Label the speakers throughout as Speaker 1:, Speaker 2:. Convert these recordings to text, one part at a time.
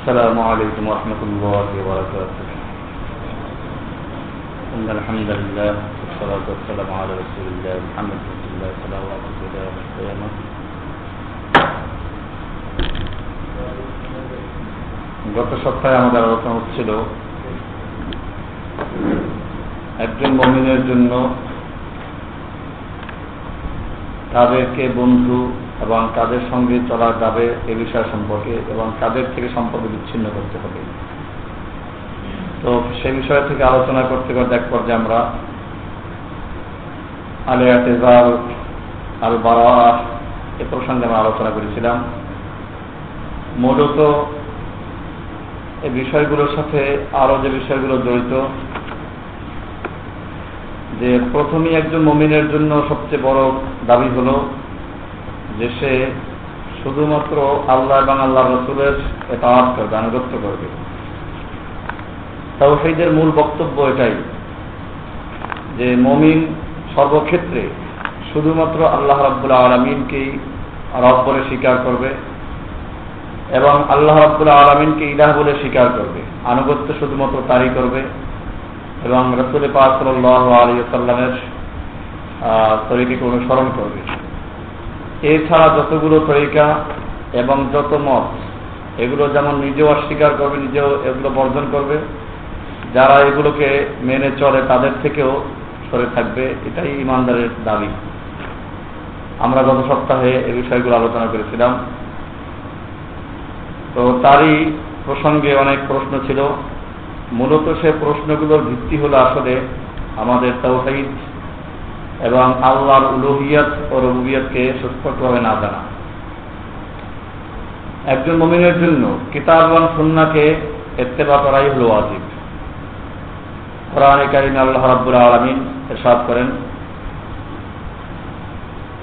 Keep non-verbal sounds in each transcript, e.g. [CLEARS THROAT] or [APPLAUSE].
Speaker 1: السلام عليكم ورحمة الله وبركاته إن الحمد لله والصلاة والسلام على رسول الله محمد رسول الله صلى الله عليه وسلم গত সপ্তাহে আমাদের আলোচনা হচ্ছিল একজন মমিনের জন্য তাদেরকে বন্ধু এবং কাদের সঙ্গে চলা যাবে এ বিষয় সম্পর্কে এবং কাদের থেকে সম্পর্ক বিচ্ছিন্ন করতে হবে। তো সে বিষয় থেকে আলোচনা করতে করতে এক পর্যায়ে আমরা আলিয়া তেজাল আল বারা এ প্রসঙ্গে আমরা আলোচনা করেছিলাম। মূলত এই বিষয়গুলোর সাথে আরও যে বিষয়গুলো জড়িত, যে প্রথমেই একজন মমিনের জন্য সবচেয়ে বড় দাবি হলো যে সে শুধুমাত্র আল্লাহ এবং আল্লাহ রসুলের এটা করবে, আনুগত্য করবে। তাওহিদের মূল বক্তব্য এটাই যে মমিন সর্বক্ষেত্রে শুধুমাত্র আল্লাহ রাব্বুল আলমিনকেই রব বলে স্বীকার করবে এবং আল্লাহ রাব্বুল আলমিনকে ইলাহ বলে স্বীকার করবে। আনুগত্য শুধুমাত্র তারই করবে এবং রসুল পাক সাল্লাহ আলী সাল্লামের তরিকাকে অনুসরণ করবে। এছাড়া যতগুলো তরিকা এবং যত মত, এগুলো যেমন নিজেও অস্বীকার করবে, নিজেও এগুলো বর্জন করবে, যারা এগুলোকে মেনে চলে তাদের থেকেও সরে থাকবে, এটাই ইমানদারের দাবি। আমরা গত সপ্তাহে এই বিষয়গুলো আলোচনা করেছিলাম। তো তারই প্রসঙ্গে অনেক প্রশ্ন ছিল। মূলত সে প্রশ্নগুলোর ভিত্তি হলো আসলে আমাদের তৌহিদ এবং আল্লাহর উলুহিয়ত ও রবুবিয়তকে সুস্পষ্টভাবে না জানা। একজন মমিনের জন্য কিতাব এবং সুন্নাকে এত্তেবা করাই হল ওয়াজিব। কোরআনে কারিম আল্লাহ রাব্বুল আলামিন ইরশাদ করেন,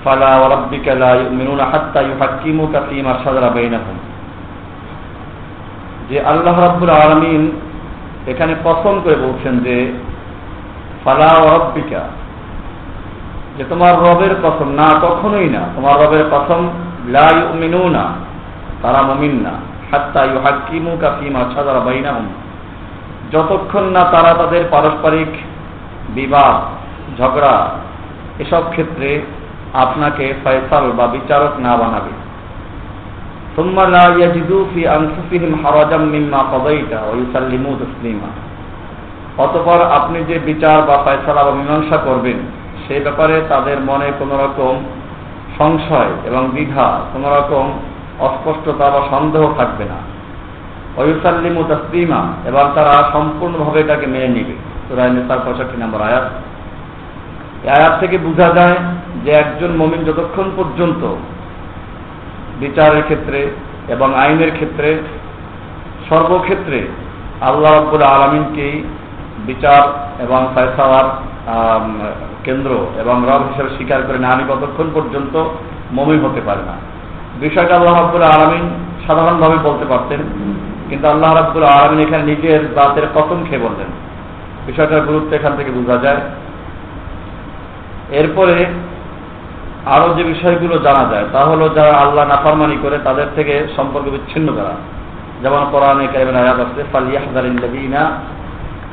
Speaker 1: ফালা ওয়ারাব্বিকা লা ইউমিনুনা হাত্তা ইউহাক্কিমুকা ফীমা শাজারা বাইনাহুম। যে আল্লাহ রাব্বুল আলামিন এখানে কসম করে বলছেন যে, ফালা ওয়ারাব্বিকা যে তোমার রবের কসম, না, কখনোই না। তোমার রবের কসম, লা ইউমিনুনা, তারা মুমিন না। হাত্তা ইউহাক্কিমুকা ফীমা শাজারা বাইনাহুম। যতক্ষণ না তারা তাদের পারস্পরিক বিবাদ, ঝগড়া, এসব ক্ষেত্রে আপনাকে ফয়সাল বা বিচারক না বানাবে। অতপর আপনি যে বিচার বা ফয়সালা বা মীমাংসা করবেন সে ব্যাপারে তাদের মনে কোন রকম সংশয় এবং দ্বিধা, কোন রকম অস্পষ্টতা বা সন্দেহ থাকবে না। ওয়ুসাল্লিমু তসলিমা, এবার তারা সম্পূর্ণভাবে এটাকে মেনে নিবে। সুরায় নেতার পঁয়ষট্টি নম্বর আয়াত। আয়াত থেকে বোঝা যায় যে একজন মমিন যতক্ষণ পর্যন্ত বিচারের ক্ষেত্রে এবং আইনের ক্ষেত্রে সর্বক্ষেত্রে আল্লাহ রব্বুল আলমিনকেই বিচার এবং ফয়সালার কেন্দ্র এবং রব হিসেবে স্বীকার করে না আনি ততক্ষণ পর্যন্ত মমিন হতে পারে না। বিষয়টা আল্লাহ রব্বুল আলমিন সাধারণভাবে বলতে পারতেন, কিন্তু আল্লাহ রাব্বুল আলমিন এখানে নিজের দাঁতের কতন খেয়ে বললেন। বিষয়টার গুরুত্ব এখান থেকে বোঝা যায়। এরপরে আরও যে বিষয়গুলো জানা যায়, তা হলো যারা আল্লাহ নাফারমানি করে, তাদের থেকে সম্পর্ক বিচ্ছিন্ন করা। যেমন কোরআনে কারিমের আয়াত আছে, ফালিয়াহদারিল্লাযিনা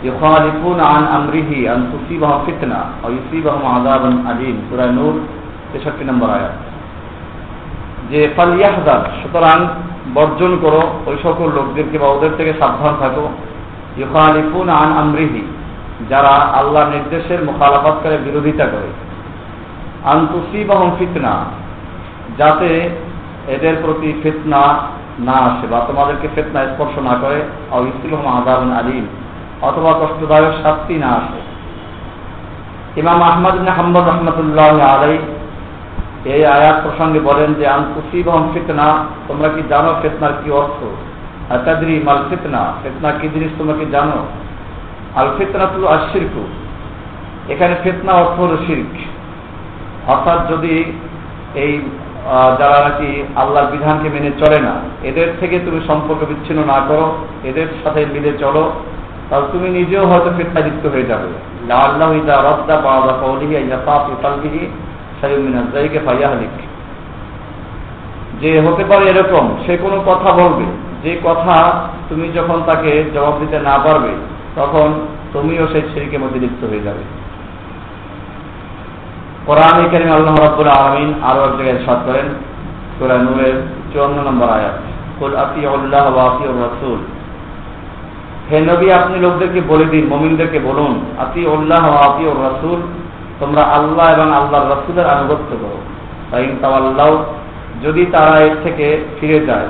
Speaker 1: ইউখালিফুন আন আমরিহি আন তুসিবাহুম ফিতনা ওয়া ইউসিবাহুম আযাবান আলীম সূরা নূর 63 নম্বর আয়াত যে ফালিয়াহদার সুতরাং বর্জন করো ওই সকল লোকদেরকে বা ওদের থেকে সাবধান থাকো। ইউখালিফুন আন আমরিহি যারা আল্লাহ নির্দেশের মোখালাফাত করে বিরোধিতা করে। আন্তুসিবাহম ফিতনা যাতে এদের প্রতি ফিতনা না আসে বা তোমাদেরকে ফিতনা স্পর্শ না করে। ইসিলহম আজাবন আলিম অথবা কষ্টদায়ক শাস্তি না আসে। ইমাম আহমদ হাম্মদ রহমতুল্লাহ আলাই এই আয়াত প্রসঙ্গে বলেন যে আন্তুসিবহম ফিতনা তোমরা কি জানো ফেতনার কি অর্থ? মাল ফিতনা কি জিনিস তোমরা কি জানো? আল আশিরকু এখানে ফেতনা অর্থ হল শির্ক। অর্থাৎ যদি এই যারা নাকি আল্লাহর বিধানকে মেনে চলে না, এদের থেকে তুমি সম্পর্ক বিচ্ছিন্ন না করো, এদের সাথে মিলে চলো তাহলে তুমি নিজেও হয়তো ফিতনাযুক্ত হয়ে যাবে। আল্লাহ ইদা রদ্দা বা কৌলিহি ইয়াফা ফিতালবিহি সাইমিনাজাইকে ফাইয়াহলিক যে হতে পারে এরকম, সে কোনো কথা বলবে। যে কথা তুমি যখন তাকে জবাব দিতে না পারবে, তখন তুমিও সেই ছেলেকে মধ্যে লিপ্ত হয়ে যাবে। কোরআন করিম আল্লাহ রাব্বুল আলামিন আরও এক জায়গায় সাত করেন, সূরা নূরের 54 নম্বর আয়াত। কুল আতিউল্লাহ ওয়া আতিউর রাসূল। হে নবী, আপনি লোকদেরকে বলে দিন, মমিনদেরকে বলুন, আতিউল্লাহ ওয়া আতিউর রাসূল তোমরা আল্লাহ এবং আল্লাহর রাসূলের আনুগত্য করো। ফাইন তাওয়াল্লাউ, যদি তারা এর থেকে ফিরে যায়,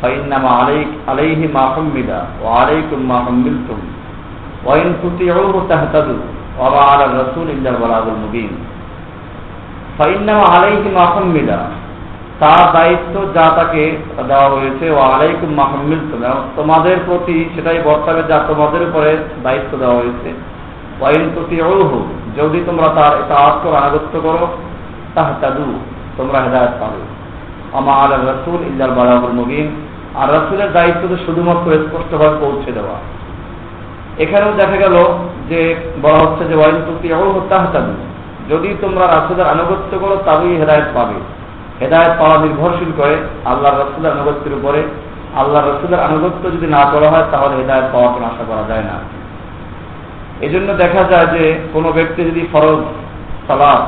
Speaker 1: ফাইন্নামা আলাইক, আলাইহি মা হুম্মিলা, ওয়া আলাইকুম মা হুম্মিলতুম। ওয়া ইন তুতিউহু তাহতাদু, ওয়া আলা রাসূল ইল্লাল বালাগুল মুবিন। ফাইন্নামা আলাইহি মা হুম্মিলা তার দায়িত্ব যা তাকে দেওয়া হয়েছে ও আলাইকুম মাহমিল তোমাদের প্রতি সেটাই বর্তাবে যা তোমাদের উপরে দায়িত্ব দেওয়া হয়েছে। ওয়াইন প্রতি যদি তোমরা তার এটা আত্ম আনাগত্য করো, তাহতাদু, তোমরা হেদায়ত পাবে। আমা আল রসুল ইল্লাল বালাবুল মুবিন। আর রসুলের দায়িত্ব তো শুধুমাত্র স্পষ্টভাবে পৌঁছে দেওয়া। এখানেও দেখা গেল যে বলা হচ্ছে যে ওয়াইন প্রতি তাহতাদু, যদি তোমরা রাসুলের আনুগত্য করো, তবেই হেদায়ত পাবে। হেদায়ত পাওয়া নির্ভরশীল করে আল্লাহ রসুলের আনুগত্যের উপরে। আল্লাহ রসুলের আনুগত্য যদি না করা হয়, তাহলে হেদায়ত পাওয়া কোনো আশা করা যায় না। এজন্য দেখা যায় যে কোনো ব্যক্তি যদি ফরজ সালাদ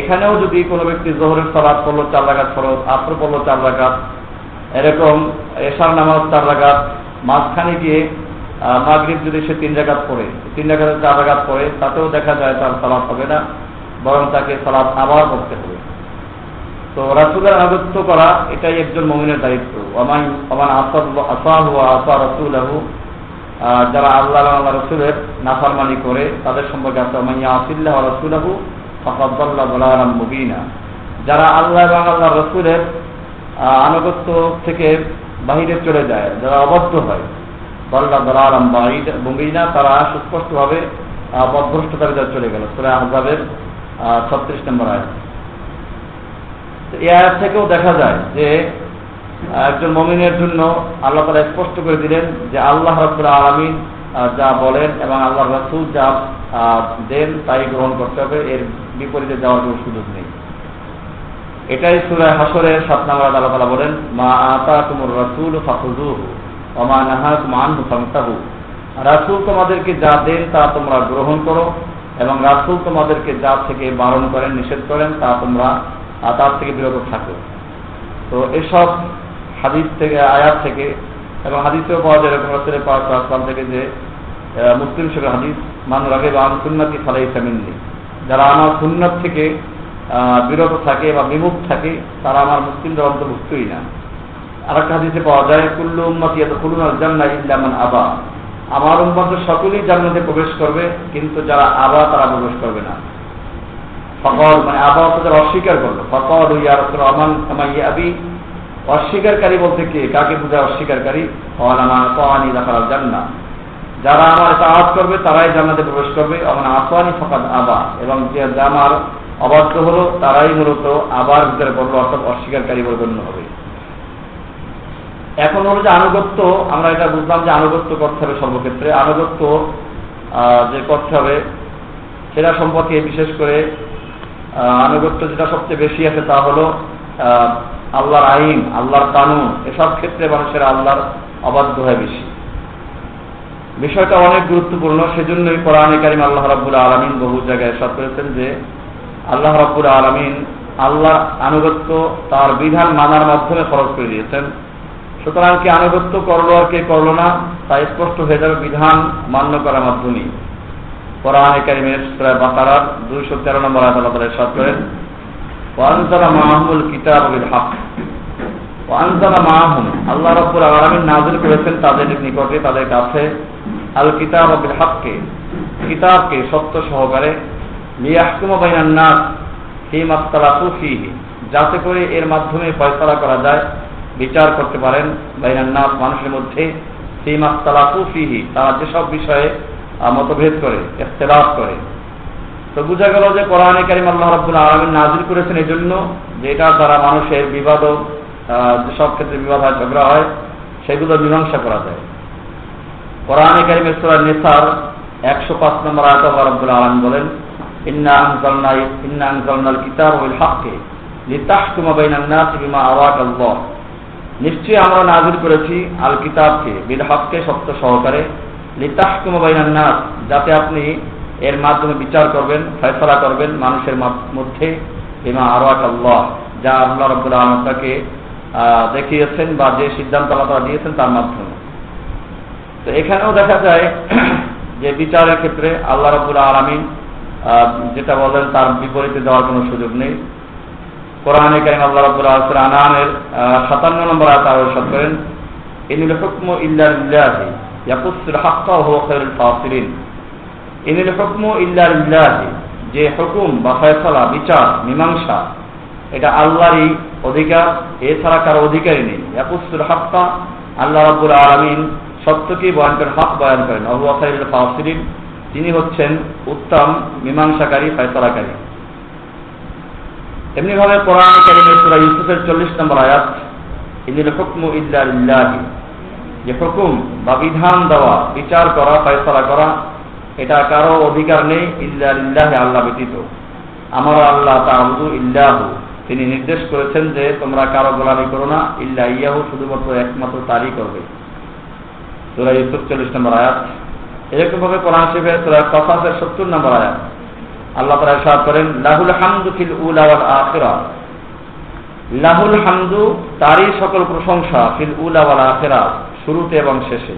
Speaker 1: এখানেও যদি কোনো ব্যক্তি জোহরের সালাদ পড়ল চার রাগাত ফরজ আত্র পড়ল চার রাগাত এরকম এশার নামাজ চার রাগাত মাঝখানে গিয়ে মাগরীব যদি সে তিন জায়গাত পড়ে, তিন জায়গাতে চার রাগাত পড়ে, তাতেও দেখা যায় তার সালাদ হবে না, বরং তাকে সালাদ আবার পড়তে হবে। তো রাসুলের আনুগত্য করা এটাই একজন মমিনের দায়িত্ব। অমান অমান আসাহু আসা রসুল আহু, যারা আল্লাহ আল্লাহ রসুলের নাফারমানি করে, তাদের সম্পর্কে আছে অমাইয়া আসিল্লাহ রসুল আহু ফকাদ্দাল্লাহ বলারাম মুবিনা। যারা আল্লাহ এবং আল্লাহ রসুলের আনুগত্য থেকে বাহিরে চলে যায়, যারা অবদ্ধ হয় বল্লা বলারাম মুবিনা, তারা সুস্পষ্টভাবে বদভ্রষ্টতার চলে গেল। সুরে আহজাবের ছত্রিশ নম্বর আয় এই আয়াত থেকেও দেখা যায় যে একজন মমিনের জন্য আল্লাহ তালা স্পষ্ট করে দিলেন যে আল্লাহ আলমিন যা বলেন এবং আল্লাহ রাসুল যা দেন তাই গ্রহণ করতে হবে, এর বিপরীতে যাওয়ার কোনো সুযোগ নেই। এটাই সুরায় হাসরের সাত আল্লাহ তালা বলেন, মা আতা তুমুর রাসুল অমা মান ফাংতাহু রাসুল তোমাদেরকে যা দেন তা তোমরা গ্রহণ করো এবং রাসুল তোমাদেরকে যা থেকে বারণ করেন, নিষেধ করেন তা তোমরা তার থেকে বিরত থাকে। তো এসব হাদিস থেকে, আয়াত থেকে এবং হাদিসেও পাওয়া যায় এরকম পাওয়া থেকে যে মুসলিম শরীর হাদিস, মান রাগে বা সুন্নাতি ফালাই সামিনলি যারা আমার সুন্নত থেকে বিরত থাকে বা বিমুখ থাকে, তারা আমার মুসলিমদের অন্তর্ভুক্তই না। আরেকটা হাদিসে পাওয়া যায়, কুল্লু উম্মতি এত কুলুন জান্না ইল্লামান আবা। আমার উম্মত সকলেই জান্নাতে প্রবেশ করবে, কিন্তু যারা আবা, তারা প্রবেশ করবে না। ফকর মানে আবহাওয়া তাদের অস্বীকার করল। ফকর ইয়ার রহমান কামাই আবি? অস্বীকারী বলতে কে? কাকে বোঝায় অস্বীকারী? আনি দেখার জান্না যারা আমার আওয়াজ করবে, তারাই জান্নাতে প্রবেশ করবে। আমার আসওয়ানি ফকাত আবা। এবং যে আমার অবাধ্য হলো, তারাই মূলত আবার বিচার পড়ল, অর্থাৎ অস্বীকারী বলে গণ্য হবে। এখন হলো যে আনুগত্য, আমরা এটা বুঝলাম যে আনুগত্য করতে হবে সর্বক্ষেত্রে। আনুগত্য যে করতে হবে, সেটা সম্পর্কে বিশেষ করে আনুগত্য যেটা সবচেয়ে বেশি আছে তা হলো আল্লাহর আইন, আল্লাহর কানুন, এসব ক্ষেত্রে মানুষের আল্লাহর অবাধ্য হয় বেশি। বিষয়টা অনেক গুরুত্বপূর্ণ, সেজন্যই কোরআনে কারিম আল্লাহ রাবুল আলমিন বহু জায়গায় সব করেছেন যে, আল্লাহ রাবুল আলমিন আল্লাহর আনুগত্য তার বিধান মানার মাধ্যমে খরচ করে দিয়েছেন। সুতরাং কি আনুগত্য করল আর কে করল না, তা স্পষ্ট হয়ে যাবে বিধান মান্য করার মাধ্যমেই। কারিমের বাকারার করেন, ওয়ানজালা কিতাব হক। ওয়ানজালা আল্লাহ করেছেন তাদের নিকটে, তাদের কাছে, আল কিতাব হককে, কিতাবকে সত্য সহকারে লিয়াহকুম বাইনান নাস ফিহি, যাতে করে এর মাধ্যমে ফয়সলা করা যায়, বিচার করতে পারেন বাইনান নাস মানুষের মধ্যে হি মাস্তালাতু ফিহি, তারা যেসব বিষয়ে মতভেদ করে ইখতলাফ করে। তো বোঝা গেল যে কোরআনে কারিম আল্লাহ রাব্বুল আলামিন নাজিল করেছেন এই জন্য যে এটার দ্বারা মানুষের বিবাদ যেসব ক্ষেত্রে বিবাদ হয়, ঝগড়া হয়, সেগুলো মীমাংসা করা যায়। কোরআনে কারিমের সূরা নিসার একশো পাঁচ নম্বর আয়াত আল্লাহ রাব্বুল আলামিন বলেন, ইন্না আনজালনা, ইন্না আনজালনাল কিতাব ওয়াল হাক্কে লিতাহকুমা বাইনান নাস বিমা আরাকাল্লাহ নিশ্চয়ই আমরা নাজির করেছি আল কিতাবকে বিল হককে সত্য সহকারে। নাস, যাতে আপনি এর মাধ্যমে বিচার করবেন, ফয়সলা করবেন মানুষের মধ্যে, বিমা আরও আল্লাহ, যা আল্লাহ রব্বুল আলমটাকে দেখিয়েছেন বা যে সিদ্ধান্ত আল্লাহ দিয়েছেন তার মাধ্যমে। তো এখানেও দেখা যায় যে বিচারের ক্ষেত্রে আল্লাহ রব্বুল আলমিন যেটা বলেন তার বিপরীতে দেওয়ার কোনো সুযোগ নেই। কোরআনে কারিম আল্লাহ রাব্বুল আলামিন আনামের 57 নম্বর আয়াত আরশাদ করেন ইনিল হুকমু ইল্লা লিল্লাহি ইয়াকুসুল হাক্কা হুয়া খায়রুল ফাসিলিন ইনিল হুকমু ইল্লা লিল্লাহি যে হুকুম বা ফয়সালা, বিচার, মীমাংসা, এটা আল্লাহরই অধিকার, এছাড়া কারও অধিকারই নেই। ইয়াকুসুল হাক্কা, আল্লাহ রাব্বুল আলামিন সত্যকে বয়ান করেন, হক বয়ান করেন। ওয়া হুয়া খায়রুল ফাসিলিন, তিনি হচ্ছেন উত্তম মীমাংসাকারী, ফয়সালাকারী। এমনি ভাবে কোরআন কারিমের সূরা ইউসুফের 40 নম্বর আয়াত ইনিল হুকমু ইল্লা লিল্লাহি। যে হুকুম বা বিধান দেওয়া, বিচার করা, ফয়সালা করা, এটা কারও অধিকার নেই, ইল্লা লিল্লাহি আল্লাহ ব্যতীত। আমার আল্লাহ তাআবুদু ইল্লাহু। তিনি নির্দেশ করেছেন যে তোমরা কারও গোলামি করো না, ইল্লা ইয়াহু, শুধুমাত্র একমাত্র তারই করবে। সূরা ইউসুফ 40 নম্বর আয়াত। এরকম ভাবে কোরআন শরীফের সূরা কসাসের 70 নম্বর আয়াত। আল্লাহ তারা ইরশাদ করেন, লাহুল হামদু ফিল উলা ওয়াল আখিরা। লাহুল হামদু তারই সকল প্রশংসা ফিল উলা ওয়াল আখিরা। শুরুতে এবং শেষে।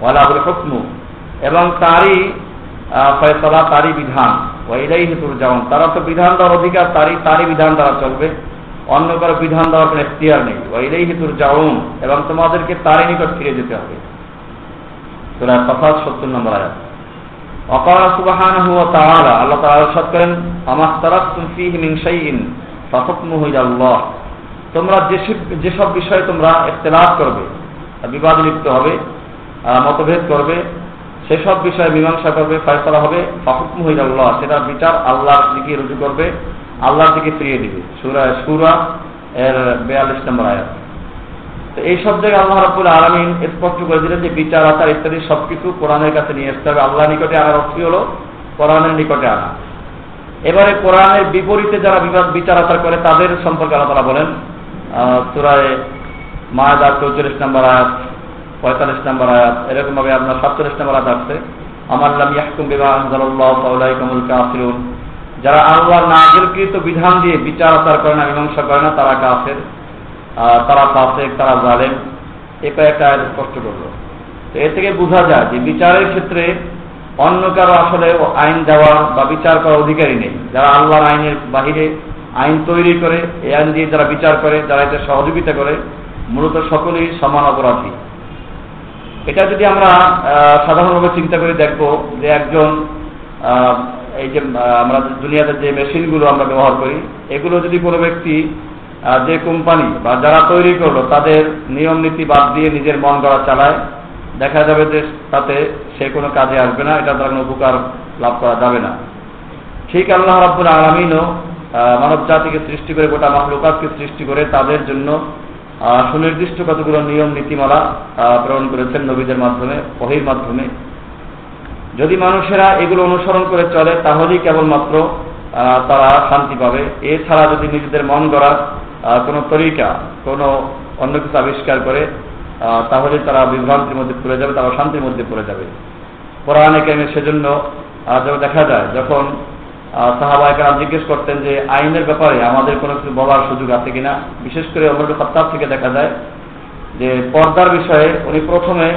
Speaker 1: ওয়ালাহুল হুকমু। এবং তারই ফয়সালা, তারই বিধান। ওয়াইলাই হেতুর যেমন তারা তো বিধান দেওয়ার অধিকার, তারই তারই বিধান দ্বারা চলবে। অন্য কারও বিধান দেওয়ার কোনো এখতিয়ার নেই। ওয়াইলাই হেতুর যাউন এবং তোমাদেরকে তারই নিকট ফিরে যেতে হবে। তোরা কথা সত্তর নম্বর আয়াত। অকাল সুবাহানহু ওয়া তাআলা। আল্লাহ তাআলা ইরশাদ করেন আমাস্তারাফতুম ফীহি মিন শাইইন, ফাহুকমুহু ইলাল্লাহ। তোমরা যেসব যেসব বিষয়ে তোমরা ইখতিলাফ করবে বিবাদ লিপ্ত হবে মতভেদ করবে, সেসব বিষয়ে মীমাংসা করবে, ফয়সলা হবে ফাহুকমুহু ইলাল্লাহ সেটা বিচার আল্লাহর দিকে রুজু করবে, আল্লাহর দিকে ফিরিয়ে দিবে। সূরা সুরা এর 42 নম্বর আয়াত। তো এই সব জায়গায় আল্লাহ রাবুল আলমিন স্পষ্ট করে দিলেন যে বিচার, আচার ইত্যাদি সবকিছু কোরআনের কাছে নিয়ে আসতে হবে। আল্লাহ নিকটে আনার অর্থ হলো কোরআনের নিকটে আনা। এবারে কোরআনের বিপরীতে যারা বিবাদ, বিচার, আচার করে, তাদের সম্পর্কে আল্লাহ তারা বলেন সুরায় মায়াদা চৌচল্লিশ নম্বর আয়াত, পঁয়তাল্লিশ নম্বর আয়াত এরকম ভাবে আপনার সাতচল্লিশ নম্বর আয়াত আসছে। আমার নাম ইয়াহকুম বিবাহ কমুল কাফিরুন। যারা আল্লাহর নাজিলকৃত বিধান দিয়ে বিচার আচার করে না, মীমাংসা করে না, তারা কাফের। তারা পাশে তারা জালেন এ কয়েকটা স্পষ্ট করল। তো এ থেকে বোঝা যায় যে বিচারের ক্ষেত্রে অন্য কারও আসলে আইন দেওয়া বা বিচার করার অধিকারী নেই। যারা আল্লাহর আইনের বাহিরে আইন তৈরি করে, এই আইন দিয়ে যারা বিচার করে, যারা এতে সহযোগিতা করে মূলত সকলেই সমান অপরাধী। এটা যদি আমরা সাধারণভাবে চিন্তা করে দেখব যে একজন এই যে আমরা দুনিয়াতে যে মেশিনগুলো আমরা ব্যবহার করি, এগুলো যদি কোনো ব্যক্তি যে কোম্পানি বা যারা তৈরি করল, তাদের নিয়ম নীতি বাদ দিয়ে নিজের মন গড়া চালায়, দেখা যাবে যে তাতে সে কোনো কাজে আসবে না, এটা তার উপকার লাভ করা যাবে না। ঠিক আল্লাহ রাব্বুল আলমিনও মানব জাতিকে সৃষ্টি করে, গোটা মাহলুকাতকে সৃষ্টি করে তাদের জন্য সুনির্দিষ্ট কতগুলো নিয়ম, নীতিমালা প্রেরণ করেছেন নবীদের মাধ্যমে, বহির মাধ্যমে। যদি মানুষেরা এগুলো অনুসরণ করে চলে, তাহলেই কেবলমাত্র তারা শান্তি পাবে। এছাড়া যদি নিজেদের মন গড়া কোনো তরিকা, কোনো অন্য কিছু আবিষ্কার করে তাহলে তারা বিভ্রান্তির মধ্যে পড়ে যাবে, তারা শান্তির মধ্যে পড়ে যাবে। কোরআনে কেমে সেজন্য দেখা যায়, যখন সাহাবাহিকা জিজ্ঞেস করতেন যে, আইনের ব্যাপারে আমাদের কোনো কিছু বলার সুযোগ আছে কিনা? বিশেষ করে অমর সপ্তাহ থেকে দেখা যায় যে, পর্দার বিষয়ে উনি প্রথমে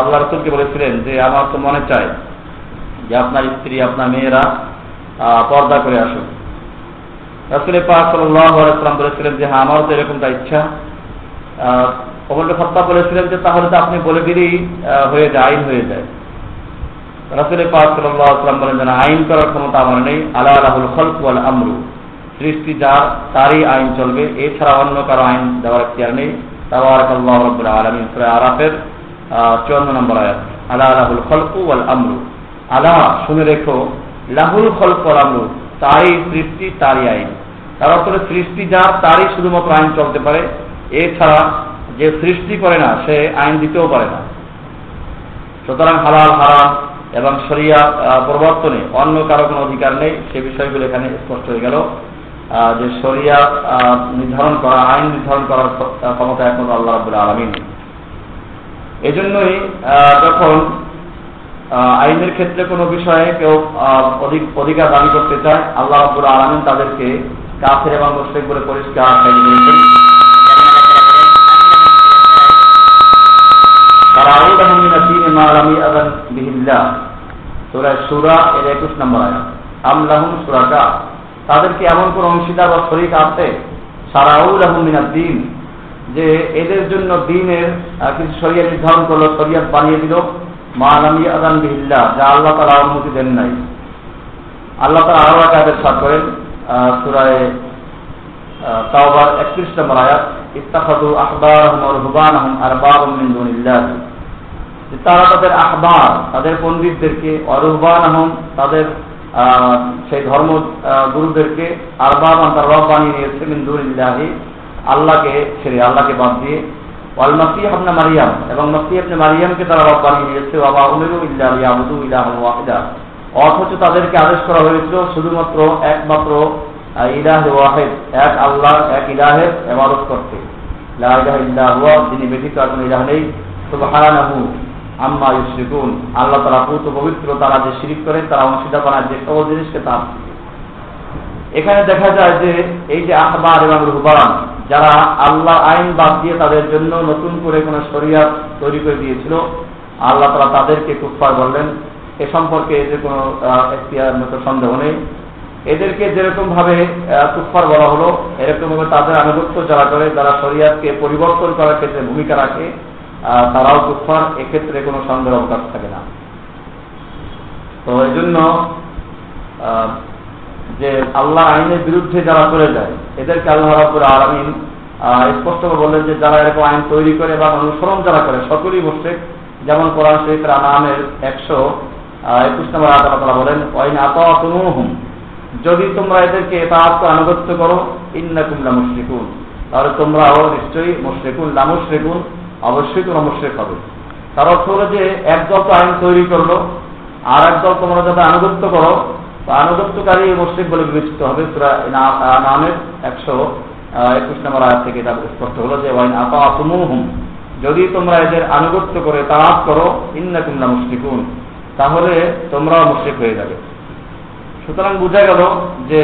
Speaker 1: আল্লাহ রসুলকে বলেছিলেন যে, আমার তো মনে চায় যে, আপনার স্ত্রী, আপনার মেয়েরা পর্দা করে আসুন রাসুলের পাক সাল্লাম বলেছিলেন যে হ্যাঁ আমারও তো এরকমটা ইচ্ছা। অমর সত্তা বলেছিলেন যে, তাহলে তো আপনি বলে দিলেই হয়ে যায়, আইন হয়ে যায়। রাসুলের পাক সাল্লাম বলেন যেন আইন করার ক্ষমতা আমার নেই আল্লাহ আলাহুল খলকুয়াল আমরু। সৃষ্টি যার, তারই আইন চলবে। এছাড়া অন্য কারও আইন দেওয়ার এখতিয়ার নেই। তাবারক আল্লাহ রব্বুল আলমিন, সুরা আরাফের চুয়ান্ন নম্বর আয়াত আল্লাহ আলাহুল খলকু ওয়াল আমরু। আল্লাহ শুনে রেখো, লাহুল খলক ওয়াল আমরু, তারই সৃষ্টি, তারই আইন। তার অর্থ সৃষ্টি যার, তারই শুধুমাত্র আইন চলতে পারে। এছাড়া যে সৃষ্টি করে না, সে আইন দিতেও পারে না। সুতরাং হালাল, হারাম এবং সরিয়া প্রবর্তনে অন্য কারও কোনো অধিকার নেই, সে বিষয়গুলো এখানে স্পষ্ট হয়ে গেল যে শরিয়া নির্ধারণ করা, আইন নির্ধারণ করার ক্ষমতা এখন আল্লাহ রাবুল আলমিন। এজন্যই যখন আইনের ক্ষেত্রে কোনো বিষয়ে কেউ অধিক, অধিকার দাবি করতে চায়, আল্লাহ রাবুল আলমিন তাদেরকে কাফের এবং মুসলিম বলে পরিষ্কার করেছেন এমন কোন অংশীদার বা শরিক আছে? সারাউল দিন। যে এদের জন্য দিনের কিছু নির্ধারণ করল, শরিয়াত বানিয়ে দিল। মা আলামি আদান বিহিল্লা যা আল্লাহ তালা অনুমতি দেন নাই। আল্লাহ তালা আরও সাত করেন সুরায় তাওবার একত্রিশ নম্বর আয়াত। ইত্তাখাদু আখবার আহম দুনিল্লাহ। তারা তাদের আহবার তাদের পণ্ডিতদেরকে অরুহবান আহম তাদের সেই ধর্ম গুরুদেরকে আরবাব তার রব বানিয়ে নিয়েছে মিন্দুরিল্লাহি আল্লাহকে ছেড়ে, আল্লাহকে বাদ দিয়ে। ওয়াল মাসি আপনা মারিয়াম, এবং মাসি আপনি মারিয়ামকে তারা রব বানিয়ে নিয়েছে বাবা উমেরু ইল্লাহ ইয়াবুদু ইলাহ ওয়াহিদা। অথচ তাদেরকে আদেশ করা হয়েছিল শুধুমাত্র একমাত্র ইলাহ ওয়াহেদ, এক আল্লাহ, এক ইলাহের এবারত করতে। ইলাহা ইল্লাহ হুয়া, যিনি ব্যতীত আর ইলাহ নেই। সুবহানাহু। আম্মা ইউসরিকুন আল্লাহ তারা পুত পবিত্র তারা যে শিরিক করে তারা অংশীদার বানায় যে সকল জিনিসকে তার এখানে দেখা যায় যে এই যে আহবার এবং রুহবান, যারা আল্লাহ আইন বাদ দিয়ে তাদের জন্য নতুন করে কোন শরিয়াত তৈরি করে দিয়েছিল, আল্লাহ তারা তাদেরকে কুফার বললেন। এ সম্পর্কে এদের কোনো এখতিয়ার মতো সন্দেহ নেই। এদেরকে যেরকম ভাবে কুফার বলা হলো এরকম ভাবে তাদের আনুগত্য যারা করে তারা শরিয়াতকে পরিবর্তন করার ক্ষেত্রে ভূমিকা রাখে তারাও কুফার এক্ষেত্রে কোনো সন্দেহ অবকাশ থাকে না। তো এই জন্য যে আল্লাহ আইনের বিরুদ্ধে যারা চলে যায়, এদেরকে আল্লাহ রাবুর আলমিন স্পষ্ট বললেন যে যারা এরকম আইন তৈরি করে বা অনুসরণ যারা করে, সকলেই বসে, যেমন কোরআন শরীফ রানামের একশো একুশ নম্বর আদালতরা বলেন, ওয়াইন আতাহুম যদি তোমরা এদেরকে এটা আনুগত্য করো, ইন্নাকুম লামুশরিকুন তাহলে তোমরাও নিশ্চয়ই মুশরিকুন, লামুশরিকুন অবশ্যই তোমরা মুশ্রেক হবে। তার অর্থ হলো যে, একদল তো আইন তৈরি করল, আর একদল তোমরা যাতে আনুগত্য করো আনুগত্যকারী মুশ্রিক বলে বিবেচিত হবে। নামের একশো একুশ নম্বর আয়াত থেকে এটা স্পষ্ট হলো যে, ওয়াইন আপা হুম যদি তোমরা এদের আনুগত্য করে তারাপ করো ইন্না কুমলা মুশ্রিকুন তাহলে তোমরাও মুশ্রিক হয়ে যাবে। সুতরাং বোঝা গেল যে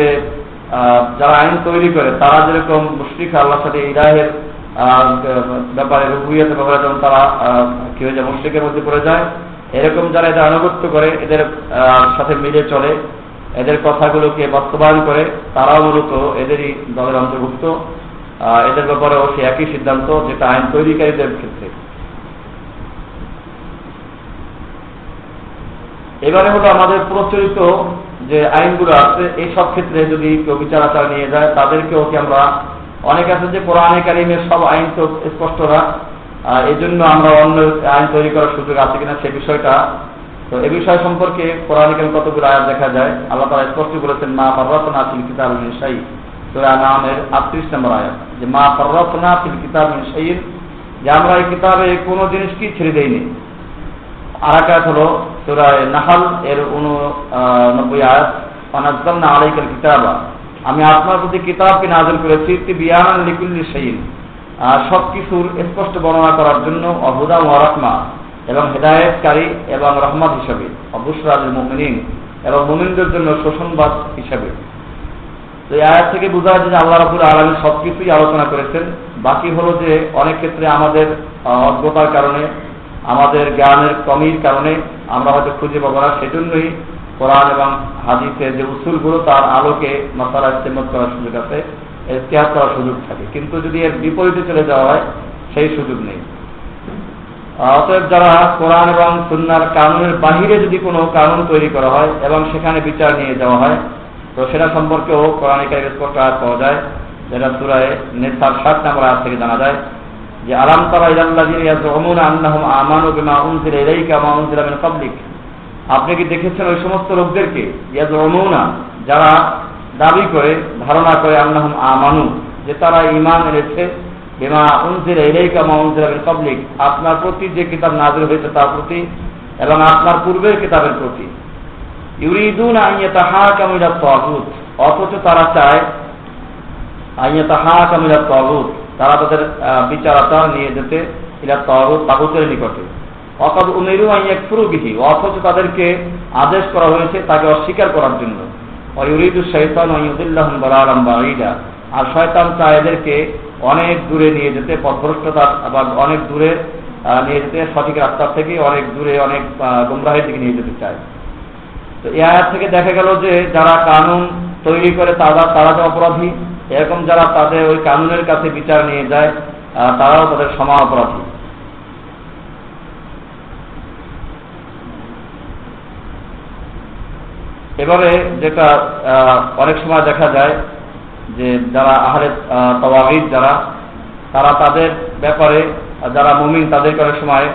Speaker 1: যারা আইন তৈরি করে, তারা যেরকম মুশ্রিক আল্লাহ সাথে ইরাহের ব্যাপারে রুবুইয়াতের ব্যাপারে যখন তারা কি হয়ে যায়, মুশ্রিকের মধ্যে পড়ে যায়। এরকম যারা এদের আনুগত্য করে, এদের সাথে মিলে চলে, এদের কথাগুলোকে বাস্তবায়ন করে, তারাও মূলত এদেরই দলের অন্তর্ভুক্ত। এদের ব্যাপারেও সে একই সিদ্ধান্ত, যেটা আইন তৈরিকারীদের ক্ষেত্রে। এবারে হলো আমাদের প্রচলিত যে আইনগুলো আছে এই সব ক্ষেত্রে যদি কেউ বিচার আচার নিয়ে যায়, তাদেরকেও কি আমরা অনেক আছে যে কোরআনে কারিমের সব আইন তো স্পষ্ট না। এই জন্য আমরা অন্য আইন তৈরি করার সুযোগ আছে কিনা সে বিষয়টা। তো এ বিষয় সম্পর্কে কোরআন কারিম কতগুলো আয়াত দেখা যায়? আল্লাহ তারা স্পষ্ট বলেছেন, মা ফররতনা ফিল কিতাব শাহী সুরা নামের আটত্রিশ নম্বর আয়াত, যে মা ফররতনা ফিল কিতাব শাহীর যে আমরা এই কিতাবে কোনো জিনিস কি ছেড়ে দেইনি। আর এক আয়াত হলো সুরায় নাহাল এর উননব্বই আয়াত অনাজ্জাম না আলাইকাল কিতাবা। আমি আপনার প্রতি কিতাবকে নাজল করেছি বিয়ান লিকুল্লি সেইন সব কিছুর স্পষ্ট বর্ণনা করার জন্য অহুদা মহারাত্মা এবং হেদায়তকারী এবং রহমত হিসাবে অবুসরাজ মোমিন এবং মোমিনদের জন্য শোষণবাদ হিসাবে। তো এই আয়াত থেকে বোঝা যায় যে আল্লাহ রাবুল আলমী সবকিছুই আলোচনা করেছেন। বাকি হলো যে অনেক ক্ষেত্রে আমাদের অজ্ঞতার কারণে, আমাদের জ্ঞানের কমির কারণে আমরা হয়তো খুঁজে পাবো না। সেজন্যই কোরআন এবং হাদিসের যে উসুলগুলো, তার আলোকে মশালা ইস্তেমত করার সুযোগ আছে ইতিহাস করার সুযোগ থাকে। কিন্তু যদি এর বিপরীতে চলে যাওয়া হয়, সেই সুযোগ নেই। অতএব যারা কোরআন এবং সুন্নার কানুনের বাহিরে যদি কোনো কানুন তৈরি করা হয় এবং সেখানে বিচার নিয়ে যাওয়া হয়, তো সেটা সম্পর্কেও কোরআনিকার স্পষ্ট আয়াত পাওয়া যায়, যেটা সুরায় নেতার ষাট নম্বর আয়াত থেকে জানা যায় যে, আলাম তারা ইলাল্লাযিনা ইয়াজুমুনা আন্নাহুম আমানু বিমা উনজিলা ইলাইকা মা উনজিলা মিন আপনি কি দেখেছেন ওই সমস্ত লোকদেরকে? ইয়াজুমুনা যারা দাবি করে, ধারণা করে আল্লাহ আমানু, যে তারা ইমান এনেছে, বিমা উনজিলা ইলাইকা, মা মিন আপনার প্রতি যে কিতাব নাযিল হয়েছে তার প্রতি এবং আপনার পূর্বের কিতাবের প্রতি। ইউরিদুন আন ইয়াতাহাকামু ইলা তাগুত অথচ তারা চায় আইয়া তাহা কামিলা তগুত তারা তাদের বিচার আচার নিয়ে যেতে ইলা তগুত তাগুতের নিকটে। অকাদ উমেরু আইয়া ফুরুবিহি অথচ তাদেরকে আদেশ করা হয়েছে তাকে অস্বীকার করার জন্য। অয়ুরিদু শৈতান অয়ুদুল্লাহ বলালাম বাঈদা, আর শয়তান চায় এদেরকে অনেক দূরে নিয়ে যেতে, পথভ্রষ্টতা বা অনেক দূরে নিয়ে যেতে, সঠিক রাস্তার থেকে অনেক দূরে অনেক গুমরাহের দিকে নিয়ে যেতে চায়। তো এ আয়াত থেকে দেখা গেল যে যারা কানুন তৈরি করে তারা তারা যে অপরাধী। এরকম যারা তাদের ওই কানুনের কাছে বিচার নিয়ে যায় তারাও তাদের সমা অপরাধী। এবারে যেটা অনেক সময় দেখা যায় যে যারা আহারে তওয়াহিদ যারা, তারা তাদের ব্যাপারে যারা মুমিন তাদেরকে অনেক সময়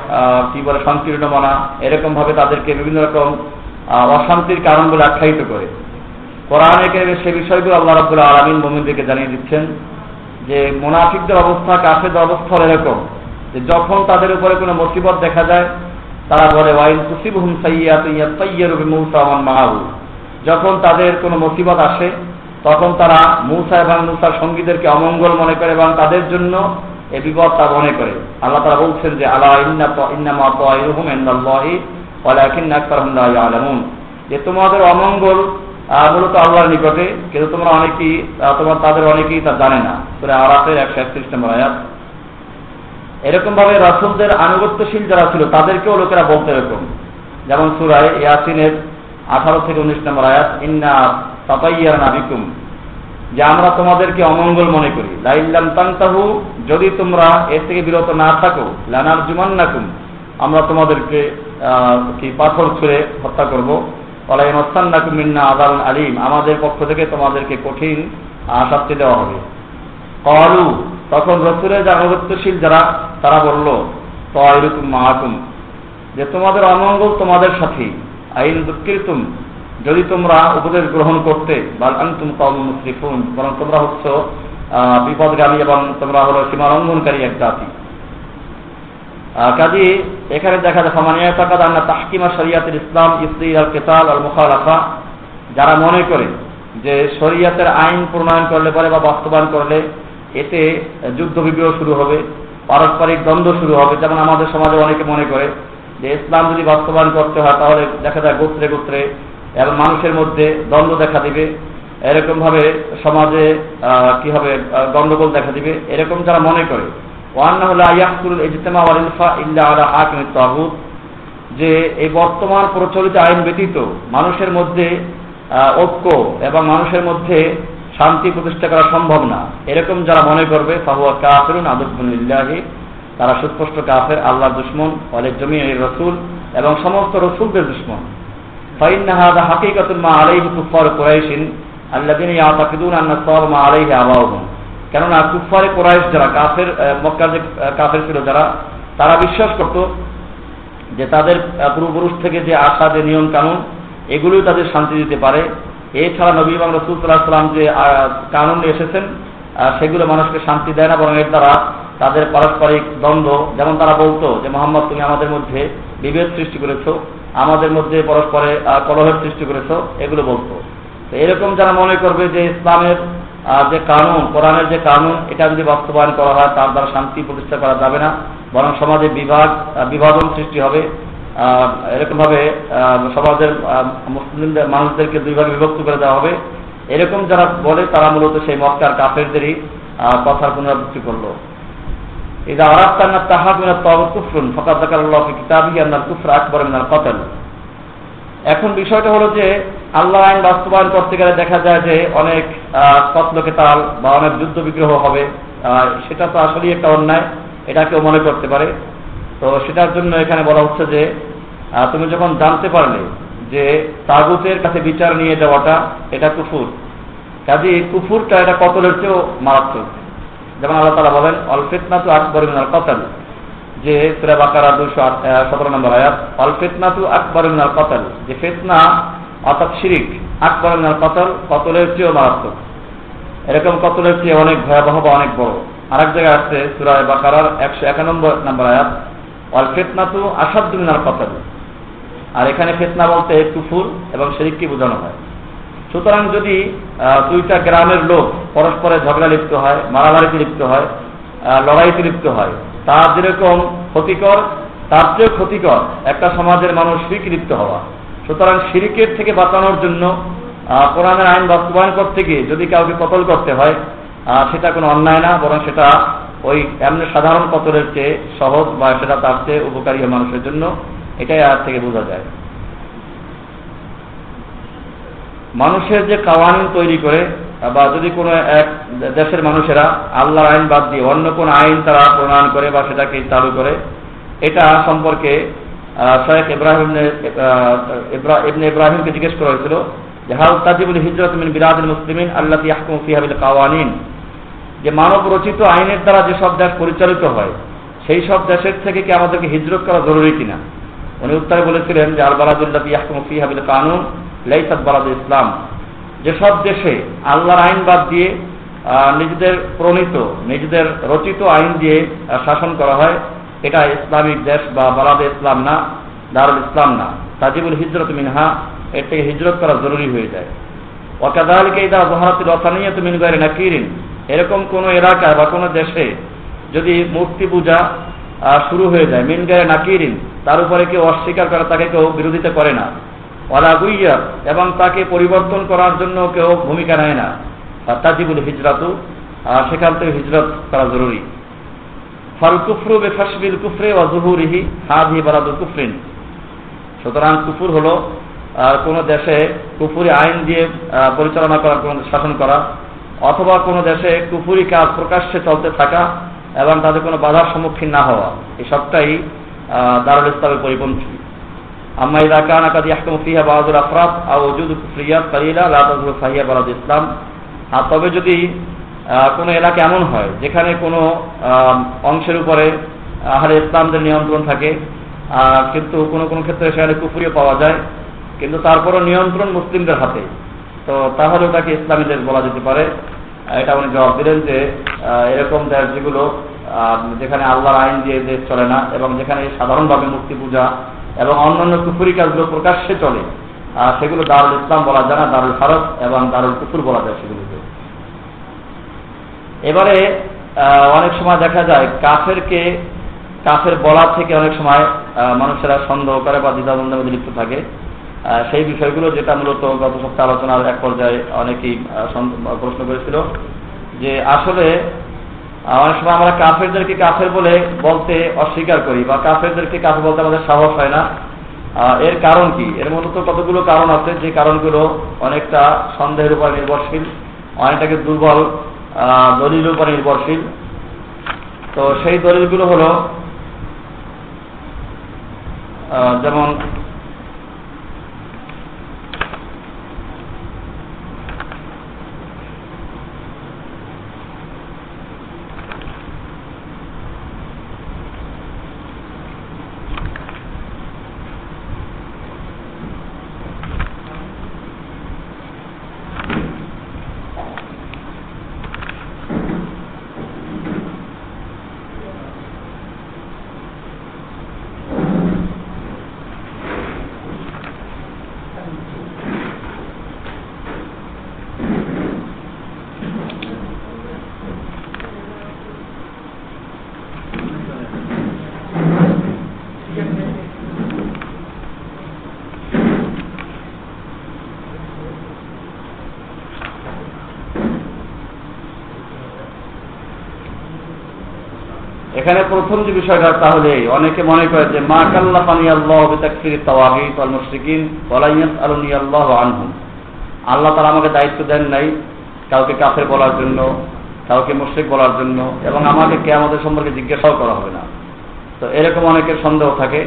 Speaker 1: কি বলে সংকীর্ণ মনা এরকম ভাবে তাদেরকে বিভিন্ন রকম অশান্তির কারণ বলে আখ্যায়িত করে। কোরআনে সে বিষয়গুলো আল্লাহ রাবুল্লাহ আলমিন মোমিনদেরকে জানিয়ে দিচ্ছেন যে মোনাফিকদের অবস্থা কাফেদের অবস্থা এরকম যে যখন তাদের উপরে কোনো মুসিবত দেখা যায়, তারা বলে, ওয়াইন কুসিব হুম সাইয়াত ইয়াত্তাইয়ারু বিমূসামান মাহু যখন তাদের কোনো মুসিবত আসে, তখন তারা মুসা এবং মুসার সঙ্গীদেরকে অমঙ্গল মনে করে এবং তাদের জন্য এ বিপদ তা মনে করে। আল্লাহ তারা বলছেন যে আল্লাহ যে, তোমাদের অমঙ্গল মূলত আল্লাহর নিকটে, কিন্তু তোমরা অনেকেই তোমার, তাদের অনেকেই তা জানে না। তোরা আরাফের একশো একত্রিশ নম্বর আয়াত। এরকম ভাবে রাসুলদের আনুগত্যশীল যারা ছিল, তাদেরকেও লোকেরা বলতে এরকম যেমন সুরায় ইয়াসিনের আঠারো থেকে উনিশ নম্বর আয়াত, ইন্না তাতাইয়ার নাবিকুম যে আমরা তোমাদেরকে অমঙ্গল মনে করি। লাইল্লাম তান্তাহু, যদি তোমরা এর থেকে বিরত না থাকো লানার জুমান নাকুম আমরা তোমাদেরকে কি পাথর ছুঁড়ে হত্যা করব। ওলাই নস্তান্নাকুম মিন্না আদাল আলিম। আমাদের পক্ষ থেকে তোমাদেরকে কঠিন শাস্তি দেওয়া হবে। কলু তখন রসুলের জাগতশীল যারা, তারা বলল তয়রুকুম মাহাকুম যে তোমাদের অমঙ্গল তোমাদের সাথে আইন দুঃখিতুম যদি তোমরা উপদেশ গ্রহণ করতে মুসরিফুন বরং তোমরা হচ্ছ বিপদগামী এবং তোমরা হলো সীমালঙ্ঘনকারী এক জাতি। কাজী এখানে দেখা যায় সমানিয়া তাকাদ আন্না তাহকিমা শরিয়াতের ইসলাম ইসরি আল কেতাল আল মুখালাফা যারা মনে করে যে শরিয়াতের আইন প্রণয়ন করলে পরে বা বাস্তবায়ন করলে এতে যুদ্ধ বিগ্রহ শুরু হবে, পারস্পরিক দ্বন্দ্ব শুরু হবে, যেমন আমাদের সমাজে অনেকে মনে করে। যে ইসলাম যদি বাস্তবায়ন করতে হয়, তাহলে দেখা যায় গোত্রে গোত্রে এবং মানুষের মধ্যে দ্বন্দ্ব দেখা দিবে। এরকম ভাবে সমাজে কি হবে গন্ডগোল দেখা দিবে। এরকম যারা মনে করে হলো যে এই বর্তমান প্রচলিত আইন ব্যতীত মানুষের মধ্যে ঐক্য এবং মানুষের মধ্যে শান্তি প্রতিষ্ঠা করা সম্ভব না। এরকম যারা মনে করবে, ফাহুয়া কাফেরুন আদুবুল্লাহি তারা সুস্পষ্ট কাফের আল্লাহ দুশ্মন অলেক জমি রসুল এবং সমস্ত রসুলদের দুশ্মন। ফাইন্নাহাদা হাকিকাতুল মা আলাইহি কুফার কুরাইশিন আল্লাযিনা ইয়াতাকিদুন আন্না সওয়াব মা আলাইহি আবাউহুম। কেননা কুফারে কোরাইশ যারা কাফের মক্কার যে কাফের ছিল যারা, তারা বিশ্বাস করত যে তাদের পূর্বপুরুষ থেকে যে আশা, যে নিয়ম কানুন, এগুলোই তাদের শান্তি দিতে পারে। এছাড়া নবী এবং রসুল সাল্লাহ সাল্লাম যে কানুন এসেছেন সেগুলো মানুষকে শান্তি দেয় না, বরং এর দ্বারা তাদের পারস্পরিক দ্বন্দ্ব, যেমন তারা বলতো যে, মোহাম্মদ, তুমি আমাদের মধ্যে বিভেদ সৃষ্টি করেছ, আমাদের মধ্যে পরস্পরে কলহের সৃষ্টি করেছ, এগুলো বলতো। তো এরকম যারা মনে করবে যে, ইসলামের যে কানুন, কোরআনের যে কানুন, এটা যদি বাস্তবায়ন করা হয়, তার দ্বারা শান্তি প্রতিষ্ঠা করা যাবে না, বরং সমাজে বিভাগ বিভাজন সৃষ্টি হবে এরকমভাবে সমাজের মুসলিমদের, মানুষদেরকে দুই ভাগে বিভক্ত করে দেওয়া হবে। এরকম যারা বলে তারা মূলত সেই মক্কার কাফেরদেরই কথার পুনরাবৃত্তি করলো إذا أردت أن التحاك من الطاغوت كفر فقد ذكر الله في كتابه أن الكفر أكبر من القتل এখন বিষয়টা হলো যে আল্লাহ আইন বাস্তবায়ন করতে গেলে দেখা যায় যে অনেক কতলকে তাল বা অনেক যুদ্ধ বিগ্রহ হবে সেটা তো আসলেই একটা অন্যায় এটা কেউ মনে করতে পারে তো সেটার জন্য এখানে বলা হচ্ছে যে তুমি যখন জানতে পারলে যে তাগুতের কাছে বিচার নিয়ে যাওয়াটা এটা কুফুর। কাজে কুফুরটা এটা কতলের চেয়েও মারাত্মক। যেমন আল্লাহ তালা বলেন অল ফেতনা তো আকবর মিনাল কতল। যে সুরা বাকারা দুশো সতেরো নম্বর আয়াত অল ফেতনা তো আকবর মিনাল কতল। যে ফেতনা অর্থাৎ শিরিক, আকবর মিনাল কতল কতলের চেয়েও মারাত্মক। এরকম কতলের চেয়ে অনেক ভয়াবহ বা অনেক বড়। আর এক জায়গায় আসছে সুরায় বাকারার একশো একানব্বই নম্বর আয়াত অল ফেতনা তো আসাদ্দ মিনাল কতল। আর এখানে ফেতনা বলতে কুফুর এবং শিরিককে বোঝানো হয়। সুতরাং যদি দুইটা গ্রামের লোক পরস্পরে ঝগড়া লিপ্ত হয়, মারামারিতে লিপ্ত হয় লড়াইতে লিপ্ত হয় তা যেরকম ক্ষতিকর, তার চেয়েও ক্ষতিকর একটা সমাজের মানুষ শিরিক লিপ্ত হওয়া। সুতরাং শিরিকের থেকে বাঁচানোর জন্য কোরআনের আইন বাস্তবায়ন করতে গিয়ে যদি কাউকে কতল করতে হয় সেটা কোনো অন্যায় না, বরং সেটা ওই এমনি সাধারণ কতলের চেয়ে সহজ বা সেটা তার চেয়ে উপকারী মানুষের জন্য। এটাই আর থেকে বোঝা যায়। মানুষের যে কাওয়ানিন তৈরি করে, বা যদি কোনো এক দেশের মানুষেরা আল্লাহর আইন বাদ দিয়ে অন্য কোন আইন তারা প্রণয়ন করে বা সেটাকে চালু করে, এটা সম্পর্কে শেখ ইব্রাহিম ইবনে ইব্রাহিমকে জিজ্ঞেস করা হয়েছিল যে, হাল তাজিবুল হিজরত মিন বিরাদুল মুসলিমিন আল্লাহ ইয়াহকুম ফিহাবিল কাওয়ানিন? যে মানব রচিত আইনের দ্বারা যেসব দেশ পরিচালিত হয়, সেই সব দেশের থেকে কি আমাদেরকে হিজরত করা জরুরি কিনা? উনি উত্তরে বলেছিলেন যে, আল ফিহাবিল কানুন লাইসাদ বালাদ ইসলাম। যেসব দেশে আল্লাহর আইন বাদ দিয়ে নিজেদের প্রণীত, নিজেদের রচিত আইন দিয়ে শাসন করা হয়, এটা ইসলামিক দেশ বা বালাদ ইসলাম না, দারুল ইসলাম না। তাজিবুল হিজরত মিনহা, এর থেকে হিজরত করা জরুরি হয়ে যায়। ওকাদালকে ইদা জহারাতুল অসানিয়া তুমি নাকিরিন। এরকম কোন এলাকায় বা কোনো দেশে যদি মূর্তি পূজা শুরু হয়ে যায়। মিন গায়ে নাকিরিন, তার উপরে কেউ অস্বীকার করে, তাকে কেউ বিরোধিতা করে না। ওয়ালা গুইয়া, এবং তাকে পরিবর্তন করার জন্য কেউ ভূমিকা নেয় না। তাজিবুল হিজরাতু সেখান থেকে হিজরত করা জরুরি। ফল কুফরু বে কুফরে ওয়া জুহুরিহি হাদি কুফরিন। সুতরাং কুফুর হলো কোন দেশে কুফুরি আইন দিয়ে পরিচালনা করা, কোন শাসন করা, অথবা কোন দেশে কুফুরি কাজ প্রকাশ্যে চলতে থাকা এবং তাদের কোনো বাধার সম্মুখীন না হওয়া। এই সবটাই দারুল ইসলামের পরিপন্থী। আম্মা ইদা কানা কাদি আহকাম ফিহা বাহাদুর আফরাত আও ওজুদ কুফরিয়াত কালিলা লা ফাহিয়া বারাদ ইসলাম। আর তবে যদি কোনো এলাকা এমন হয়, যেখানে কোনো অংশের উপরে আহারে ইসলামদের নিয়ন্ত্রণ থাকে কিন্তু কোনো কোনো ক্ষেত্রে সেখানে কুফুরিও পাওয়া যায়, কিন্তু তারপরও নিয়ন্ত্রণ মুসলিমদের হাতে, তো তাহলে ওটাকে ইসলামী দেশ বলা যেতে পারে। এটা উনি জবাব দিলেন যে এরকম দেশ যেগুলো যেখানে আল্লাহর আইন দিয়ে দেশ চলে না এবং যেখানে সাধারণভাবে মূর্তি পূজা এবং অন্যান্য কুফুরি কাজগুলো প্রকাশ্যে চলে সেগুলো দারুল ইসলাম বলা যায় না, দারুল ভারত এবং দারুল কুফুর বলা যায় সেগুলোকে। এবারে অনেক সময় দেখা যায় কাফেরকে, কাফের বলা থেকে অনেক সময় মানুষেরা সন্দেহ করে বা দ্বিধাদ্বন্দ্বের মধ্যে লিপ্ত থাকে। সেই বিষয়গুলো যেটা মূলত গত সপ্তাহে আলোচনার এক পর্যায়ে অনেকেই প্রশ্ন করেছিল যে আসলে অনেক সময় আমরা কাফেরদেরকে কাফের বলে বলতে অস্বীকার করি বা কাফেরদেরকে কাফের বলতে আমাদের সাহস হয় না। এর কারণ কি? এর মূলত কতগুলো কারণ আছে, যে কারণগুলো অনেকটা সন্দেহের উপর নির্ভরশীল, অনেকটাকে দুর্বল দলিলের উপর নির্ভরশীল। তো সেই দলিলগুলো হলো যেমন এখানে প্রথম যে বিষয়টা তাহলে অনেকে মনে করে যে মা কাল্লা পানি আল্লাহ মুশরিকিন আল্লাহ আনহুম আল্লাহ তারা আমাকে দায়িত্ব দেন নাই কাউকে কাফের বলার জন্য, কাউকে মুশ্রিক বলার জন্য এবং আমাকে কে আমাদের সম্পর্কে জিজ্ঞাসাও করা হবে না। তো এরকম অনেকের সন্দেহ থাকে।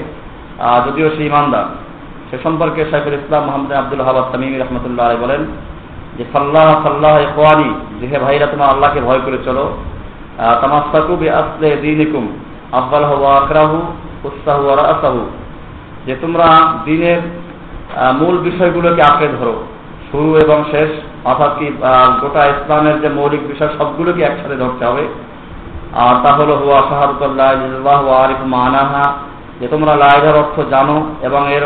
Speaker 1: যদিও সে ইমানদার। সে সম্পর্কে শাইফুল ইসলাম মোহাম্মদ আব্দুল হাবাদ তামিম রহমতুল্লাহ আলাই বলেন যে, সাল্লাহ সাল্লাহ কোয়ানি যে ভাইরা, তোমার আল্লাহকে ভয় করে চলো। তামাস্তাকু বি আসলে দিনিকুম। আব্বাল হওয়া আকরাহু উৎসাহ রাসাহু যে তোমরা দিনের মূল বিষয়গুলোকে আঁকড়ে ধরো। শুরু এবং শেষ, অর্থাৎ কি গোটা ইসলামের যে মৌলিক বিষয় সবগুলোকে একসাথে ধরতে হবে। আর তা হলো, হুয়া শাহাদুল্লাহ আরিফ মানাহা যে তোমরা লাইলার অর্থ জানো এবং এর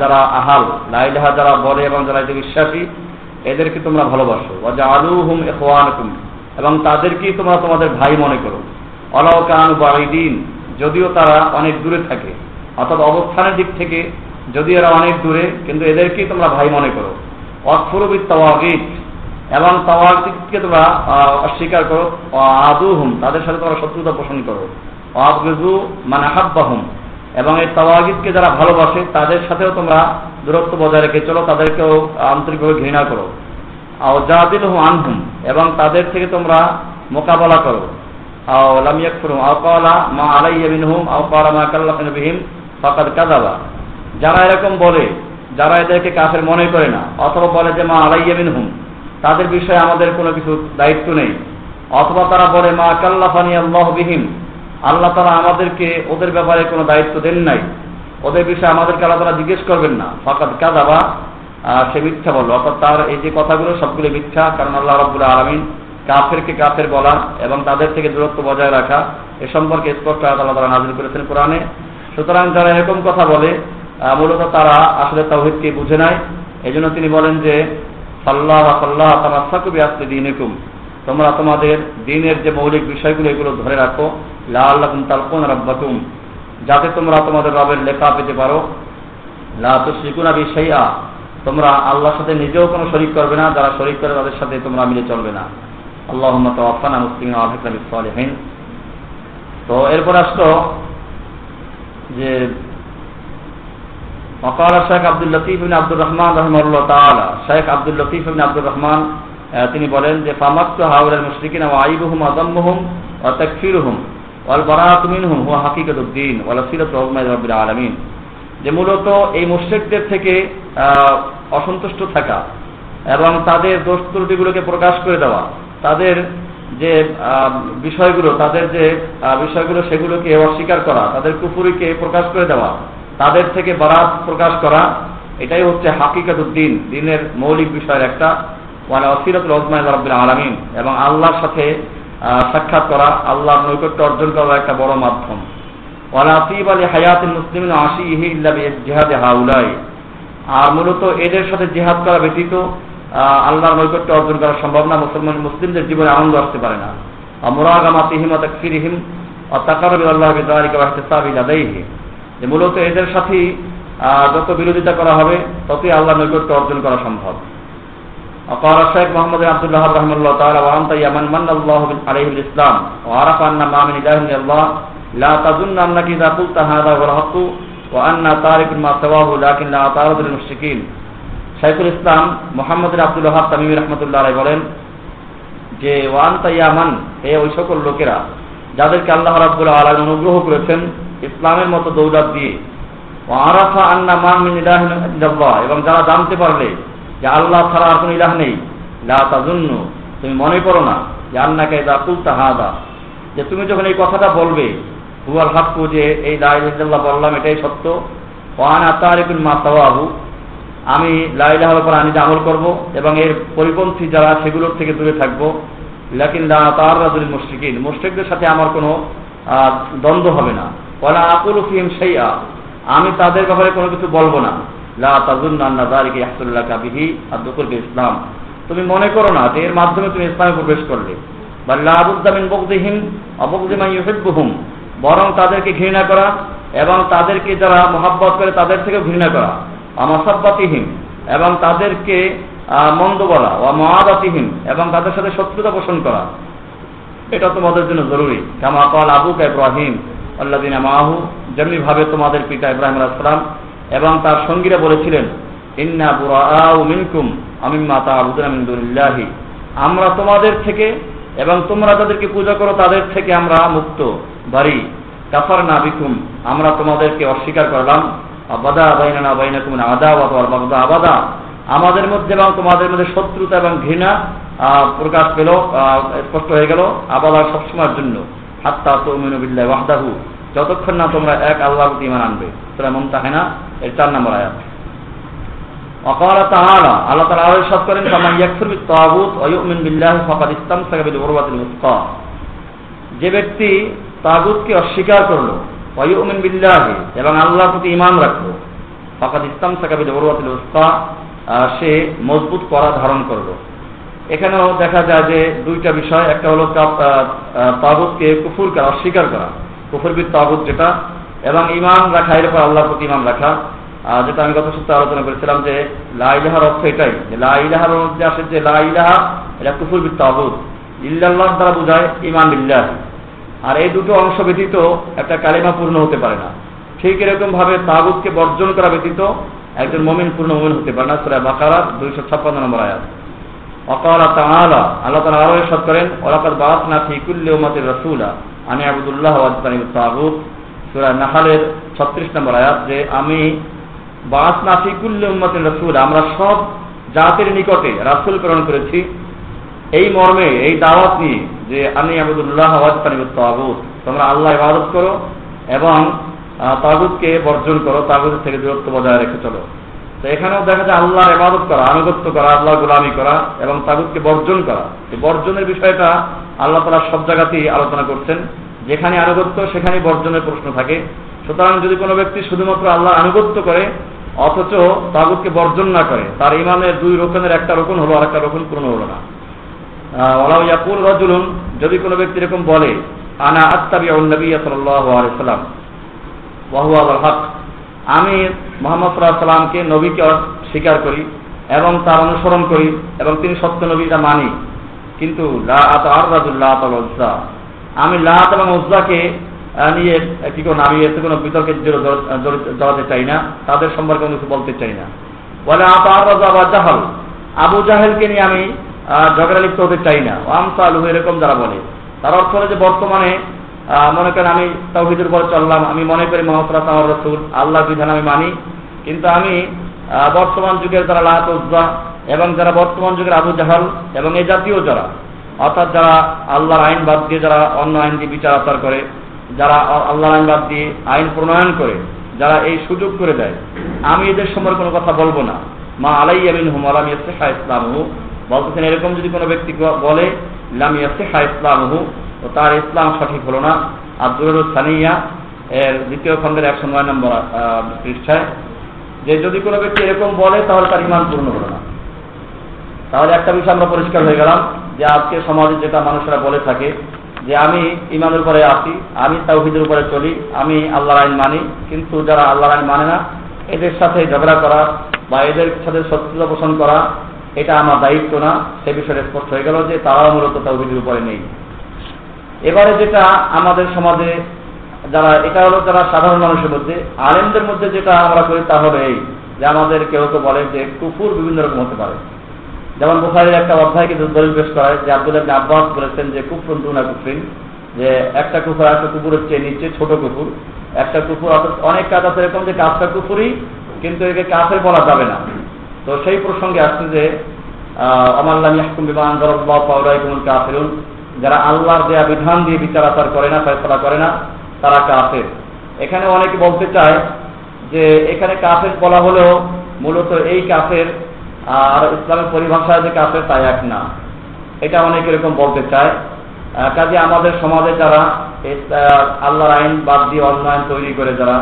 Speaker 1: যারা আহাল লাইলাহা যারা বলে এবং যারা এতে বিশ্বাসী, এদেরকে তোমরা ভালোবাসো। আলু হুম এখওয়ানকুম এবং তাদেরকেই তোমরা তোমাদের ভাই মনে করো। অলাউকান বাড়িদিন যদিও তারা অনেক দূরে থাকে। অর্থাৎ অবস্থানের দিক থেকে যদি এরা অনেক দূরে, কিন্তু এদেরকেই তোমরা ভাই মনে করো। অক্ষরবিদ তাওয়াগিত এবং তাওয়াগিতকে তোমরা অস্বীকার করো। আদু হুম তাদের সাথে তোমরা শত্রুতা পোষণ করো। আবগজু মানে হাব্বাহুম এবং এই তাওয়াগিদকে যারা ভালোবাসে, তাদের সাথেও তোমরা দূরত্ব বজায় রেখে চলো, তাদেরকেও আন্তরিকভাবে ঘৃণা করো। হুম আনহুম, এবং তাদের থেকে তোমরা মোকাবেলা করো। আও লাম ইয়াকফুরুম আও ক্বালা মা আলাইয়া মিনহুম আও ক্বালা মা কাল্লাফিন বিহিম ফাকাদ কাযাবা যারা এরকম বলে, যারা এদেরকে কাফের মনে করে না, অথবা বলে যে মা আলাইয়া মিনহুম, তাদের বিষয়ে আমাদের কোনো কিছু দায়িত্ব নেই। অথবা তারা বলে, মা কাল্লাফানি আল্লাহ বিহিম, আল্লাহ তারা আমাদেরকে ওদের ব্যাপারে কোনো দায়িত্ব দেন নাই। ওদের বিষয়ে আমাদেরকে আল্লাহ তারা জিজ্ঞেস করবেন না। ফাকাদ কাযাবা সে মিথ্যা বলল। অর্থাৎ তার এই যে কথাগুলো সবগুলো মিথ্যা, কারণ আল্লাহ রব্বুল আলমিন কাফেরকে কাফের বলা এবং তাদের থেকে দূরত্ব বজায় রাখা, এ সম্পর্কে স্পষ্ট আল্লাহ তারা নাজিল করেছেন কোরআনে। সুতরাং যারা এরকম কথা বলে মূলত তারা আসলে তৌহিদকে বুঝে নাই। এই জন্য তিনি বলেন যে, সাল্লাহ সাল্লাহ তামাসাকুবি আসতে দিনেকুম। তোমরা তোমাদের দিনের যে মৌলিক বিষয়গুলো এগুলো ধরে রাখো। লা আল্লাহ তালকুন রব্বাকুম। যাতে তোমরা তোমাদের রবের লেখা পেতে পারো। লা তো শিকুনা বিষয়া তোমরা আল্লাহর সাথে নিজেও কোনো শরিক করবে না, যারা শরিক করে তাদের সাথে তোমরা মিলে চলবে না। তো এরপর আসলো যে শেখ আব্দুল লতিফ রহমান তালা শেখ আব্দুল লতিফ আব্দুর রহমান তিনি বলেন যে ফামাক্ত মুশরিকিন ও ও ওয়াল উদ্দিন ওয়াল রব্বিল যে, মূলত এই মুশরিকদের থেকে অসন্তুষ্ট থাকা এবং তাদের দোষ ত্রুটিগুলোকে প্রকাশ করে দেওয়া তাদের যে বিষয়গুলো, তাদের যে বিষয়গুলো সেগুলোকে অস্বীকার করা, তাদের কুফুরিকে প্রকাশ করে দেওয়া, তাদের থেকে বারাত প্রকাশ করা, এটাই হচ্ছে হাকিকাতুদ্দিন দিনের মৌলিক বিষয়ের একটা। মানে অসিরতুল ওজমাই রব্বিল আলমিন, এবং আল্লাহর সাথে সাক্ষাৎ করা, আল্লাহর নৈকট্য অর্জন করার একটা বড় মাধ্যম। ওয়ালা আতিব আলী হায়াত মুসলিম আশি ইহি ইল্লা জেহাদে হাউলাই। আর মূলত এদের সাথে জেহাদ করা ব্যতীত আল্লাহর নৈকট্য অর্জন করা সম্ভব না মুসলমান মুসলিমদের জীবনে আনন্দ আসতে পারে না মোরাগামা তিহিম তাকফিরিহিম অত্যাকার আল্লাহ বিদারিকা ওয়াহতিসাবি লাদাইহি যে মূলত এদের সাথেই যত বিরোধিতা করা হবে ততই আল্লাহ নৈকট্য অর্জন করা সম্ভব قال الشيخ محمد عبد الله رحمه الله تعالى وانت يا من من الله عليه الاسلام وعرف ان ما من اله الا الله لا تظن انك اذا قلت هذا هو الحق وان تارك ما سواه لكن لا تعرض للمشركين শাইখুল ইসলাম মোহাম্মদ আব্দুল হাব তামিমি রহমতুল্লাহ রায় বলেন যে, ওয়ান তাইয়ামান, হে ওই সকল লোকেরা, যাদেরকে আল্লাহ রাব্বুল আলম অনুগ্রহ করেছেন ইসলামের মতো দৌলত দিয়ে আরাফা আন্না মান মিন ইল্লাল্লাহ এবং যারা জানতে পারলে যে আল্লাহ ছাড়া আর কোনো ইলাহ নেই, লা তাজুন্ন তুমি মনে করো না, যে আন্নাকে দা হাদা যে তুমি যখন এই কথাটা বলবে, হুয়াল হাক্কু যে এই ইলাহা বললাম, এটাই সত্য ওয়ান আতারিকুল মা তাওয়াহু আমি লাইলাহর উপর আমি আমল করব এবং এর পরিপন্থী যারা সেগুলোর থেকে দূরে থাকব। লেকিন তার রাজুল মুশ্রিকিন। মুশ্রিকদের সাথে আমার কোনো দ্বন্দ্ব হবে না। ওলা আকুল ফিম সেইয়া আমি তাদের ব্যাপারে কোনো কিছু বলব না। লা তাজুন্না দারিকে ইয়াহসুল্লাহ কাবিহি আর দুকুরকে ইসলাম। তুমি মনে করো না যে এর মাধ্যমে তুমি ইসলামে প্রবেশ করলে। বা লাবুদ্দামিন বকদিহীন অবকদিমা ইউহিব্বুহুম। বরং তাদেরকে ঘৃণা করা এবং তাদেরকে যারা মহাব্বত করে তাদের থেকেও ঘৃণা করা। আমাসাব্বাতিহীন এবং তাদেরকে মন্দ বলা ও মহাদাতিহীন এবং তাদের সাথে শত্রুতা পোষণ করা। এটা তোমাদের জন্য জরুরি। কামা কল আবুকা ইব্রাহিম আল্লাদিন মাহু যেমনি ভাবে তোমাদের পিতা ইব্রাহিম আলাহাম এবং তার সঙ্গীরা বলেছিলেন, ইন্না মিনকুম আমিম্মা তা আবুদুল্লাহি আমরা তোমাদের থেকে, এবং তোমরা তাদেরকে পূজা করো, তাদের থেকে আমরা মুক্ত বাড়ি কাফার না বিকুম, আমরা তোমাদেরকে অস্বীকার করলাম। আমাদের মধ্যে এবং তোমাদের মধ্যে শত্রুতা এবং ঘৃণা প্রকাশ পেল স্পষ্ট হয়ে গেল আবাদা সবসময়ের জন্য। হাত্তা তৌমিন ওয়াহদাহু। যতক্ষণ না তোমরা এক আল্লাহ ইমান আনবে। সেটা মন তাহেনা এর চার নম্বর আয়াত। অকালা তাহারা আল্লাহ আরও সব করেন ইয়াকফুরবি অয়ুমিন বিল্লাহ ফাকাদ ইসলাম সাকাবিল যে ব্যক্তি তাগুতকে অস্বীকার করল ওয়া ইউমিন বিল্লাহি এবং আল্লাহর প্রতি ঈমান রাখল ফাকাদ ইসতামসাকা বিল উরওয়াতিল উসকা সে মজবুত করা ধারণ করল। এখানেও দেখা যায় যে দুইটা বিষয়, একটা হলো তাগুতকে কুফুর করা অস্বীকার করা। কুফুরবিদ তাগুত যেটা, এবং ইমান রাখা, এর উপর আল্লাহর প্রতি ইমান রাখা। যেটা আমি গত সপ্তাহে আলোচনা করেছিলাম যে লাইলাহার অর্থ এটাই, যে লাইলাহার মধ্যে আসে যে লাইলাহা এটা কুফুরবিদ তাগুত। ইল্লাল্লাহ দ্বারা বোঝায় ইমান ইল্লাহ আর এই দুটো অংশ ব্যতীত একটা কালিমা পূর্ণ হতে পারে না। ঠিক এরকম ভাবে তাগুতকে বর্জন করা ব্যতীত একজন মমিন পূর্ণ মমিন হতে পারে না। সুরা বাকারা দুইশো ছাপ্পান্ন নম্বর আয়াত। অকালা তাআলা, আল্লাহ তাআলা আরও ইরশাদ করেন, ওয়ালাকাদ বাআসনা ফি কুল্লি উম্মাতির রাসূলা, আনি আবুদুল্লাহ তাগুত সূরা নাহালের 36 নম্বর আয়াত যে আমি বাআসনা ফি কুল্লি উম্মাতির রাসূলা, আমরা সব জাতির নিকটে রাসূল প্রেরণ করেছি। এই মর্মে, এই দাওয়াত নিয়ে যে আমি আবুদুল্লাহ তাগুত। তোমরা আল্লাহ ইবাদত করো এবং তাগুতকে বর্জন করো, তাগুতের থেকে দূরত্ব বজায় রেখে চলো। তো এখানেও দেখা যায় আল্লাহ এবাদত করা, আনুগত্য করা, আল্লাহ গোলামি করা এবং তাগুতকে বর্জন করা। এই বর্জনের বিষয়টা আল্লাহ তালা সব জায়গাতেই আলোচনা করছেন। যেখানে আনুগত্য সেখানে বর্জনের প্রশ্ন থাকে। সুতরাং যদি কোনো ব্যক্তি শুধুমাত্র আল্লাহ আনুগত্য করে, অথচ তাগুতকে বর্জন না করে, তার ইমানের দুই রোকনের একটা রোকন হলো আর একটা রোকন পূর্ণ হলো না। ওলাউয়াকুল রাজুলুন, যদি কোনো ব্যক্তি এরকম বলে, আনা আত্তাবি নবী সাল্লাহ আলাইসাল্লাম ওয়াহু হক, আমি মোহাম্মদ সাল্লাহ সাল্লামকে নবীকে স্বীকার করি এবং তার অনুসরণ করি এবং তিনি সত্য নবীটা মানি, কিন্তু আমি লাত এবং উজ্জাকে নিয়ে কি কোনো, আমি এতে কোনো বিতর্কের জড়াতে চাই না, তাদের সম্পর্কে কিছু বলতে চাই না। বলে আত আর রাজা আবু জাহেলকে নিয়ে আমি ঝগড়া লিপ্ত হতে চাই না। আমসা এরকম যারা বলে। তার অর্থ হলো যে বর্তমানে মনে করেন আমি তৌহিদের উপর চললাম, আমি মনে করি মোহাম্মদ আমার রসুল আল্লাহ বিধান আমি মানি। কিন্তু আমি বর্তমান যুগের যারা লাহাত উজ্জা এবং যারা বর্তমান যুগের আবু জাহাল এবং এই জাতীয় যারা, অর্থাৎ যারা আল্লাহর আইন বাদ দিয়ে যারা অন্য আইন দিয়ে বিচার আচার করে, যারা আল্লাহর আইন বাদ দিয়ে আইন প্রণয়ন করে, যারা এই সুযোগ করে দেয়, আমি এদের সম্পর্কে কোনো কথা বলব না। মা আলাই আমিন হুম আলাম ইসলাম বলতেছেন, এরকম যদি কোনো ব্যক্তি বলে, লাম ইয়াসেহা ইসলাম হু তো তার ইসলাম সঠিক হলো না। আব্দুল সানিয়া এর দ্বিতীয় খণ্ডের একশো নয় নম্বর পৃষ্ঠায়, যে যদি কোনো ব্যক্তি এরকম বলে, তাহলে তার ইমান পূর্ণ হলো না। তাহলে একটা বিষয় আমরা পরিষ্কার হয়ে গেলাম যে আজকে সমাজে যেটা মানুষেরা বলে থাকে যে, আমি ইমানের উপরে আসি আমি তাওহিদের উপরে চলি, আমি আল্লাহর আইন মানি কিন্তু যারা আল্লাহর আইন মানে না, এদের সাথে ঝগড়া করা বা এদের সাথে শত্রুতা পোষণ করা এটা আমার দায়িত্ব না, সে বিষয়ে স্পষ্ট হয়ে গেল যে তারাও মূলত তাওহিদের উপরে নেই। এবারে যেটা আমাদের সমাজে যারা, এটা হলো যারা সাধারণ মানুষের মধ্যে, আলেমদের মধ্যে যেটা আমরা করি তা হবে এই, যে আমাদের কেউ তো বলে যে কুকুর বিভিন্ন রকম হতে পারে। যেমন বোখারের একটা অধ্যায় কিন্তু দলিল পেশ করা যে আব্দুল আবনে আব্বাস বলেছেন যে কুফরুন দুনা কুফরিন, যে একটা কুকুর একটা কুকুরের চেয়ে নিচে ছোট কুকুর একটা কুকুর অনেক কাজ আছে এরকম যে কাজটা কুকুরই কিন্তু একে কাফের বলা যাবে না। তো সেই প্রসঙ্গে আসছে যে অমাল্লাম ইয়াহকুম বিমান দরব্বা পাউরাই কুমুল কাফিরুন। যারা আল্লাহর দেয়া বিধান দিয়ে বিচার আচার করে না, ফয়সলা করে না, তারা কাফের। এখানে অনেকে বলতে চায় যে, এখানে কাফের বলা হলেও মূলত এই কাফের আর ইসলামের পরিভাষায় যে কাফের তাই এক না। এটা অনেক এরকম বলতে চায়। কাজে আমাদের সমাজে যারা আল্লাহর আইন বাদ দিয়ে অন্য আইন তৈরি করে যারা,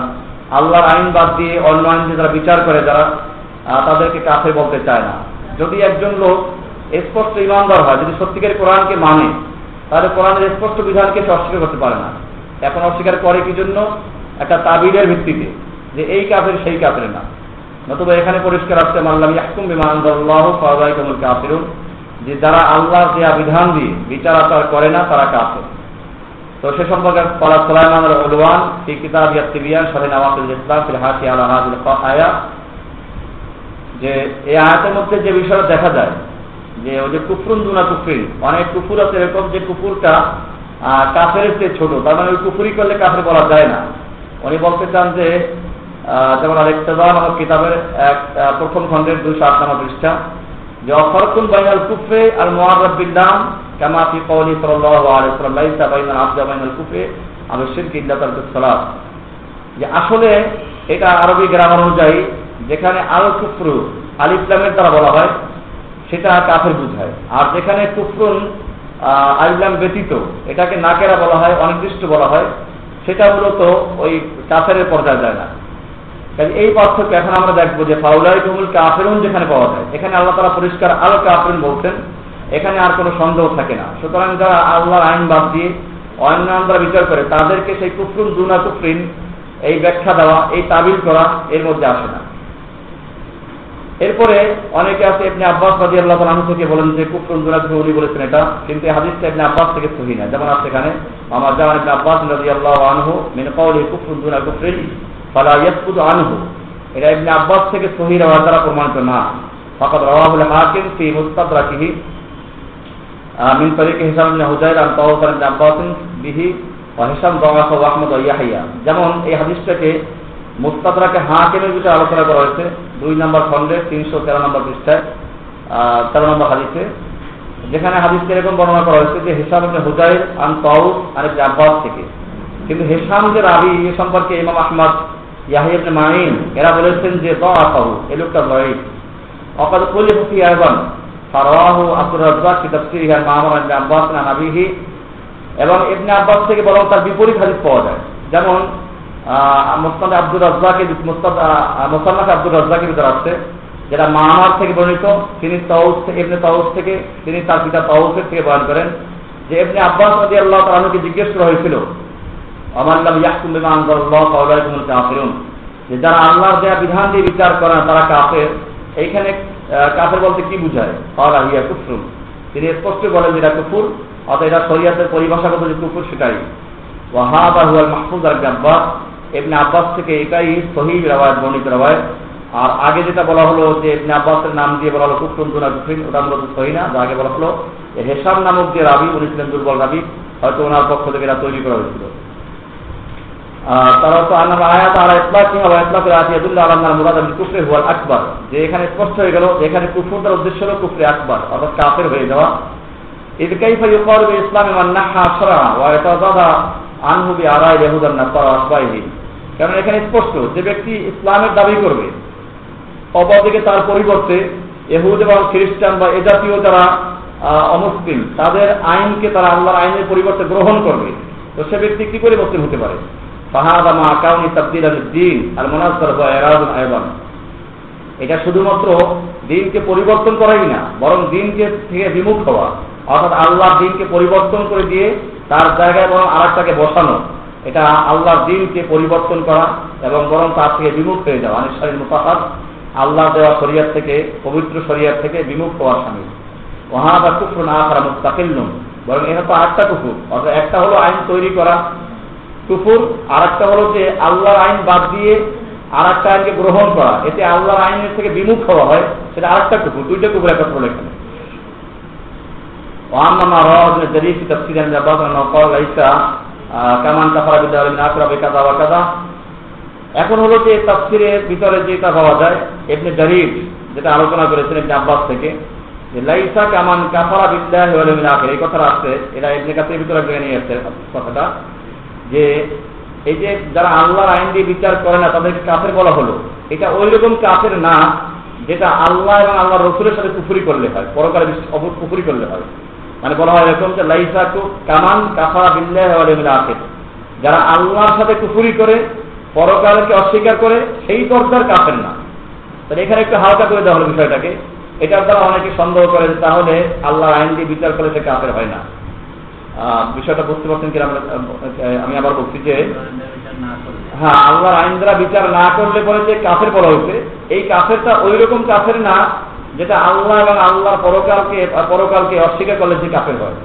Speaker 1: আল্লাহর আইন বাদ দিয়ে অন্য আইন দিয়ে যারা বিচার করে যারা তাদেরকে কাফে বলতে চায় না। যদি একজন লোক স্পষ্ট ইমানদার হয়, যদি সত্যিকার কোরআনকে মানে তাহলে কোরআনের স্পষ্ট বিধানকে সে অস্বীকার করতে পারে না। এখন অস্বীকার করে কি জন্য? একটা তাবিদের ভিত্তিতে, যে এই কাফের সেই কাফের না। নতুবা এখানে পরিষ্কার আসছে মাল্লাম ইয়াকুম বিমানদাল্লাহ ফাওয়াই কামুল কাফিরুন। যে যারা আল্লাহ দেয়া বিধান দিয়ে বিচার আচার করে না, তারা কাফের। তো সে সম্পর্কে কলা সুলাইমান উলওয়ান ফি কিতাব ইয়াতিবিয়ান শরীহ নওয়াতুল ইসলাম ফিল হাসি আলা হাযিল আয়া। যে এই আয়াতের মধ্যে যে বিষয়টা দেখা যায়, যে ওই যে কুফরুন দুনা কুফরিন অনেক কুফুর আছে এরকম যে কুকুরটা কাফের চেয়ে ছোট, তার মানে ওই কুফুরি করলে কাফের বলা যায় না। উনি বলতে চান যে যেমন আরেকটা আমার কিতাবের এক প্রথম খণ্ডের দুশো আট নম্বর পৃষ্ঠা, যে অফরকুন বাইনাল কুফে আর মোয়ারবিল্লাম কামাফি কৌলি সাল্লাহ বাইনাল আবদা বাইনাল কুফে আবশ্যক সালাম যে আসলে এটা আরবি গ্রামার অনুযায়ী যেখানে আল কুফরু আল ইসলামের দ্বারা বলা হয়, সেটা কাফের বুঝায়। আর যেখানে কুফরুন আইলাম ব্যতীত, এটাকে নাকেরা বলা হয়, অনির্দিষ্ট বলা হয়, সেটা মূলত ওই কাফের পর্যায়ে যায় না। কাজে এই পার্থক্য এখন আমরা দেখব যে ফাউলাই কুমুল কাফেরুন যেখানে পাওয়া যায়, এখানে আল্লাহ তারা পরিষ্কার আল কাফেরুন বলছেন, এখানে আর কোনো সন্দেহ থাকে না। সুতরাং যারা আল্লাহর আইন বাদ দিয়ে অন্যান্য বিচার করে, তাদেরকে সেই কুফরুন দুনা কুফরিন, এই ব্যাখ্যা দেওয়া, এই তাবিল করা এর মধ্যে আসে না। এরপরে অনেকে আছে এমনি আব্বাস রাজি আল্লাহ তালু থেকে বলেন যে কুফরুন দুনা কুফর উনি বলেছেন এটা, কিন্তু হাদিসটা এমনি আব্বাস থেকে সহি না। যেমন আছে এখানে আমার যেমন এমনি আব্বাস রাজি আল্লাহ আনহু মিন কওলি কুফরুন দুনা কুফরিন ফালা ইয়াসকুতু আনহু। এটা ইবনে আব্বাস থেকে সহি রাওয়াত দ্বারা প্রমাণিত না। ফাকাদ রাওয়াহুল হাকিম ফি মুস্তাদরাকিহি হিসাম ইবনে হুজাইর আন তাওফার ইবনে আব্বাস বিহি ওয়া হিসাম দাওয়াফ ওয়া আহমদ ওয়া ইয়াহইয়া যেমন এই হাদিসটাকে মুস্তাদরাকে হাকিমের বিষয়ে আলোচনা করা হয়েছে। দুই নম্বর খণ্ডে, তিনশো তেরো নম্বর পৃষ্ঠায় তেরো নম্বর হাদিসে, যেখানে হাদিসকে এরকম বর্ণনা করা হয়েছে যে হিসাম ইবনে হুজাইর আন তাউস আর ইবনে আব্বাস থেকে। কিন্তু হেসাম যে রাবি, এ সম্পর্কে ইমাম আহমদ ইয়াহিব মাইন এরা বলেছেন যে দাহু এ লোকটা দয়ীফ অকাদ কলি হুফি আয়বান ফারাহু আব্দুর রাজ্জাক কি তাফসীর ইহান মাহমুদ ইবনে আব্বাস না নাবিহি এবং ইবনে আব্বাস থেকে বরং তার বিপরীত হাদিস পাওয়া যায়। যেমন মুস্তাদ আব্দুর রাজ্জাকের মুস্তাদ মুসান্নাফ আব্দুর রাজ্জাকের ভিতরে আছে, যেটা মামার থেকে বর্ণিত। তিনি তাউস থেকে, ইবনে তাউস থেকে, তিনি তার পিতা তাউসের থেকে বয়ান করেন। যে এমনি আব্বাস রাদিয়াল্লাহু তাআলাকে জিজ্ঞেস করা হয়েছিল আমাল্লাম কাফিরুন? যে যারা আল্লাহর দেয়া বিধান দিয়ে বিচার করে না তারা কাফের। এইখানে কাফের বলতে কি বুঝায়? কালা হিয়া কুফরুন। তিনি স্পষ্ট বলেন যেটা কুফুর, অর্থাৎ এটা শরিয়াতের পরিভাষাগত যে কুফুর সেটাই। মাহফুজ আর এমনি আব্বাস থেকে এটাই সহি রেওয়ায়ত বর্ণিত রেওয়ায়ত আর আগে যেটা বলা হলো যে এমনি আব্বাসের নাম দিয়ে বলা হলো কুফরুন দুনা কুফরিন ওটা মূলত সহি না যা আগে বলা হলো হেসাম নামক যে রাবি উনি ছিলেন দুর্বল রাবি হয়তো ওনার পক্ষ থেকে এটা তৈরি করা হয়েছিল তারা তো আনার আয়াত আর ইতলাকি ওয়া ইতলাকুল আয়াত ইয়াদুল্লাহু আলা আন্নাল মুরাদ বিল কুফরি হুয়াল আকবার যে এখানে স্পষ্ট হয়ে গেল এখানে কুফরটার উদ্দেশ্য হলো কুফরি আকবার অর্থাৎ কাফের হয়ে যাওয়া إذ كيف يقال بالإسلام من نحى شرعا ويتضاد عنه بآراء اليهود النصارى وأشباهه কারণ এখানে স্পষ্ট যে ব্যক্তি ইসলামের দাবি করবে, অপরদিকে তার পরিবর্তে এহুদ এবং খ্রিস্টান বা এ জাতীয় যারা অমুসলিম, তাদের আইনকে তারা আল্লাহর আইনের পরিবর্তে গ্রহণ করবে। তো সে ব্যক্তি কি মুসলিম হতে পারে? দিন আর আয়বান। এটা শুধুমাত্র দিনকে পরিবর্তন করাই না, বরং দিনকে থেকে বিমুখ হওয়া। অর্থাৎ আল্লাহ দিনকে পরিবর্তন করে দিয়ে তার জায়গায় বরং আর বসানো। এটা আল্লাহর দিনকে পরিবর্তন করা এবং বরং তার থেকে বিমুখ হয়ে যাওয়া অনেক শারীর মুতাহাদ আল্লাহ দেওয়া শরিয়ার থেকে পবিত্র শরিয়ার থেকে বিমুখ হওয়ার স্বামী ওহাদা কুফর না করা মুস্তাকিল নুন বরং এটা তো আরেকটা কুকুর অর্থাৎ একটা হলো আইন তৈরি করা কুকুর আর একটা হলো যে আল্লাহর আইন বাদ দিয়ে আর একটা আইনকে গ্রহণ করা এতে আল্লাহর আইনের থেকে বিমুখ হওয়া হয় সেটা আরেকটা কুকুর দুইটা কুকুর একটা হলো এখানে وأما ما رواه ابن جرير في تفسير ابن عباس أنه قال ليس কামান কাফারা বিদ্যা আকরাবে কাদা বা কাদা এখন হলো যে তাফসিরের ভিতরে যেটা পাওয়া যায় এমনি জারির যেটা আলোচনা করেছেন এমনি আব্বাস থেকে, যে লাইসা কামান কাফারা বিদ্যা আখের, এই কথাটা আসছে এটা এমনি কাছে ভিতরে গড়ে নিয়ে আসছে কথাটা, যে এই যে যারা আল্লাহর আইন দিয়ে বিচার করে না, তাদেরকে কাফের বলা হলো। এটা ওই রকম কাফের না, যেটা আল্লাহ এবং আল্লাহ রসুলের সাথে পুফুরি করলে হয়, পরকালে পুফুরি করলে হয়। মানে বলা হয় এরকম যে লাইসা কামান কাফারা বিল্লাহ আখির। যারা আল্লাহর সাথে কুফুরি করে, পরকালকে অস্বীকার করে, সেই দরজার কাফের না। তাহলে এখানে একটু হালকা করে দেওয়া হলো বিষয়টাকে। এটার দ্বারা অনেকে সন্দেহ করে যে তাহলে আল্লাহ আইন দিয়ে বিচার করে সে কাফের হয় না। বিষয়টা বুঝতে পারছেন কিনা আমি আবার বলছি যে হ্যাঁ আল্লাহর আইন দ্বারা বিচার না করলে পরে যে কাফের বলা হয়েছে, এই কাফেরটা ওই রকম কাফের না যেটা আল্লাহ এবং আল্লাহ পরকালকে পরকালকে অস্বীকার করলে যে কাফের হয়।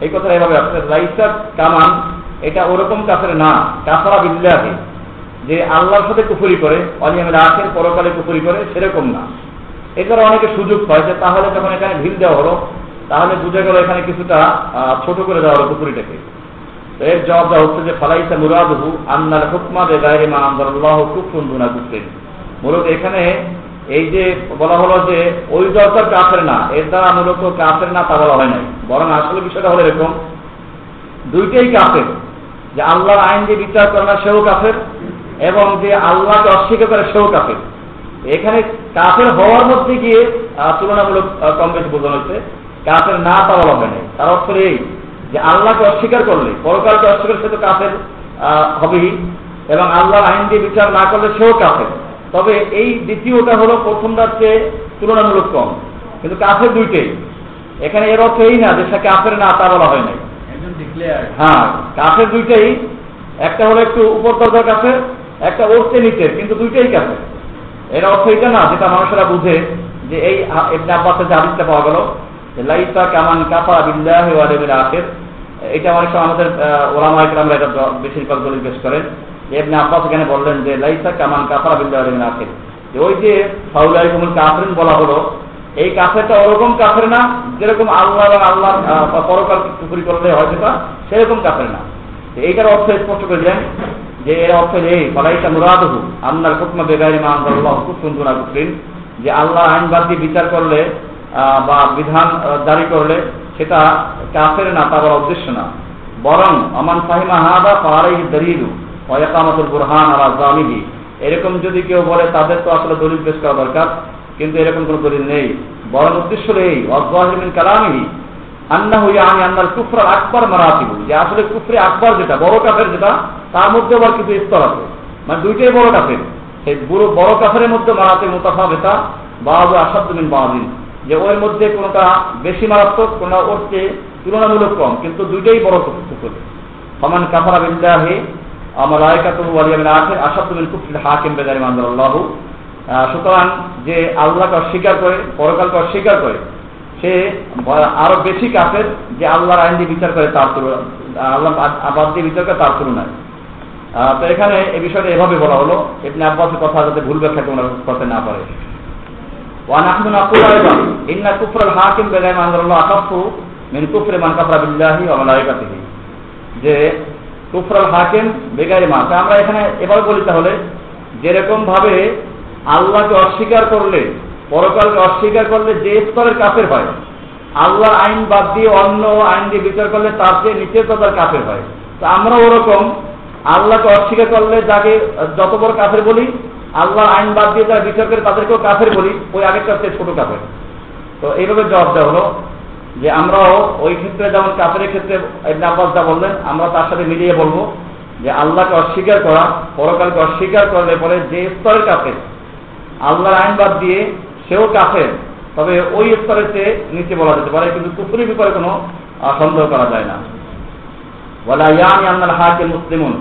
Speaker 1: এই কথাটা এভাবে রাইসা কামান, এটা ওরকম কাফের না। কাফারা বিল্লাহে। যে আল্লাহর সাথে কুফুরি করে অনিয়মের আখের পরকালে কুফুরি করে, সেরকম না। এছাড়া অনেকে সুযোগ পায় যে তাহলে যখন এখানে ভিড় দেওয়া হলো, তাহলে বুঝে গেল এখানে কিছুটা ছোট করে দেওয়া হলো কুফুরিটাকে। এর জবাব দেওয়া হচ্ছে যে, ফালাইসা মুরাদহু আন্নার হুকমা বে গায়ে মা আন্দাল্লাহ কুফরুন দুনা কুফরিন। মূলত এখানে এই যে বলা হলো যে ওই দরকার কাফের না, এর দ্বারা মূলত কাফের না তা বলা হয় নাই। বরং আসলে বিষয়টা হলো এরকম, দুইটাই কাফের। যে আল্লাহর আইন দিয়ে বিচার করে না, সেও কাফের, এবং যে আল্লাহকে অস্বীকার করে, সেও কাফের। এখানে কাফের হওয়ার মধ্যে গিয়ে তুলনামূলক কম বেশি বোঝানো হচ্ছে কাফের না তা বলা হয় নাই। তার অর্থ এই যে আল্লাহকে অস্বীকার করলে, পরকালকে অস্বীকার সে তো কাফের হবেই, এবং আল্লাহর আইন দিয়ে বিচার না করলে সেও কাফের। তবে এই দ্বিতীয়টা হলো প্রথমটার চেয়ে তুলনামূলক কম। কিন্তু কাফের দুইটাই। এখানে এর অর্থ এই না যে সে কাফের না তা বলা হয় নাই। হ্যাঁ কাফের দুইটাই একটা হলো একটু উপর দরকার কাফের একটা ওরতে নিচে কিন্তু দুইটাই কাছে এর অর্থ এটা না যেটা মানুষেরা বুঝে যে এই এমনি আব্বাসের যে হাদিসটা পাওয়া গেল লাইসা কামান কাফা বিল্লাহ ওয়ালিমিল আখির। এটা অনেক সময় আমাদের ওলামা ইকরামরা এটা বেশিরভাগ দলিল পেশ করেন। এমনি আব্বাস এখানে বললেন যে, লাইসা কামান কাফা বিল্লাহ আখির। ওই যে ফাউলাই কুমুল কাফরিন বলা হলো, এই কাফেরটা ওরকম কাফের না, যেরকম আল্লাহ এবং আল্লাহ পরকাল কুপুরি করলে হয় সেটা সেরকম কাফের না। এইটার অর্থ স্পষ্ট করে দিলেন যে, এর অর্থ এই ফলাইটা মুরাদহু আল্লাহর হুকমা বেগারি মা আল্লাহ কুসুন্দুনা কুসরিন যে আল্লাহ আইন বাদ দিয়ে বিচার করলে বা বিধান জারি করলে সেটা কাফের না, তা বলা উদ্দেশ্য না। বরং আমান ফাহিমা হাদা পাহারাই দলিলু। ওয়াকামাতুল বুরহান আলা জামিহি। এরকম যদি কেউ বলে, তাদের তো আসলে দলিল পেশ করা দরকার, কিন্তু এরকম কোনো দলিল নেই। বরং উদ্দেশ্য এই অজাহিমিন কালামিহি আন্না হইয়া আমি আন্নার কুফরা আকবর মারাতিবু। যে আসলে কুফরে আকবর যেটা, বড় কাফের যেটা, তার মধ্যে আবার কিছু স্তর আছে। মানে দুইটাই বড় কাফের। সেই বুড়ো বড় কাফের মধ্যে মারাতে মোতাফা বেতা বাহাদুর আসাদুমিন বাহাদিন যে ওর মধ্যে কোনটা বেশি মারাত্মক, কোনটা ওর চেয়ে তুলনামূলক কম, কিন্তু দুইটাই বড় কুফর। সমান কাফারা বিল্লাহে সুতরাং যে আল্লাহকে অস্বীকার করে পরকালকে অস্বীকার করে, সে আরও বেশি কাফের যে আল্লাহর আইন দিয়ে বিচার করে তার তুলনায় আল্লাহ আবাদ দিয়ে বিচার করে তার তুলনায়। তো এখানে এই বিষয়টা এভাবে বলা হলো। এমনি আব্বাসের কথা যাতে ভুল ব্যাখ্যা করতে না পারে। ওয়ান মান কাফরা বিল্লাহি ওয়া মালাইকাতিহি। যে কুফরাল হাকিম বেগাই মা। আমরা এখানে এবার বলি তাহলে, যেরকম ভাবে আল্লাহকে অস্বীকার করলে, পরকালকে অস্বীকার করলে যে স্তরের কাফের হয়, আল্লাহর আইন বাদ দিয়ে অন্য আইন দিয়ে বিচার করলে তার চেয়ে নিচের তার কাফের হয়। তো আমরা ওরকম আল্লাহকে অস্বীকার করলে যাকে যত বড় কাফের বলি, আল্লাহর আইন বাদ দিয়ে যারা বিচার করে তাদেরকেও কাফের বলি, ওই আগেরটার চেয়ে ছোট কাফের। তো এইভাবে জবাব দেওয়া হলো। যে আমরাও ওই ক্ষেত্রে যেমন কাফের ক্ষেত্রে আব্বাস যা বললেন, আমরা তার সাথে মিলিয়ে বলব যে আল্লাহকে অস্বীকার করা, পরকালকে অস্বীকার করলে পরে যে স্তরের কাফের, আল্লাহর আইন বাদ দিয়ে সেও কাফের, তবে ওই স্তরের চেয়ে নিচে বলা যেতে পারে, কিন্তু কুফুরির ব্যাপারে কোনো সন্দেহ করা যায় না। বলা ইয়ানি আল্লাহ হাকে মুসলিমুন,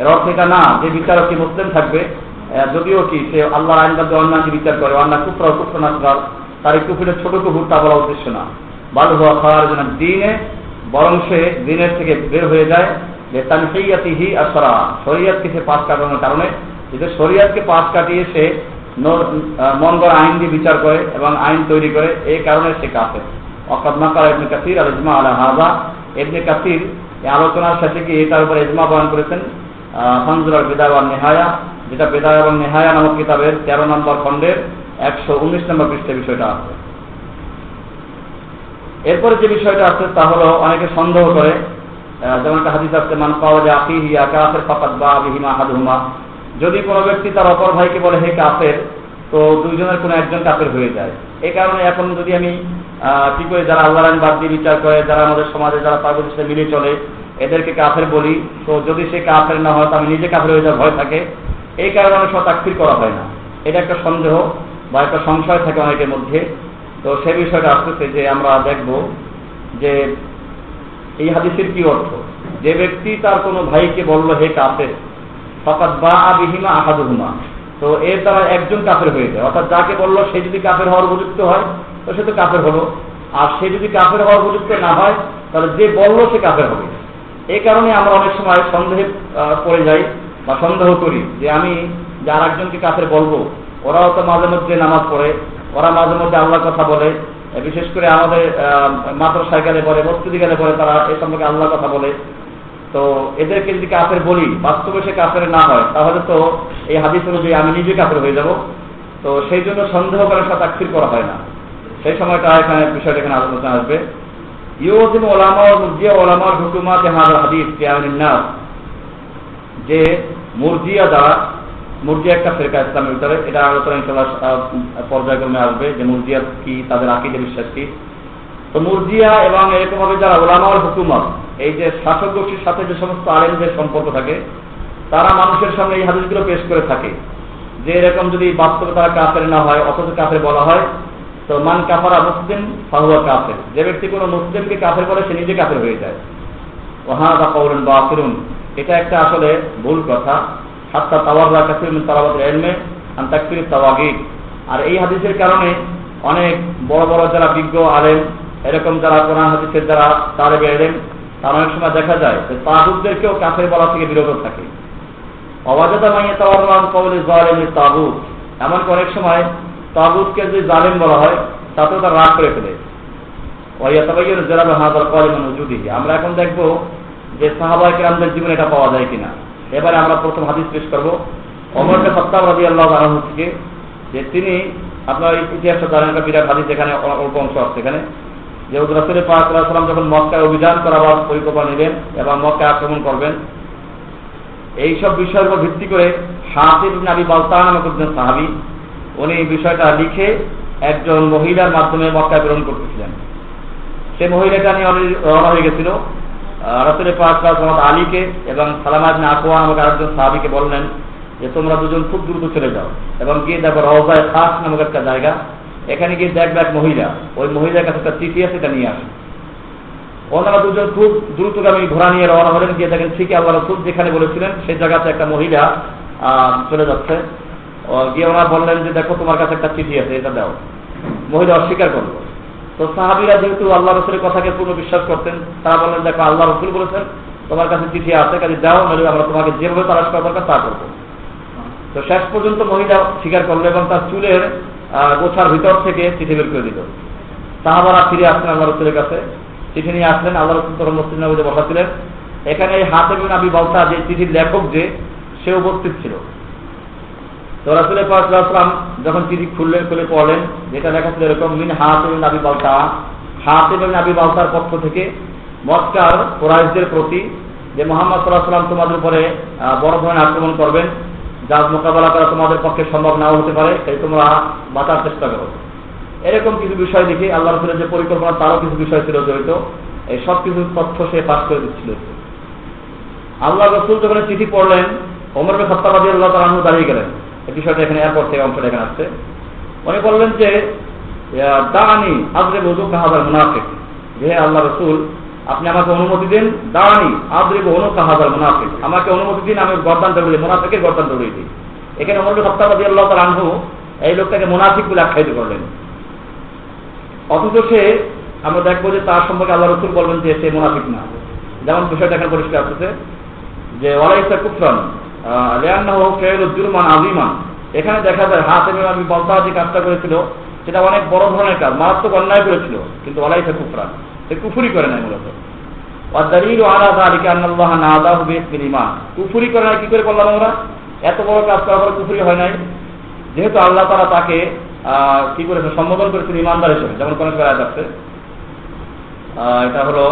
Speaker 1: এর অর্থ এটা না যে বিচারক কি মুসলিম থাকবে যদিও কি সে আল্লাহর আইন বাদ অন্যান্য বিচার করে অন্যান্য কুফরা কুফর নাসগার তার এই কুফুরের ছোট কুকুর তা বলা উদ্দেশ্য না। বাল হওয়া খাওয়ার জন্য দিনে, বরং সে দিনের থেকে বের হয়ে যায়, যে তান সেইয়াতিহি আসরা, শরিয়াতকে সে পাশ কাটানোর কারণে। যে শরিয়াতকে পাশ কাটিয়ে সে মন করা আইন দিয়ে বিচার করে এবং আইন তৈরি করে, এই কারণে সে কাফের। অকাদ নাকার এমনি কাসির আর ইজমা আলা হাজা এমনি কাসির এই আলোচনার সাথে কি এটার উপরে ইজমা বয়ান করেছেন? ফানজুরার বেদায় আর নেহায়া, যেটা বেদায় এবং নেহায়া নামক কিতাবের তেরো নম্বর খণ্ডের একশো উনিশ নম্বর পৃষ্ঠে বিষয়টা আছে। এরপরে যে বিষয়টা আছে তা হলো অনেকে সন্দেহ করে যেমন একটা হাদিস আছে, মান পাওয়া যায় আফি হিয়া কাফের ফাকাত বা বিহিমা হাদুমা যদি কোনো ব্যক্তি তার অপর ভাইকে বলে, হে কাফের, তো দুইজনের কোনো একজন কাফের হয়ে যায়। এই কারণে এখন যদি আমি কি করে যারা আল্লাহ বাদ দিয়ে বিচার করে, যারা আমাদের সমাজে, যারা তাদের সাথে মিলে চলে, এদেরকে কাফের বলি, তো যদি সে কাফের না হয় তো আমি নিজে কাফের হয়ে যাওয়ার ভয় থাকে। এই কারণে সময় করা হয় না। এটা একটা সন্দেহ বা একটা সংশয় থাকে অনেকের মধ্যে। তো সে বিষয়টা আসতেছে যে আমরা দেখব যে এই হাদিসের কি অর্থ? যে ব্যক্তি তার কোনো ভাইকে বলল, হে কাফের ফকাত বা আবিহিমা আহাদুহুমা। তো এর দ্বারা একজন কাফের হয়ে যায়। অর্থাৎ যাকে বলল, সে যদি কাফের হওয়ার উপযুক্ত হয়, তো সে তো কাফের হলো। আর সে যদি কাফের হওয়ার উপযুক্ত না হয়, তাহলে যে বলল, সে কাফের হবে। এই কারণে আমরা অনেক সময় সন্দেহে পড়ে যাই বা সন্দেহ করি যে আমি যার একজনকে কাফের বলব, ওরাও তো মাঝে মধ্যে নামাজ পড়ে ওরা মাঝে মধ্যে আল্লাহর কথা বলে বিশেষ করে আমাদের মাদ্রাসায় গেলে পরে, মসজিদে গেলে পরে তারা এ সম্পর্কে আল্লাহর কথা বলে। তো এদেরকে যদি কাফের বলি, বাস্তবে সে কাফের না হয়, তাহলে তো এই হাদিস অনুযায়ী আমি নিজে কাফের হয়ে যাব। তো সেই জন্য সন্দেহ করে সাথে আক্ষির করা হয় না। সেই সময়টা এখানে বিষয়টা এখানে আলোচনা আসবে। ইউজিম ওলামা, মুরজিয়া ওলামার হাজার হাদিস যে মুরজিয়া দ্বারা মুরজিয়া একটা ফেরকা ইসলামের ভিতরে, এটা আলোচনা ইনশাল্লাহ পর্যায়ক্রমে আসবে যে মুরজিয়া কি তাদের আকিদে বিশ্বাস কি। তো মুরজিয়া এবং এরকম ভাবে যারা ওলামার হুকুমত, এই যে শাসক গোষ্ঠীর সাথে যে সমস্ত আলেমদের সম্পর্ক থাকে, তারা মানুষের সামনে এই হাদিসগুলো পেশ করে থাকে। যে এরকম যদি বাস্তবে তারা কাফের না হয়, অথচ কাফের বলা হয়, তো মান কাফারা মুসলিম, ফাহুয়া কাফের। যে ব্যক্তি কোনো মুসলিমকে কাফের বলে, সে নিজে কাফের হয়ে যায়। ওহা বা কৌরন বা ফিরুন এটা একটা আসলে ভুল কথা। হাত্তা তাওয়ার কাসির তালাবাদ এলমে আন্তাকির তাওয়াগি আর এই হাদিসের কারণে অনেক বড় বড় যারা বিজ্ঞ আলেন এরকম যারা কোরআন হাদিসের যারা তালেবে এলেন তার অনেক সময় দেখা যায় যে তাহুদদেরকেও কাফের বলা থেকে বিরত থাকে। অবাজতা মাইয়ে তাওয়ার কবলে জালেম তাহুদ এমনকি অনেক সময় তাগুতকে যদি জালেম বলা হয়, তাতেও তার রাগ করে ফেলে। জেরাবে হাজার কলিমান উজুদি আমরা এখন দেখব যে সাহাবাই কেরামদের জীবনে এটা পাওয়া যায় কিনা। এবারে আমরা প্রথম হাদিস পেশ করব। অমরকে সত্তাব রাজি আল্লাহ থেকে যে তিনি আপনার ইতিহাসটা জানেন একটা বিরাট হাদিস এখানে অল্প অংশ আছে এখানে। যে রাসুল পাকসাল্লাম যখন মক্কায় অভিযান করাবার পরিকল্পনা নেবেন এবং মক্কায় আক্রমণ করবেন, এইসব বিষয়ের উপর ভিত্তি করে হাফিজ নাবি বালতান নামক একজন সাহাবি, উনি বিষয়টা লিখে একজন মহিলার মাধ্যমে মক্কায় প্রেরণ করতেছিলেন। সে মহিলাটা নিয়ে রওনা হয়ে গেছিল। রাসুলের পাক আলীকে এবং সালামাদ আকোয়া আমাকে আরেকজন সাহাবিকে বললেন যে, তোমরা দুজন খুব দ্রুত চলে যাও এবং গিয়ে দেখো রওজায় খাস নামক একটা জায়গা। এখানে গিয়ে দেখবে এক মহিলা। ওই মহিলার কাছে একটা চিঠি আছে, এটা নিয়ে আসে। ওনারা দুজন খুব দ্রুতগামী ঘোড়া নিয়ে রওনা হলেন। গিয়ে দেখেন, ঠিকই আল্লাহ রসুল যেখানে বলেছিলেন, সেই জায়গাতে একটা মহিলা চলে যাচ্ছে। গিয়ে ওনারা বললেন যে, দেখো, তোমার কাছে একটা চিঠি আছে, এটা দাও। মহিলা অস্বীকার করল। তো সাহাবিরা যেহেতু আল্লাহ রসুলের কথাকে পূর্ণ বিশ্বাস করতেন, তারা বললেন, দেখো, আল্লাহ রসুল বলেছেন, তোমার কাছে চিঠি আছে, কাজে দাও নইলে আমরা তোমাকে যেভাবে তালাশ করা দরকার তা করব। তো শেষ পর্যন্ত মহিলা স্বীকার করল এবং তার চুলের গোছার ভিতর থেকে চিঠি বের করে দিল। সাহাবারা ফিরে আসলেন আল্লাহ রসুলের কাছে। চিঠি নিয়ে আসলেন, আল্লাহ রসুল তখন মসজিদ নবীতে বসাছিলেন এখানে এই হাতে নাবি বলতা যে চিঠির লেখক যে, সে উপস্থিত ছিল। তো রাসুল পাকলাম যখন চিঠি খুললেন খুলে পড়লেন, যেটা লেখা ছিল এরকম, মিন হাত নাবি বালতা হাত নাবি বালতার পক্ষ থেকে মক্কার কোরআশদের প্রতি যে মোহাম্মদ সাল্লাহ সাল্লাম তোমাদের উপরে বড় ধরনের আক্রমণ করবেন, যার মোকাবেলা করা তোমাদের পক্ষে সম্ভব নাও হতে পারে এই তোমরা বাঁচার চেষ্টা করো। এরকম কিছু বিষয় দেখে আল্লাহ রসুলের যে পরিকল্পনা, তারও কিছু বিষয় ছিল জড়িত। এই সব কিছু তথ্য সে পাশ করে দিচ্ছিল। আল্লাহ রসুল যখন চিঠি পড়লেন অমরকে সত্তাবাদী আল্লাহ তালু দাঁড়িয়ে গেলেন। বিষয়টা এখানে এয়ারপোর্ট থেকে অংশটা এখানে আসছে। উনি বললেন যে দাঁড়ানি আজরে বধু কাহাদার মুনাফিক। যে আল্লাহ রসুল, আপনি আমাকে অনুমতি দিন। দাঁড়ানি আদরিব অনু কাহাদার মুনাফিক। আমাকে অনুমতি দিন, আমি গর্দান দৌড়িয়ে মুনাফিকের গর্দান দৌড়িয়ে দিই। এখানে অমরকে সত্তাবাদী আল্লাহ তাল আনহু এই লোকটাকে মুনাফিক বলে আখ্যায়িত করলেন। অথচ সে, আমরা দেখব যে তার সম্পর্কে আল্লাহ রসুল বলবেন যে সে মুনাফিক না। যেমন বিষয়টা এখানে পরিষ্কার আসতেছে যে, ওয়ালাইসা কুফরান এখানে দেখা যায় হাত আমি বলতা যে কাজটা করেছিল, সেটা অনেক বড় ধরনের কাজ, মারাত্মক অন্যায় করেছিল, কিন্তু ওয়ালাইসা কুফরান। সে কুফুরি করে নাই মূলত। ওয়াদারির আলাদা আলিকা আন্নাল্লাহ নাদা হবে ইমান কুফুরি করে নাই, কি করে করলাম আমরা? এত বড় কাজ করার পর কুফুরি হয় নাই। যেহেতু আল্লাহ তারা তাকে কি করেছে, সম্বোধন করেছেন ইমানদার হিসেবে, যেমন কোন আয়াত আছে এটা হলো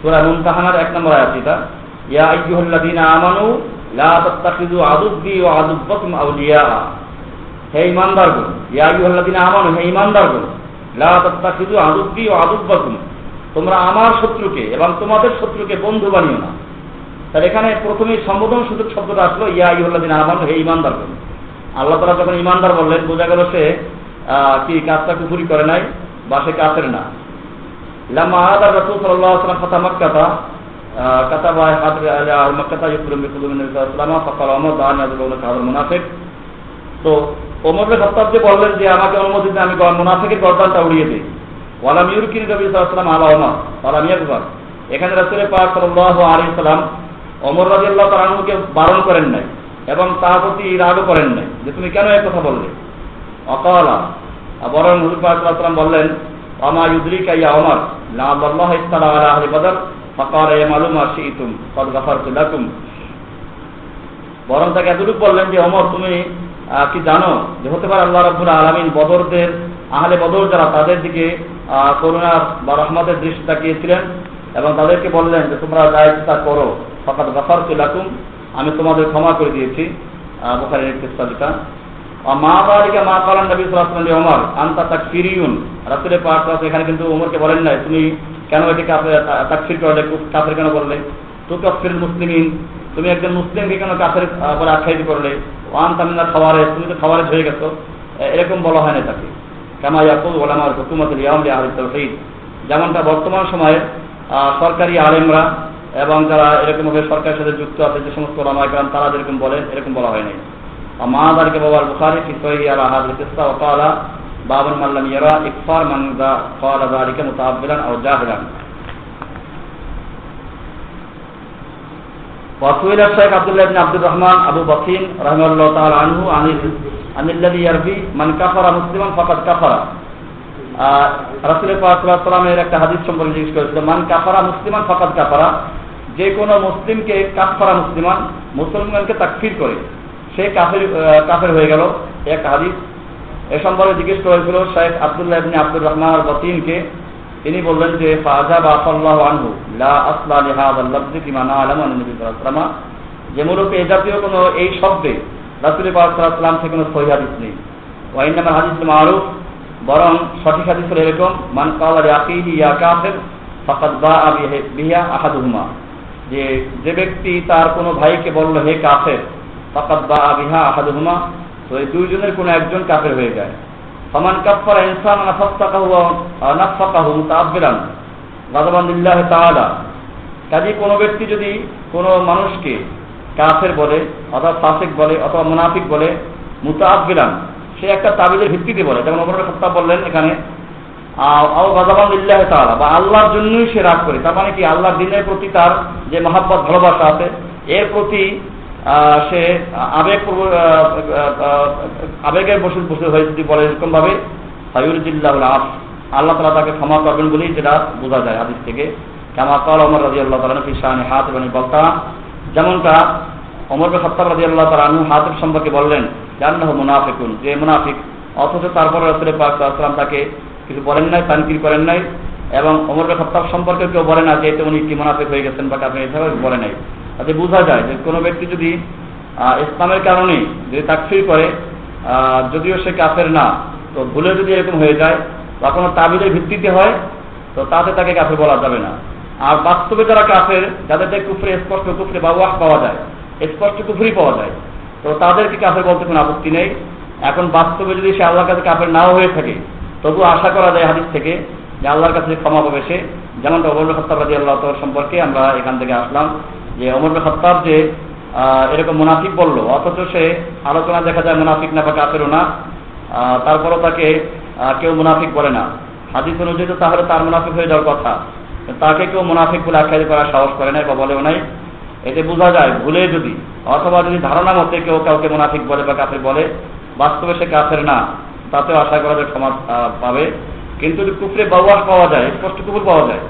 Speaker 1: সুরা মুমতাহানার এক নম্বর আয়াত এটা। ইয়া আইয়ুহাল্লাযীনা আমানু লা তাত্তাখিযু আদুব্বি ওয়া আদুব্বাকুম আউলিয়া। হে ঈমানদারগণ, ইয়া আইয়ুহাল্লাযীনা আমানু, হে ঈমানদারগণ, লা তাত্তাখিযু আদুব্বি ওয়া আদুব্বাকুম। তোমরা আমার শত্রুকে এবং তোমাদের শত্রুকে বন্ধু বানিও না। তার এখানে প্রথমেই সম্বোধন সূচক শব্দটা আসলো, ইয়া আইয়ুহাল্লাযীনা আমানু, হে ঈমানদারগণ। আল্লাহ তালা যখন ইমানদার বললেন, বোঝা গেল সে কি কাজটা কুফুরি করে নাই বা সে কাফের না। লাম্মা আদা রসুল সাল্লাহ সাল্লাম কথা মক্কাতা তো যে বললেন যে, আমাকে অনুমতি দিন, আমি মুনাফিকের গর্দানটা উড়িয়ে দিই। ওয়ালাম ইউরকিন ওয়ালাম এখানে রাসুলের পাক সাল্লাহ আলী অমর রাজি আল্লাহ তালুকে বারণ করেন নাই এবং তার প্রতি রাগও করেন নাই যে, তুমি কেন এক কথা বললে? অকালা, বরং হুজুরাম বললেন আমা ইউদ্রিকা ইয়া অমর লাল্লাহ ইস্তালা আলা বদর। মালুম বরং তাকে এতটুকু বললেন যে অমর তুমি কি জানো যে, হতে পারে আল্লাহ রাব্বুল আলামিন বদরদের, আহলে বদর যারা, তাদের দিকে করুণার বা রহমতের দৃষ্টি তাকিয়েছিলেন এবং তাদেরকে বললেন যে, তোমরা যা ইচ্ছা করো, ফাকাদ গাফারতু লাকুম, আমি তোমাদের ক্ষমা করে দিয়েছি। বোখারের একটি যেটা মা বাড়িকে মা কালান নবী ওমর, আন্তা তাক ফিরিউন রাসুলের পাঠ এখানে কিন্তু ওমরকে বলেন নাই, তুমি কেন এটি তাকফির করলে কাফের কেন করলে? তো কাফির মুসলিমিন। তুমি একজন মুসলিমকে কেন কাফের বলে আখ্যায়িত করলে? ওয়ান তামিনা খাওয়ারে তুমি তো খাওয়ারে হয়ে গেছো। এরকম বলা হয় না তাকে কামা ইয়াকুল ওলামার হুকুমতুল ইয়ামলি যেমনটা বর্তমান সময়ে সরকারি আলেমরা এবং যারা এরকমভাবে সরকারের সাথে যুক্ত আছে, যে সমস্ত ওলামা একরাম তারা যেরকম বলে, এরকম বলা হয় নাই। মা দারকে বাবার বুখারি ফিসহি আলা হাদিস ওকালা বাবন মাল্লাম ইয়ারা ইকফার মান দা قال ذلك متعبدا او جاهلا وسئل الشيخ عبد الله بن عبد الرحمن ابو بكين رحمه الله تعالى عنه عن عن الذي يربي من كفر مسلما فقد كفر রাসুলের সাল্লামের একটা হাদিস সম্পর্কে জিজ্ঞেস করেছিল মান কাফারা মুসলিমান ফাকাদ কাফারা যে কোনো মুসলিমকে কাফারা মুসলিমান মুসলমানকে তাকফির করে সে কাফের কাফের হয়ে গেল এক হাদিস এ সম্পর্কে জিজ্ঞেস করেছিল শেখ আবদুল্লাহ ইবনে আব্দুর রহমান বতিনকে তিনি বললেন যে, ফাজাব আসাল্লাহ আনহু, লা আসলা লিহাদাল লফজি ফিমা না আলাম যে মূলত এ জাতীয় কোনো এই শব্দে রাসূল পাক সাল্লাল্লাহু থেকে কোনো সহিহ হাদিস নেই। ওয়াইনামাল হাদিস মারুফ, বরং সঠিক হাদিস হলো এরকম, মান কাওয়া ইয়াকিহি ইয়া কাফির, ফাকাদ বাআ বিহা আহাদুহুমা। যে যে ব্যক্তি তার কোনো ভাইকে বলল, হে কাফের, ফাকাদ বাআ বিহা আহাদুহুমা। তো এই দুইজনের কোনো একজন কাফের হয়ে যায়। ফমান কাফার ইনসান মুতাআব্বিরান গাদাবান্দিল্লাহ তাআলা। কাজে কোনো ব্যক্তি যদি কোনো মানুষকে কাফের বলে অথবা ফাসিক বলে অথবা মুনাফিক বলে মুতাআব্বিরান, সে একটা তাবিজের ভিত্তিতে বলে। যেমন ওমর সত্তা বললেন এখানে, আও গাদাবান্দিল্লাহ তাআলা, বা আল্লাহর জন্যই সে রাগ করে। তার মানে কি? আল্লাহর দিনের প্রতি তার যে মহাব্বত, ভালোবাসা আছে, এর প্রতি সে আবেগ আবেগের বসে বসে হয়ে যদি বলে এরকম ভাবে সাইউরুদ্দিল্লাহ আফ, আল্লাহ তালা তাকে ক্ষমা করবেন বলেই যেটা বোঝা যায় হাদিস থেকে। কামা কল অমর রাজি আল্লাহ তালা ফিসানি হাত এবং বক্তা যেমনটা অমর সত্তাব রাজি আল্লাহ তালু হাতের সম্পর্কে বললেন জান্নাহ মুনাফিকুন, যে মুনাফিক, অথচ তারপরে রসুলের পাক আসলাম তাকে কিছু বলেন নাই, তানকির করেন নাই, এবং অমর সত্তাব সম্পর্কে কেউ বলে না যে উনি কি মুনাফিক হয়ে গেছেন বা আপনি এভাবে বলে নাই। তাতে বোঝা যায় যে কোনো ব্যক্তি যদি ইসলামের কারণে যদি তাকফির করে যদিও সে কাফের না, তো ভুলে যদি এরকম হয়ে যায় বা কোনো তাবিদের ভিত্তিতে হয়, তো তাতে তাকে কাফের বলা যাবে না। আর বাস্তবে যারা কাফের যাদেরকে কুফরে, স্পষ্ট কুফরে বা ওয়াক পাওয়া যায়, স্পষ্ট কুফরি পাওয়া যায়, তো তাদেরকে কাফের বলতে কোনো আপত্তি নেই। এখন বাস্তবে যদি সে আল্লাহর কাছে কাফের নাও হয়ে থাকে তবু আশা করা যায় হাদিস থেকে যে আল্লাহর কাছে ক্ষমা পাবে সে। যেমনটা অবর খত্তাব রাজি আল্লাহ সম্পর্কে আমরা এখান থেকে আসলাম যে অমর খত্তাব যে এরকম মুনাফিক বলল, অথচ সে আলোচনা দেখা যায় মুনাফিক না বা কাফেরও না তারপরও তাকে কেউ মুনাফিক বলে না। হাদিস অনুযায়ী তাহলে তার মুনাফিক হয়ে যাওয়ার কথা। তাকে কেউ মুনাফিক বলে আখ্যায়িত করার সাহস করে নাই বা বলেও নাই। এতে বোঝা যায় ভুলে যদি, অথবা যদি ধারণা মতে কেউ কাউকে মুনাফিক বলে বা কাফের বলে, বাস্তবে সে কাফের না। তাতেও আশা করা যায় ক্ষমা পাবে। কিন্তু যদি কুফরে বাউয়াস পাওয়া যায়, স্পষ্ট কুকুর পাওয়া যায়,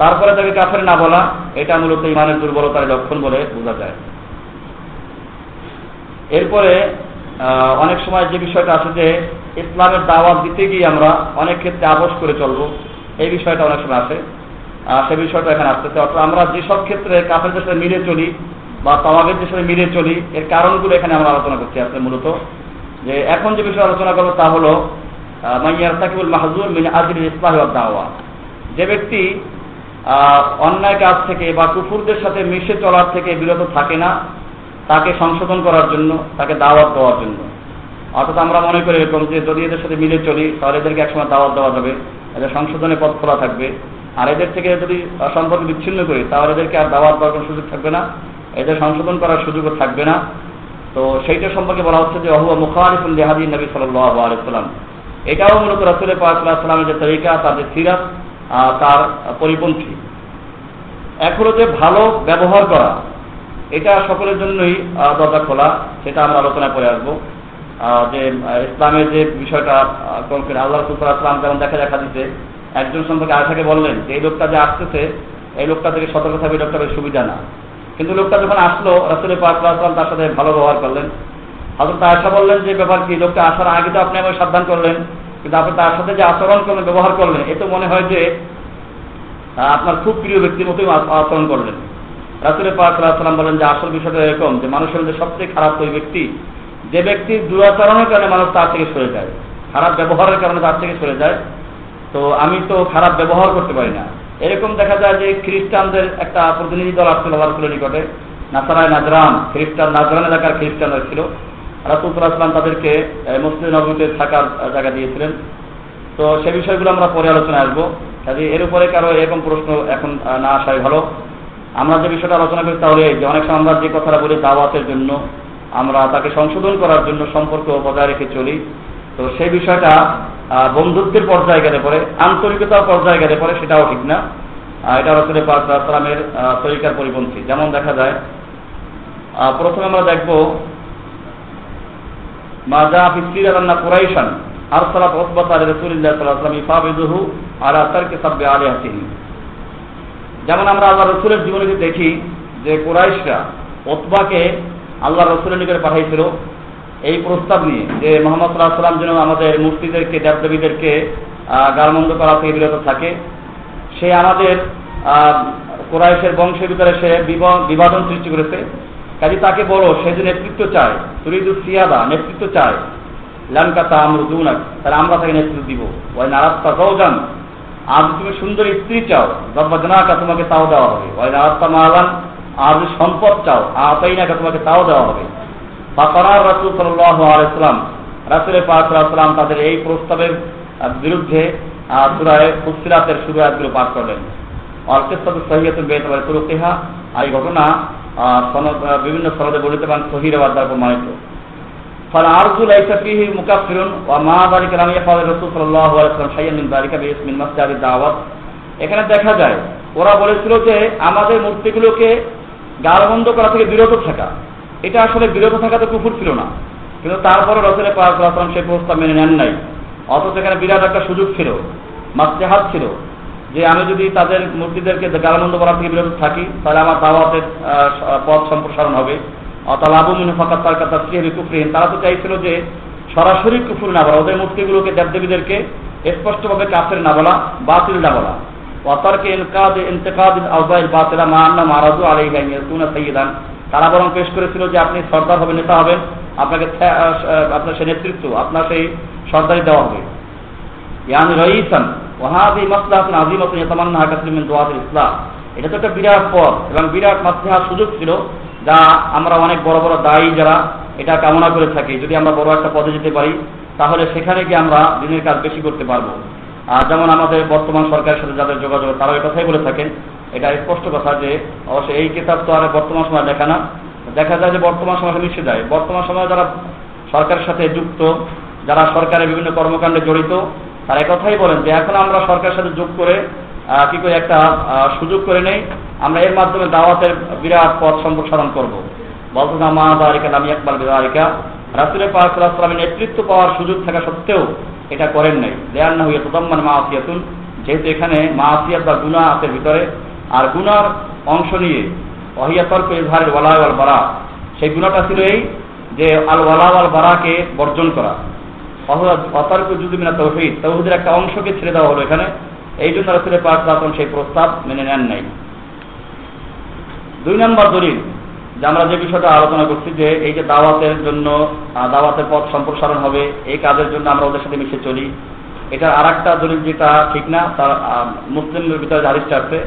Speaker 1: তারপরে তাকে কাফের না বলা, এটা মূলত ইমানের দুর্বলতার লক্ষণ বলে বোঝা যায়। এরপরে অনেক সময় যে বিষয়টা আছে যে, ইসলামের দাওয়াত দিতে গিয়ে আমরা অনেক ক্ষেত্রে আপোষ করে চলবো, এই বিষয়টা অনেক সময় আসে সে বিষয়টা এখানে আসতেছে। অর্থাৎ আমরা যেসব ক্ষেত্রে কাফেরদের সাথে মিলে চলি বা তাওয়াগের যে সাথে মিলে চলি, এর কারণগুলো এখানে আমরা আলোচনা করছি আসলে মূলত। যে এখন যে বিষয়ে আলোচনা করব তা হলো দাওয়া। যে ব্যক্তি অন্যায় কাজ থেকে বা কুকুরদের সাথে মিশে চলার থেকে বিরত থাকে না, তাকে সংশোধন করার জন্য, তাকে দাওয়াত দেওয়ার জন্য। অর্থাৎ আমরা মনে করি এরকম যে যদি এদের সাথে মিলে চলি, তাহলে এদেরকে একসময় দাওয়াত দেওয়া যাবে, এদের সংশোধনের পথ খোলা থাকবে। আর এদের থেকে যদি সম্পর্ক বিচ্ছিন্ন করি, তাহলে এদেরকে আর দাওয়াত দেওয়ার কোনো সুযোগ থাকবে না, এদের সংশোধন করার সুযোগও থাকবে না। তো সেইটা সম্পর্কে বলা হচ্ছে যে অহুয়া মুখারিফুল লেহাদি নবী সাল্লাহ আলাইসাল্লাম এটাও মূলত রসুল পাকলামের যে তরিকা, তার যে সিরাত তার পরিপন্থী। এক যে ভালো ব্যবহার করা, এটা সকলের জন্যই দরজা খোলা, সেটা আমরা আলোচনা করে আসব। যে ইসলামের যে বিষয়টা আল্লাহ রসুলাম যেমন দেখা দেখা দিতে একজন সম্পর্কে আয়সাকে বললেন যে, এই লোকটা যে আসতেছে, এই লোকটা থেকে সতর্ক থাকবে, এই লোকটা সুবিধা না। কিন্তু লোকটা যখন আসলো রাসুল পাকলাম তার সাথে ভালো ব্যবহার করলেন। হজরত আয়সা বললেন, যে ব্যাপার কি? লোকটা আসার আগে তো আপনি আমাকে সাবধান করলেন। কিন্তু আপনি তার সাথে যে আচরণ করলেন, ব্যবহার করলেন, এ তো মনে হয় যে আপনার খুব প্রিয় ব্যক্তির মতোই আচরণ করলেন। রাসুলের পাকলাম বলেন যে, আসল বিষয়টা এরকম যে, মানুষের মধ্যে সবচেয়ে খারাপ ওই ব্যক্তি, যে ব্যক্তি দুরাচরণের কারণে মানুষ তার থেকে সরে যায়, খারাপ ব্যবহারের কারণে তার থেকে সরে যায়। তো আমি তো খারাপ ব্যবহার করতে পারি না। এরকম দেখা যায় যে, খ্রিস্টানদের একটা প্রতিনিধি দল আসছিল রাসুলের নিকটে, নাসারায় নাজরান, খ্রিস্টান নাজরান এলাকার খ্রিস্টানরা ছিল। রাসুলসাল্লাম তাদেরকে মুসলিম নবীতে থাকার জায়গা দিয়েছিলেন। তো সে বিষয়গুলো আমরা পরে আলোচনায় আসব। কাজে এর উপরে কারও এরকম প্রশ্ন এখন না আসাই ভালো। আমরা যে বিষয়টা আলোচনা করি তাহলে যে অনেক সময় আমরা যে কথাটা বলি দাওয়াতের জন্য, আমরা তাকে সংশোধন করার জন্য সম্পর্ক বজায় রেখে চলি। তো সেই বিষয়টা বন্ধুত্বের পর্যায়ে গেলে পরে আন্তরিকতার পর্যায়ে গেলে পরে সেটাও ঠিক না। এটা রসুলের পাকলামের তরিকার পরিপন্থী। যেমন দেখা যায় প্রথমে আমরা দেখব আলী হাসিহি যেমন আমরা আল্লাহ রসুলের দেখি যে কুরাইশরা ওতবাকে আল্লাহ রসুলের নিকটে পাঠাইছিল, এই প্রস্তাব নিয়ে যে মোহাম্মদ সাল্লাহ যেন আমাদের মূর্তিদেরকে দেবদেবীদেরকে গালমন্দ করা থেকে বিরত থাকে, সে আমাদের কোরআশের বংশের ভিতরে সে বিভাজন সৃষ্টি করেছে। কাজে তাকে বলো, সে যে নেতৃত্ব চায় তুরিদু সিয়াদা, নেতৃত্ব চায়। লানকাতা আমরুদুনাক তাহলে আমরা তাকে নেতৃত্ব দিব। ওই নারাস্তা যান আজ তুমি সুন্দর স্ত্রী চাও জব্বাজনাকা তোমাকে তাও দেওয়া হবে। ওই নারাস্তা মালান যদি সম্পদ চাও, আতাইনাকা তোমাকে তাও দেওয়া হবে। বা করার রাসুল সাল্লাহ আলাইসালাম রাসুলের পাকলাম তাদের এই প্রস্তাবের বিরুদ্ধে সুরায় ফুসিরাতের শুরু আয়াতগুলো পাঠ করলেন। অর্কেস্তাদ সহিয়াতুল বেতবার তুরুকিহা আর এই ঘটনা বিভিন্ন সনদে বলিতে পারেন সহিরাবাদ দ্বারা প্রমাণিত। ফলে আরজু লাইসা ফিহি মুকাফিরুন ওয়া মা যালিকা লাম ইয়াফাল রাসূল সাল্লাল্লাহু আলাইহি ওয়াসাল্লাম শাইয়ান মিন মাসজাদি দাওয়াত। এখানে দেখা যায়, ওরা বলেছিল যে আমাদের মূর্তিগুলোকে গালবন্ধ করা থেকে বিরত থাকা। এটা আসলে বিরত থাকা তো কুফুর ছিল না। কিন্তু তারপরে রসুলের পাক সেই প্রস্তাব মেনে নেন নাই। অথচ এখানে বিরাট একটা সুযোগ ছিল মাস্তেহাত ছিল। যে আমি যদি তাদের মূর্তিদেরকে গালামন্দ করা থেকে বিরত থাকি, তাহলে আমার দাওয়াতের পথ সম্প্রসারণ হবে। অর্থাৎ আবুমিন ফাঁকা তার কাতা কুফরিহীন তারা তো চাইছিল যে সরাসরি কুফুর না বলা, ওদের মূর্তিগুলোকে দেবদেবীদেরকে স্পষ্টভাবে কাফের না বলা, বাতিল না বলা। অতর্কে ইনকাদ ইন্তেকাদ আউজাইল বাতিলা মা আন্না মারাজু আলাই গাইয়াতুনা সাইয়িদান তারা বরং পেশ করেছিল যে আপনি সর্দার হবেন, নেতা হবেন, আপনাকে আপনার সে নেতৃত্ব, আপনার সেই সর্দারি দেওয়া হবে। ইয়ান রইসান ওয়াহাবি মাসলাহাতুন আজিমাতুন ইয়াতামান্না কাসলিমিন দোয়াতুল ইসলাম। এটা তো একটা বিরাট পথ এবং বিরাট মাসলাহার সুযোগ ছিল যা আমরা অনেক বড় বড় দায়ী যারা এটা কামনা করে থাকি। যদি আমরা বড় একটা পদে যেতে পারি, তাহলে সেখানে গিয়ে আমরা দিনের কাজ বেশি করতে পারব। আর যেমন আমাদের বর্তমান সরকারের সাথে যাদের যোগাযোগ তারা ওই কথাই বলে থাকেন। এটা স্পষ্ট কথা যে অবশ্যই এই কিতাব তো আর বর্তমান সময় দেখা না। দেখা যায় যে বর্তমান সময় মিশে যায়। বর্তমান সময়ে যারা সরকারের সাথে যুক্ত, যারা সরকারের বিভিন্ন কর্মকাণ্ডে জড়িত তারা কথাই বলেন যে এখন আমরা সরকারের সাথে যোগ করে কি করে একটা সুযোগ করে নেই। আমরা এর মাধ্যমে দাওয়াতের বিরাট পথ সম্প্রসারণ করব। বলতো না মা দারিকা নামি একবার বেদারিকা। রাসুলের পাকসালামের নেতৃত্ব পাওয়ার সুযোগ থাকা সত্ত্বেও এটা করেন নাই। দেয়ার না হইয়া তোদম্মান মা আসিয়াতুন যেহেতু এখানে মা আসিয়াত বা গুনা আছে ভিতরে, আর গুনার অংশ নিয়ে অহিয়া তর্ক ইজহারের ওয়ালায় আল বারা। সেই গুণাটা ছিল এই যে আল ওয়ালা আল বারাকে বর্জন করা। একটা অংশকে ছেড়ে দেওয়া হলো এখানে। এই জন্য পাক সেই প্রস্তাব মেনে নেন নাই। দুই নম্বর দলিল, যে আমরা যে বিষয়টা আলোচনা করছি যে এই যে দাওয়াতের জন্য দাওয়াতের পথ সম্প্রসারণ হবে, এই কাজের জন্য আমরা ওদের সাথে মিশে চলি। এটা আর একটা দলিল যেটা ঠিক না তার মুসলিমের ভিতরে হারিসটা আছে,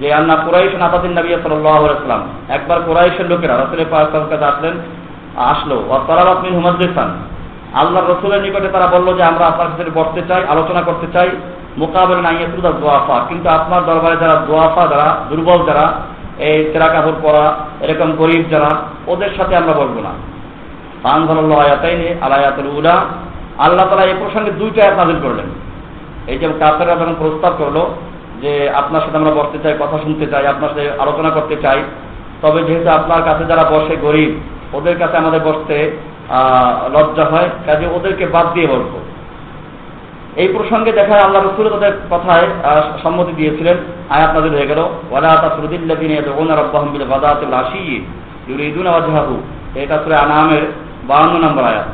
Speaker 1: যে আন্না কুরাইশ নাতাদিন নবী সাল্লাম একবার কুরাইশের লোকেরা রসুলের কাছে আসলেন আসলো তরাবাত মিন আল্লাহ রসুলের নিকটে তারা বলল যে, আমরা আপনার সাথে বসতে চাই, আলোচনা করতে চাই। মোকাবেলা নাই সুদা দোয়াফা কিন্তু আপনার দরবারে যারা দোয়াফা যারা, দুর্বল যারা, এই তেরা কাপড় পরা, এরকম গরিব যারা, ওদের সাথে আমরা বলব না। আনজাল্লাহ আয়াতাইনি আলায়াতুল উলা। আল্লাহ তালা এই প্রসঙ্গে দুইটা আয়াত নাজিল করলেন। এই যে কাফেরা যখন প্রস্তাব করল যে, আপনার সাথে আমরা বসতে চাই, কথা শুনতে চাই, আপনার সাথে আলোচনা করতে চাই, তবে যেহেতু আপনার কাছে যারা বসে গরিব, ওদের কাছে আমাদের বসতে লজ্জা হয়, কাজে ওদেরকে বাদ দিয়ে বলব। এই প্রসঙ্গে দেখা আল্লাহ রসুল তাদের কথায় সম্মতি দিয়েছিলেন, আয়াত নাজির হয়ে গেল, ওয়ালা তাসরুদ্দিল্লাদিন ইয়াদউনা রাব্বাহুম বিল গাদাতিল আশি ইউরিদুনা ওয়াজহাহু। এটা সূরা আনামের 52 নম্বর আয়াত।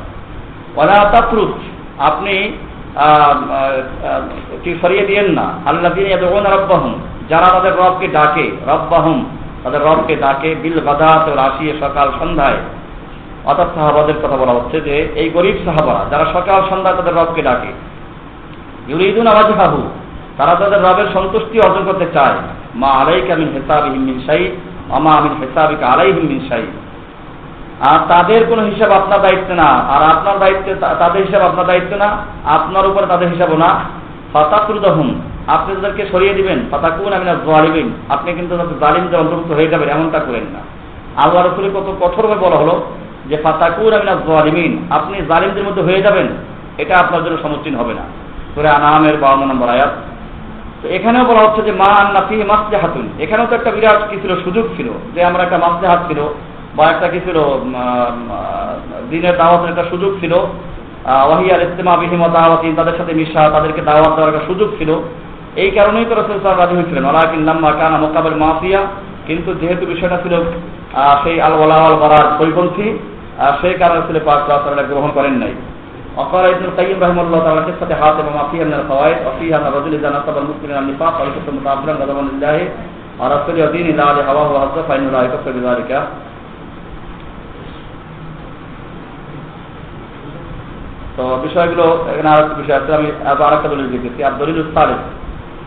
Speaker 1: ওয়ালা তাফরুদ আপনি কি সরিয়ে দিয়েন না আল্লাহ দিন ইয়াদউনা রাব্বাহুম, যারা তাদের রবকে ডাকে, রব্বাহুম, তাদের রবকে ডাকে বিল গাদাতিল আশি সকাল সন্ধ্যায়। অর্থাৎ সাহাবাদের কথা বলা হচ্ছে যে, এই গরিব সাহাবারা, যারা সকাল সন্ধ্যায় তাদের রবকে ডাকে, ইউরিদুন আওয়াজহাহু, তারা তাদের রবের সন্তুষ্টি অর্জন করতে চায়। মা আলাইকা মিন হিসাবিহিম মিন শাই আমা আমিন হেসাবিক আলাইহিম মিন শাইই আর তাদের কোনো হিসাব আপনার দায়িত্ব না, আর আপনার দায়িত্বে তাদের হিসাব আপনার দায়িত্ব না, আপনার উপরে তাদের হিসাবও না। ফাতাকুরুদাহুম, আপনি তাদেরকে সরিয়ে দিবেন। ফাতাকুন আমি না জালিমিন, আপনি কিন্তু তাদের জালিমদের অন্তর্ভুক্ত হয়ে যাবেন, এমনটা করেন না। আল্লাহ রসুলের কত কঠোরভাবে বলা হলো যে ফাতাকুর আমি না জালিমিন আপনি জালিমদের মধ্যে হয়ে যাবেন, এটা আপনার জন্য সমুচীন হবে না। সুরে আনামের বাউন্ন নম্বর আয়াত। তো এখানেও বলা হচ্ছে যে, মা আন্না ফি মাসলে হাতুন এখানেও তো একটা বিরাট কি ছিল সুযোগ ছিল, যে আমরা একটা মাসলে হাত ছিল, বা একটা কি ছিল দিনের দাওয়াতের একটা সুযোগ ছিল। ওয়াহিয়াল ইস্তেমা বিহিমা দাওয়াতি, তাদের সাথে মিশা, তাদেরকে দাওয়াত দেওয়ার একটা সুযোগ ছিল। এই কারণেই তো রসুল সাহেব রাজি হয়েছিলেন ওলাকিন লাম্মা কানা মোকাবেল মাফিয়া কিন্তু যেহেতু বিষয়টা ছিল সেই আল ওলা আল পরিপন্থী আর সেই কারণে আসলে পাক রাসুল্লাহ গ্রহণ করেন নাই। অকর ইবনুল কাইয়িম রাহিমাহুল্লাহ তাআলা কিসসাতে হাতিম মা আল ফাওয়াইদ ওয়া ফিহি আন রাজুল ইযা নাসাবা আল নিফাক আল ইয়াকুতু মুতাআবিরান গাদাবান লিল্লাহি ওয়া রাসূলি ওয়া ইলা আলি হাওয়া ওয়া হাজ্জা ফাইনাল আয়াত ফি যালিকা তো বিষয়গুলো এখানে আর একটা বিষয় আছে, আমি আবার একটা দলিল দেখেছি আর দলিল উস্তাদ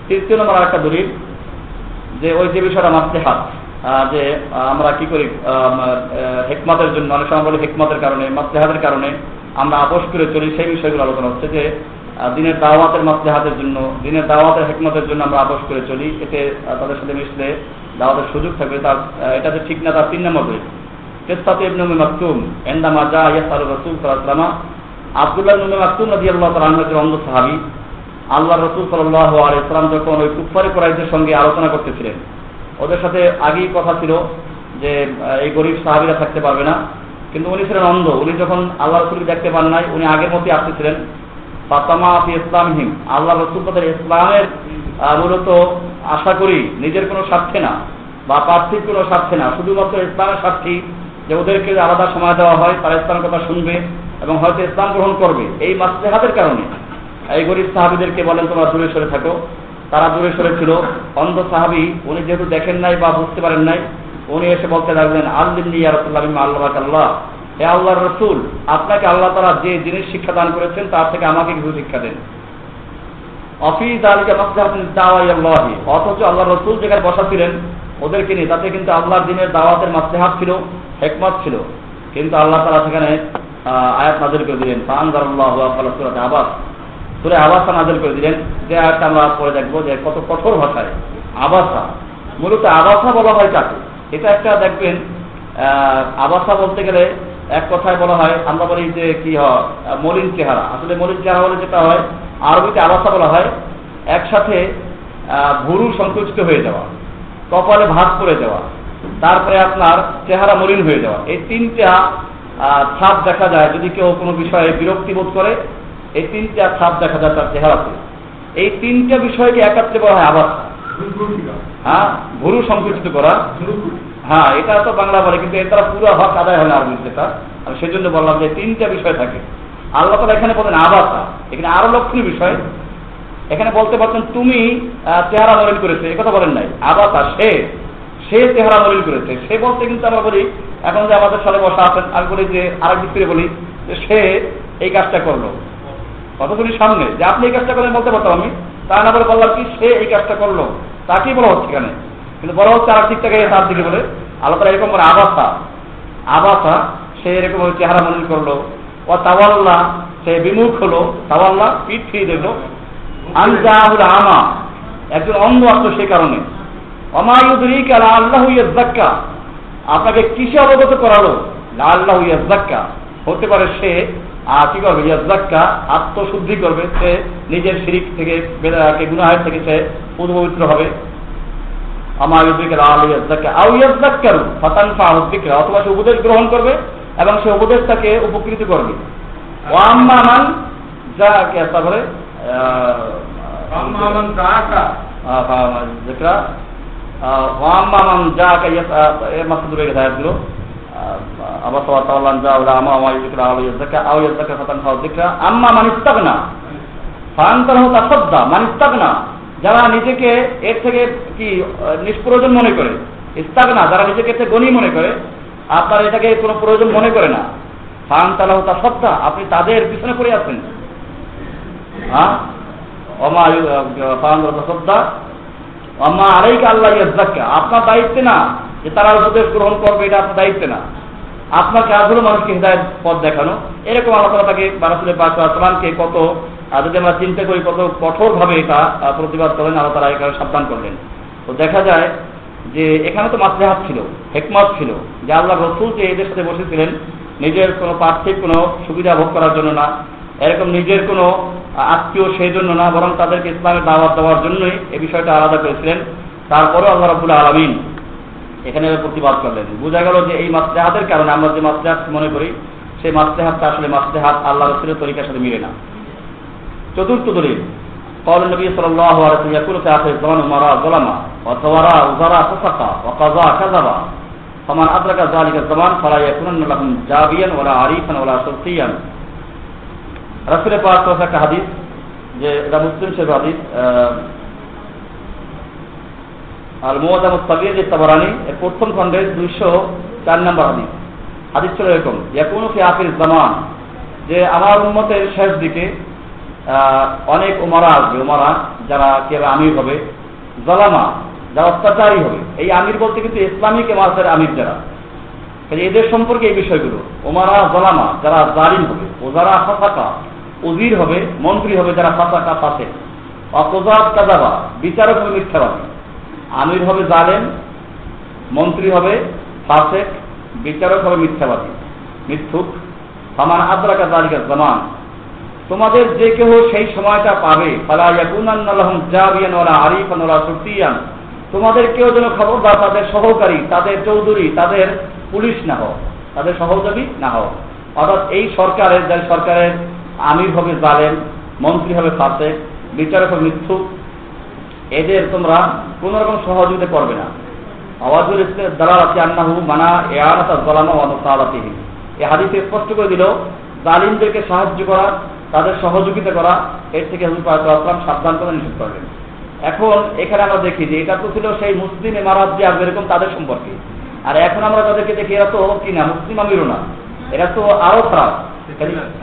Speaker 1: তৃতীয় নম্বর আরেকটা দলিল, যে ওই যে বিষয়টা মাসলে হাত যে আমরা কি করি হেকমাতের জন্য, অনেক সময় বলি হেকমাতের কারণে, মাসলেহাতের কারণে আমরা আপোষ করে চলি, সেই বিষয়গুলো আলোচনা হচ্ছে যে দিনের দাওয়াতের মাসলেহাতের জন্য, দিনের দাওয়াতের হেকমতের জন্য আমরা আপোষ করে চলি, এতে তাদের সাথে মিশলে দাওয়াতের সুযোগ থাকবে। তার এটা যে ঠিক না তার তিন নম্বর রয়েছে কেসাতে ইবনে মাকতুম এন্দামা যা ইয়াসাল রসুল সাল্লাল্লাহু আব্দুল্লাহ নুমে মাকতুম আল্লাহ তাআলা অন্ধ সাহাবী আল্লাহ রসুল সাল্লাহ আলাইসালাম যখন ওই কুফারি কোরাইদের সঙ্গে আলোচনা করতেছিলেন ওদের সাথে আগেই কথা ছিল যে এই গরিব সাহাবিরা থাকতে পারবে না। কিন্তু উনি ছিলেন অন্ধ। উনি যখন আল্লাহ রসুলকে দেখতে পান নাই, উনি আগের মতোই আসতেছিলেন ফাতামা আফি ইসলামহীন আল্লাহ রসুল তাদের ইসলামের মূলত আশা করি নিজের কোনো স্বার্থে না, বা পার্থিব কোনো স্বার্থে না। শুধুমাত্র ইসলামের স্বার্থী যে ওদেরকে আলাদা সময় দেওয়া হয়, তারা ইসলামের কথা শুনবে এবং হয়তো ইসলাম গ্রহণ করবে। এই মাসলেহাতের কারণে এই গরিব সাহাবিদেরকে বলেন, তোমরা দূরে সরে থাকো। তারা দূরে সরে ছিল অন্ধ সাহাবি, উনি যেহেতু দেখেন নাই বা বুঝতে পারেন নাই, উনি এসে বলতে লাগলেন আল্লাহ আল্লাহ। হে আল্লাহ রসুল, আপনাকে আল্লাহ তারা যে জিনিস শিক্ষা দান করেছেন, তার থেকে আমাকে কিছু শিক্ষা দেন। অফিস আলীকে মাসলাহি অথচ আল্লাহ রসুল যেখানে বসা ছিলেন ওদেরকে নিয়ে, তাতে কিন্তু আল্লাহর দিনের দাওয়াতের মাসলেহাত ছিল, হেকমত ছিল। কিন্তু আল্লাহ তারা সেখানে আয়াত নাজির করে দিলেন ফানজার আল্লাহ আবাস। সুরে আবাসা নাজির করে দিলেন যে আয়াতটা আমরা পরে দেখব যে কত কঠোর ভাষায়। আবাসা, মূলত আবাসা বলা হয় কাকে এটা একটা দেখবেন আবাসা বলতে গেলে এক কথায় বলা হয়, আমরা বলি যে কি হয়, মলিন চেহারা। আসলে মলিন চেহারা বলে যেটা হয়, আরবিতে আবাসা বলা হয় একসাথে ভুরু সংকুচিত হয়ে যাওয়া, কপালে ভাত করে দেওয়া তারপরে আপনার চেহারা মলিন হয়ে যাওয়া। এই তিনটা ছাপ দেখা যায় যদি কেউ কোনো বিষয়ে বিরক্তি বোধ করে এই তিনটা ছাপ দেখা যায় তার চেহারাতে এই তিনটা বিষয়কে একাত্রে বলা হয় আবাসা। হ্যাঁ ভুরু সংকুচিত করা। হ্যাঁ এটা তো বাংলা বলে, কিন্তু দ্বারা পুরো হক আদায় হয় না আরবি যেটা আমি সেজন্য বললাম যে তিনটা বিষয় থাকে। আল্লাহ তালা এখানে বলেন আবাসা। এখানে আরও লক্ষণীয় বিষয়। এখানে বলতে পারছেন, তুমি চেহারা মলিন করেছে। কথা বলেন নাই। আবাসা সে সে চেহারা মলিন করেছে। সে বলতে কিন্তু আমরা বলি, এখন যে আমাদের সাথে বসা আছেন, আমি বলি যে আরেক দিক থেকে বলি, যে সে এই কাজটা করল। কতগুলি সামনে যে আপনি এই কাজটা করলেন বলতে পারতাম আমি। তা না বলে বললাম কি, সে এই কাজটা করল। তাকেই বলা হচ্ছে এখানে? কিন্তু বলা হচ্ছে আর দিক থেকে তার দিকে বলে আল্লাহ এরকম করে আবাসা। আবাসা, সে এরকম চেহারা মনে করল। ও তাওয়াল্লা, সে বিমুখ হলো। তাওয়াল্লা, পিঠ ফিরে দিল। আনজাহুল আমা, একজন অন্ধ আসলো সেই কারণে। অমায়ুদ্রিক আল্লাহ ইয়াজ্জাক্কা আপনাকে কিসে অবগত করালো? আল্লাহ ইয়াজ্জাক্কা হতে পারে সে আর কি করবে? ইয়াজ্জাক্কা আত্মশুদ্ধি করবে। সে নিজের শিরিক থেকে গুনাহের থেকে সে পূর্বপবিত্র হবে। অথবা সে উপদেশ গ্রহণ করবে এবং সে উপদেশ তাকে উপকৃত করবে। ও আম্মান যা কে তারপরে ওয়াম্মান যা এর মাসুদ রয়ে গেছে আবার যা আমা আমা ইউজিকরা আলো আও আম্মা মান ইস্তাগনা যারা নিজেকে এর থেকে কি, নিষ্প্রয়োজন মনে করে ইস্তাক না যারা নিজেকে এর গণি মনে করে, আপনার এটাকে কোনো প্রয়োজন মনে করে না। ফান তালাহ তা সত্তা আপনি তাদের পিছনে পড়ে আছেন। হ্যাঁ? অমা ফান সত্তা অমা আলাইকা আল্লাহ আপনার দায়িত্বে না। যে তারা উপদেশ গ্রহণ করবে এটা আপনার দায়িত্ব না। আপনার কাজ হলো মানুষকে হৃদায়ত পথ দেখানো। এরকম আল্লাহ তালা তাকে বারাসুলের পাকসালামকে কত যদি আমরা চিন্তা করি কত কঠোরভাবে এটা প্রতিবাদ করেন, আল্লাহ তারা এখানে সাবধান করলেন। তো দেখা যায় যে এখানে তো মাতৃহাত ছিল, হেকমত ছিল, যে আল্লাহ রসুল যে এদের সাথে বসেছিলেন, নিজের কোনো পার্থিব কোনো সুবিধা ভোগ করার জন্য না, এরকম নিজের কোনো আত্মীয় সেই জন্য না, বরং তাদেরকে ইসলামের দাওয়াত দেওয়ার জন্যই এই বিষয়টা আলাদা করেছিলেন। তারপরেও আল্লাহ রবুল আলমিন এখানে প্রতিবাদ করলেন বোঝা গেল যে এই মাসলেহাতের কারণে আমরা যে মাসলেহাত মনে করি সেই মাসলেহাতটা আসলে মাসলেহাত আল্লাহ রসুলের তরিকার সাথে মিলে না চতুর্থ দলিল قال النبي صلى الله عليه وسلم يقول في آخر الزمان أمراء ظلما وثوراء وزراء فسقا وقضاء كذبا فمن أدرك ذلك الزمان فلا يكونن لهم جابيا ولا عريفا ولا شرطيا رسول পাক একটা হাদিস যে এটা মুসলিম শরীফ হাদিস আর মোয়াজাম সাবির তাবারানি এর প্রথম খণ্ডের দুইশো চার নম্বর হাদিস হাদিস ছিল এরকম, ইয়াকুনু ফি আখির জামান যে আমার উন্মতের শেষ দিকে অনেক উমারা আসবে, উমারা যারা কেউ আমির হবে, জলামা, যারা অত্যাচারী হবে। এই আমির বলতে কিন্তু ইসলামিক এমাজের আমির যারা। এদের সম্পর্কে এই বিষয়গুলো ওমারা জলামা, যারা জালিম হবে ও যারা ফাঁকা উজির হবে, মন্ত্রী হবে যারা ফাঁকা ফাঁসে অকজাব কাজাবা, বিচারক হবে মিথ্যাবাদী। আমির হবে জালেম, মন্ত্রী হবে ফাসেক, বিচারক হবে মিথ্যাবাদী, মিথ্যুক। সামান আদ্রাকা জালিকা জামান। তোমাদের যে কেউ সেই সময়টা পাবে। তোমাদের কেউ যেন খবরদার, তাদের সহকারী, তাদের চৌধুরী, তাদের পুলিশ না হোক, তাদের সহযোগী না হোক। অর্থাৎ এই সরকারের যাই সরকারের আমির হবে জালেম, মন্ত্রী হবে ফাঁসে বিচারক হবে মিথ্যুক এদের তোমরা কোন রকম সহযোগিতা করবে না। আওয়াজুল ইসলামের দ্বারা আছে আন্নাহু মানা এয়ানাতা জলামা ওয়ানসালাতিহি এই হাদিসে স্পষ্ট করে দিল জালিমদেরকে সাহায্য করা তাদের সহযোগিতা করা এর থেকে হুজুর সাবধান করে নিষেধ করলেন। এখন এখানে আমরা দেখি যে এটা তো ছিল সেই মুসলিম এমারাত যে আসবে এরকম তাদের সম্পর্কে। আর এখন আমরা তাদেরকে দেখি এরা তো কি না মুসলিম আমিরও না। এরা তো আরও খারাপ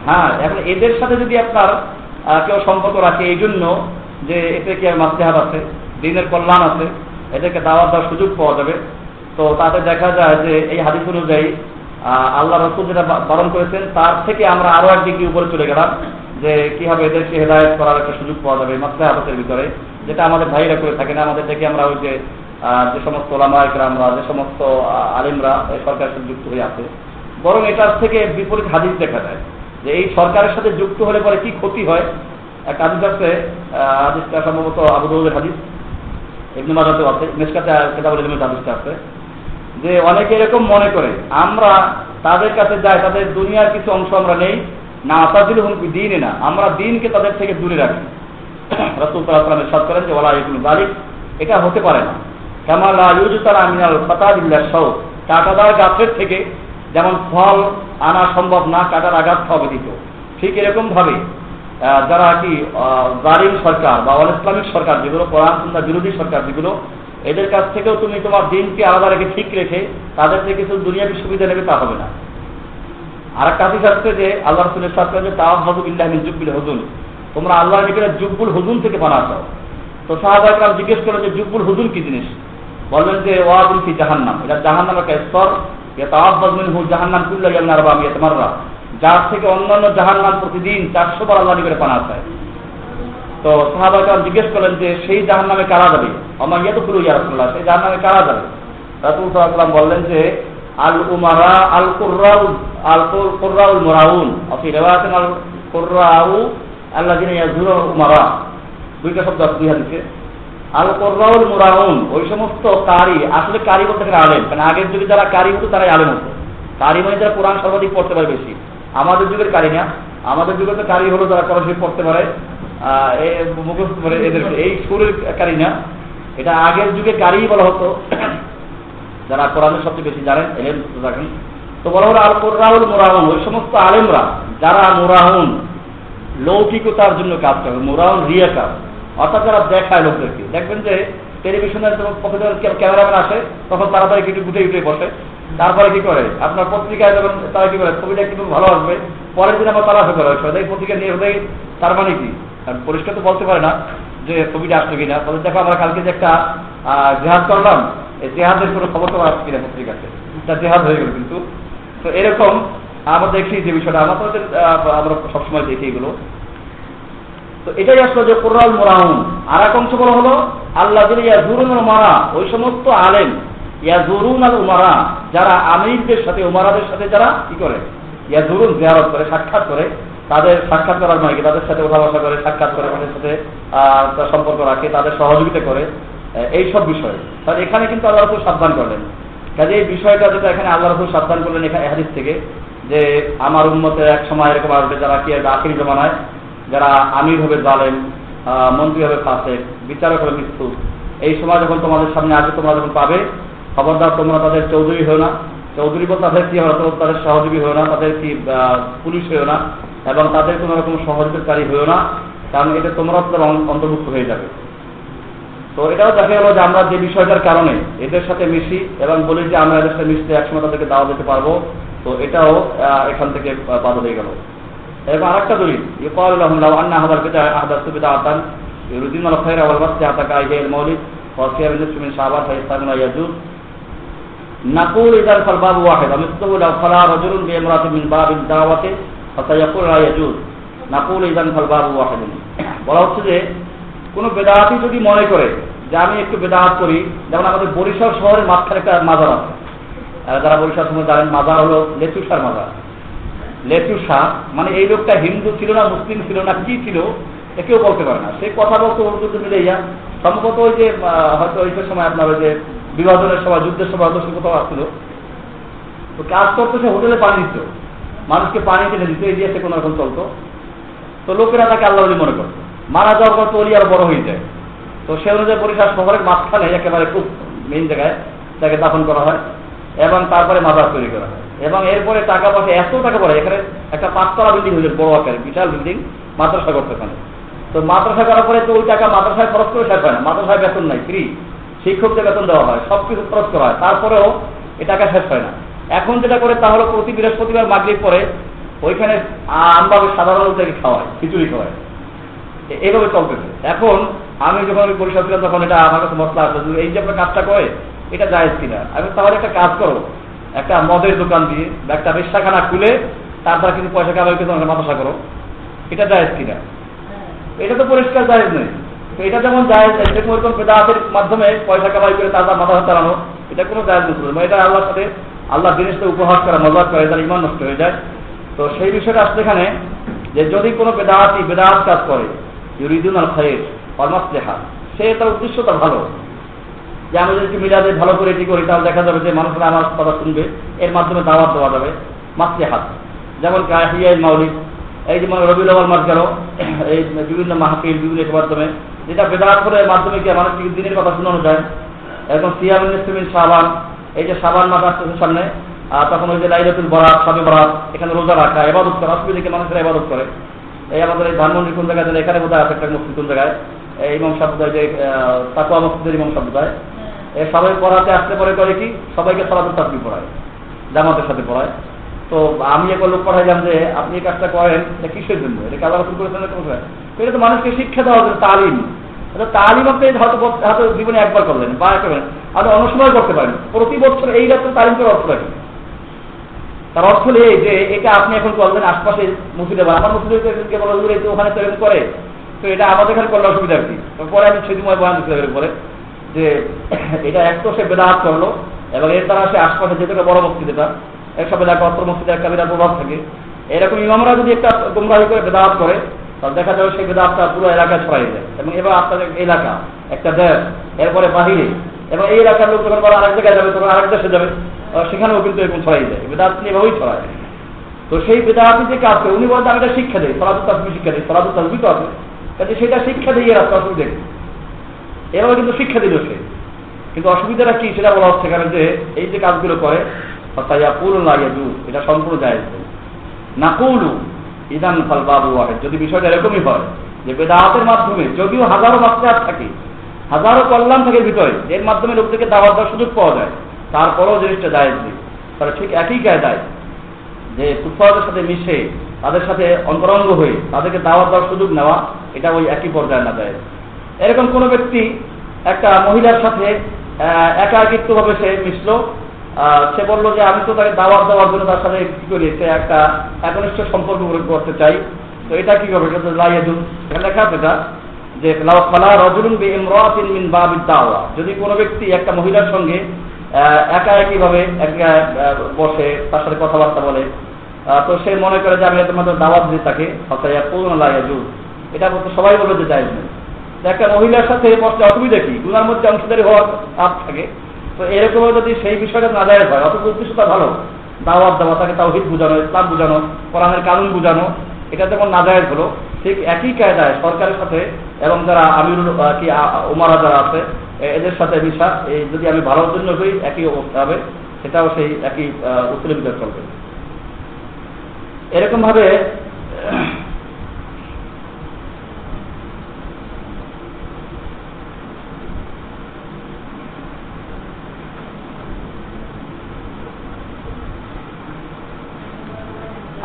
Speaker 1: হ্যাঁ এখন এদের সাথে যদি আপনার কেউ সম্পর্ক রাখে এই জন্য যে এতে কি আর মাস্তেহাত আছে? দিনের কল্যাণ আছে। এদেরকে দাওয়াত দেওয়ার সুযোগ পাওয়া যাবে। তো তাতে দেখা যায় যে এই হাদিস অনুযায়ী আল্লাহ রসুল যেটা বারণ করেছেন, তার থেকে আমরা আরও এক ডিগ্রি উপরে চলে গেলাম যে কীভাবে এদেরকে হেদায়ত করার একটা সুযোগ পাওয়া যাবে মাস্তেহাতের ভিতরে। যেটা আমাদের ভাইরা করে থাকে না, আমাদের দেখে আমরা ওই যে যে সমস্ত ওলামায়করামরা যে সমস্ত আলিমরা সরকারের সাথে যুক্ত হয়ে আছে। বরং এটার থেকে বিপরীত হাদিস দেখা যায় যে এই সরকারের সাথে যুক্ত হলে পরে কি ক্ষতি হয়? একটা হাদিস আছে হাদিসটা সম্ভবত আবুদৌদের হাদিস। এমনি মাজাতে আছে, মেসকাতে কেতাবুল ইলমের হাদিসটা আছে। যে অনেকে এরকম মনে করে, আমরা তাদের কাছে যাই, তাদের দুনিয়ার কিছু অংশ আমরা নেই, না আতাদিল হুমকি দিনে না আমরা দিনকে তাদের থেকে দূরে রাখি। রসুল সাল্লাহামের সাদ করেন যে ওলা ইবনুল গালিব এটা হতে পারে না। কেমাল ইউজুতারা আমিনাল ফতাদিল্লা সহ কাটাদার গাছের থেকে যেমন ফল আনা সম্ভব না, কাটার আঘাত হবে দিত ঠিক এরকম ভাবে যারা কি জালিম সরকার বা অল ইসলামিক সরকার, যেগুলো কোরআন বিরোধী সরকার, যেগুলো, এদের কাছ থেকেও তুমি তোমার দিনকে আলাদা রেখে ঠিক রেখে তাদের থেকে কিছু দুনিয়াবি সুবিধা নেবে, তা হবে না। আর একটা হাদিস আসছে যে আল্লাহ রসুলের সাথে যে তাও তাওয়াব ইল্লাহ জুব্বিল হুজুন। তোমরা আল্লাহ নিকটে জুব্বুল হুজুন থেকে বানা চাও। তো সাহাবাহাম জিজ্ঞেস করল যে, জুব্বুল হুজুন কি জিনিস? বললেন যে ওয়াদুল কি জাহান্নাম। এটা জাহান্নাম একটা স্তর। তাওয়াবিন হু জাহান্নাম কুল্লা ইয়ান্নার বা আমি তোমাররা যার থেকে অন্যান্য জাহান নাম প্রতিদিন চারশো বার আল্লাহ করে পানা চায় তো সাহাবাকার জিজ্ঞেস করলেন যে, সেই জাহান নামে কারা যাবে? আমার ইয়ে তো পুরো ইয়ারসুল্লাহ সেই জাহান নামে কারা যাবে? রাতুল সাল্লাম বললেন যে আল উমারা আল কুর্রাউ আল কুর্রাউল মোরাউন, অফি রেওয়াতেন আল কুর্রাউ আল্লাহ যিনি ইয়াজুর উমারা, দুইটা শব্দ দুই হাদিসে। আল কোর্রাউল মুরাউন, ওই সমস্ত কারি, আসলে কারি বলতে আলেম মানে আগের যুগে যারা কারি হতো তারাই আলেম হতো। কারি মানে যারা কোরআন সর্বাধিক পড়তে পারে বেশি। আমাদের যুগের কারি না। আমাদের যুগে তো কারি হলো যারা কোরআন পড়তে পারে মুখস্থ করে এদের এই সুরের কারি না। এটা আগের যুগে কারি বলা হতো। যারা কোরআনের সবচেয়ে বেশি জানেন, এলেন রাখেন তো বলা হলো আল কোররাউল মুরাহুন, ওই সমস্ত আলেমরা, যারা মুরাহুন, লৌকিকতার জন্য কাজ করে, মুরাহুন রিয়া কাজ অর্থাৎ যারা দেখায় লোকদেরকে। দেখবেন যে টেলিভিশনের যখন ক্যামেরাম্যান আসে, তখন তাড়াতাড়ি কিছু গুটে গুটে বসে। তারপরে কি করে? আপনার পত্রিকায় যখন তারা কি করে? ছবিটা কিন্তু ভালো আসবে, পরের দিন আবার তারা করে এই পত্রিকা নিয়ে হলেই তার মানে কি? কারণ পরিষ্কার তো বলতে পারে না যে ছবিটা আসলো কিনা। তাহলে দেখো আমরা কালকে যে একটা জেহাদ করলাম, এই জেহাদের কোনো খবর তো আসছে কিনা পত্রিকাতে? তা জেহাদ হয়ে গেল কিন্তু। তো এরকম আমরা দেখি যে বিষয়টা। আমাদের আমরা সবসময় দেখি এগুলো। তো এটাই আসলো যে কোরআল মোরাউন। আর এক অংশ বলা হলো আল্লাহ মারা ওই সমস্ত আলেম ইয়াজুরুন আল উমারা যারা আমিরদের সাথে, উমারাদের সাথে যারা কি করে? ইয়াজুরুন জিয়ারত করে, সাক্ষাৎ করে। তাদের সাক্ষাৎ করার নয় তাদের সাথে ওঠা বসা করে, সাক্ষাৎ করে, তাদের সাথে সম্পর্ক রাখে, তাদের সহযোগিতা করে এই সব বিষয়। তাহলে এখানে কিন্তু আল্লাহ রসুল সাবধান করলেন। কাজে এই বিষয়টা যেটা এখানে আল্লাহ রসুল সাবধান করলেন এখানে হাদিস থেকে, যে আমার উন্মতে এক সময় এরকম আসবে, যারা কি আখির জমানায়, যারা আমির হবে জালেম মন্ত্রী হবে ফাঁসে বিচারক হবে মৃত্যু এই সময় যখন তোমাদের সামনে আসবে, তোমরা যখন পাবে খবরদার তোমরা তাদের চৌধুরী হয়েও না। চৌধুরী বলতে তাদের কি হয়? তাদের সহযোগী হয়েও না, তাদের কি পুলিশ হয়েও না, এবং তাদের কোনো রকম সহযোগিতাকারী হয়েও না, কারণ এটা তোমরা অন্তর্ভুক্ত হয়ে যাবে। তো এটাও দেখা গেল যে আমরা যে বিষয়টার কারণে এদের সাথে মিশি এবং বলি যে আমরা এদের সাথে মিশতে একসময় তাদেরকে দাওয়া দিতে পারব, তো এটাও এখান থেকে বাধা হয়ে গেল। এবং আরেকটা দলিল ইকল আল্লাহ আন্না হাদার পিতা আহদার সুবিধা আতান ইউরুদ্দিন আল খাইর আওয়াল বাস আতাকা ইহেল মৌলিক ওয়াসিয়া বিন সুমিন শাহবাজ ফাইস্তাগুনা ইয়াজুজ নাকুল ইদার ফাল বাবু ওয়াহিদ আমিস্তহু লাউ ফালা রাজুলুন বিইমরাতিন মিন বাবিদ দাওয়াতে ফাসায়াকুল লা ইয়াজুজ নাকুল ইদান ফাল ওয়াহিদ বলা হচ্ছে যে, কোনো বেদাহাতি যদি মনে করে যে আমি একটু বেদাহাত করি, যেমন আমাদের বরিশাল শহরের মাঝখানে একটা মাজার আছে। যারা বরিশাল সময় জানেন, মাজার হলো লেচুসার মাজার। লেচুসা মানে এই লোকটা হিন্দু ছিল না, মুসলিম ছিল না, কি ছিল? কেউ বলতে পারে না। সে কথা বলতো উর্দুতে মিলে ইয়া সম্ভবত ওই যে হয়তো ওই সময় আপনার ওই যে বিভাজনের সময় যুদ্ধের সময় হয়তো সে কোথাও আসছিল। তো কাজ করতো সে হোটেলে পানি দিত। মানুষকে পানি কিনে দিত, এই সে কোনো রকম চলতো। তো লোকেরা তাকে আল্লাহ মনে করতো। মারা যাওয়ার পর তো আরও বড় হয়ে যায়। তো সে অনুযায়ী বরিশাল শহরের মাঝখানে একেবারে খুব মেইন জায়গায় তাকে দাফন করা হয় এবং তারপরে মাদার তৈরি করা হয়। এবং এরপরে টাকা পয়সা, এত টাকা পড়ে, এখানে একটা পাঁচতলা বিল্ডিং হয়েছে, বড় আকারে, বিশাল বিল্ডিং মাদ্রাসা করতে ওখানে। তো মাদ্রাসা করার পরে তো ওই টাকা মাদ্রাসায় খরচ করে শেষ হয় না। মাদ্রাসায় বেতন নাই ফ্রি শিক্ষকদের বেতন দেওয়া হয় সব কিছু খরচ করা হয় তারপরেও এ টাকা শেষ হয় না। এখন যেটা করে তা হলো প্রতি বৃহস্পতিবার মাগরিব পরে ওইখানে আমভাবে সাধারণ লোকদেরকে খাওয়ায় খিচুড়ি খাওয়ায়। এইভাবে চলতেছে। এখন আমি যখন আমি পরিষদ ছিলাম তখন এটা আমার কাছে মশলা আসছে এই যে আপনার কাজটা করে এটা যায় কিনা? আমি তাহলে একটা কাজ করো। একটা মদের দোকান দিয়ে বা একটা বেশাখানা খুলে তার দ্বারা কিছু পয়সা কামাই করে তোমাকে মাথাসা করো। এটা যায় কিনা? এটা তো পরিষ্কার জায়েজ নেই এটা যেমন জায়েজ এরকম এরকম বেদাহাতের মাধ্যমে পয়সা কামাই করে তার মাথা চালানো, এটা কোনো জায়েজ মুসলিম এটা আল্লাহর সাথে আল্লাহ জিনিসটা উপহাস করা, মজাক করে তার ইমান নষ্ট হয়ে যায়। তো সেই বিষয়টা আসলে এখানে যে যদি কোনো বেদাহাতি বেদাহাত কাজ করে, ইউরিদুন আল খায়ের অর্মাস্লেহা সে তার উদ্দেশ্যটা ভালো। যে আমি যদি মিলাদে ভালো করে এটি করি, তাহলে দেখা যাবে যে মানুষরা আমার কথা শুনবে, এর মাধ্যমে দাওয়াত দেওয়া যাবে মাসলেহাত যেমন কাহিয়াই মাউলিক এই যেমন রবিউল আওয়াল মাস গেল, এই বিভিন্ন মাহফিল, বিভিন্ন মাধ্যমে যেটা বেদাত করে মাধ্যমে কি মানুষ দিনের কথা শোনানো যায়? এখন সিয়ামিন সাবান এই যে সাবান মাস আসতেছে সামনে, আর তখন ওই যে লাইলাতুল বরাত, সবে বরাত, এখানে রোজা রাখা এবাদত করা অসুবিধাকে মানুষেরা এবাদত করে। এই আমাদের এই ধানমন্ডি কোন জায়গায় এখানে বোধহয় একটা মসজিদ কোন জায়গায়, এই ইমাম সাবুদায় যে তাকুয়া মসজিদের ইমাম সাবুদায় এই সবাই পড়াতে আসতে পরে করে কি, সবাইকে সালাতুল তাসবি পড়ায়, জামাতের সাথে পড়ায়। তো আমি একবার লোক পড়াইলাম যে, আপনি এই কাজটা করেন, এটা কিসের জন্য? এটা কাজ রসুল করেছেন এটা তো মানুষকে শিক্ষা দেওয়া হচ্ছে তালিম। এটা তালিম আপনি হয়তো জীবনে একবার করলেন, বা করবেন আপনি অন্য সময় করতে পারেন। প্রতি বছর এই রাত্রে তালিম করে অর্থ রাখেন তার অর্থ হলো যে, এটা আপনি এখন করলেন, আশপাশে মসজিদে বা আমার মসজিদে বলা তো ওখানে তো করে। তো এটা আমাদের এখানে করলে অসুবিধা কি। পরে আমি সেদিনময় বয়ান দিতে পরে যে, [CLEARS THROAT] এটা এক তো সে বেদাহাত করল, এবং এর দ্বারা সে আশপাশে যেতে বড় মসজিদ এটা একসব এলাকা অত্র মসজিদে একটা বিরাট প্রভাব থাকে। এরকম ইমামরা যদি একটা গুমরাহি করে বেদাহাত করে, তাহলে দেখা যাবে সেই বেদাহাতটা পুরো এলাকায় ছড়াই যায়। এবং এবার আপনাদের এলাকা, একটা দেশ, এরপরে বাহিরে। এবং এই এলাকার লোক যখন আরেক জায়গায় যাবে, তখন আরেক দেশে যাবে সেখানেও কিন্তু এরকম ছড়াই যায়। বেদাত নিয়ে এভাবেই ছড়ায়। তো সেই বেদাহাতি যে কাজ করে, উনি বলতে আমি শিক্ষা দেয় সরাদু তাসবি শিক্ষা দেয় সরাদু তাসবি তো আছে। কাজে সেটা শিক্ষা দিয়ে রাস্তা অসুবিধা এভাবে কিন্তু শিক্ষা দিল সে। কিন্তু অসুবিধাটা কি, সেটা বলা হচ্ছে কারণ যে, এই যে কাজগুলো করে এটা সম্পূর্ণ যায় না কৌলু ইদান ফল বাবু ওয়াহেদ। যদি বিষয়টা এরকমই হয় যে বেদাহাতের মাধ্যমে, যদিও হাজারো মাত্রার থাকে, হাজারো কল্যাণ থাকে ভিতরে, এর মাধ্যমে লোকদেরকে দাওয়াত দেওয়ার সুযোগ পাওয়া যায়, তারপরেও জিনিসটা যায় তারা ঠিক একই কায়দায় যে কুফাদের সাথে মিশে, তাদের সাথে অন্তরঙ্গ হয়ে তাদেরকে দাওয়াত দেওয়ার সুযোগ নেওয়া, এটা ওই একই পর্যায়ে না দেয় এরকম কোন ব্যক্তি একটা মহিলার সাথে একাকিত্ব ভাবে সে মিশলো সে বলল যে আমি তো তাকে দাওয়াত দেওয়ার জন্য তার সাথে কি করি? সে একটা একনিষ্ঠ সম্পর্ক করতে চাই। তো এটা কি করবে এটা লাইয়াজুল লেখা এটা, যে দাওয়া। যদি কোনো ব্যক্তি একটা মহিলার সঙ্গে একা একই ভাবে বসে, তার সাথে কথাবার্তা বলে তো সে মনে করে যে আমি তোমাদের দাওয়াত দিই তাকে এটা বলতে সবাই বলে যে যায় একটা মহিলার সাথে বসতে অসুবিধা কি? গুনার মধ্যে অংশীদারি হওয়ার আপ থাকে। তো এরকম যদি সেই বিষয়টা যায়, হয়। অথচ উদ্দেশ্যটা ভালো। দাওয়াত দেওয়া, তাকে তাও হিত বুঝানো, ইসলাম বুঝানো, কোরআনের কানুন বুঝানো, এটা যেমন নাজায়জ হলো, ঠিক একই কায়দায় সরকারের সাথে এবং যারা আমিরুল কি উমারা যারা আছে এদের সাথে মিশা, এই যদি আমি ভালোর জন্য করি, একই অবস্থা হবে, সেটাও সেই একই উত্তরের ভিতরে চলবে। এরকম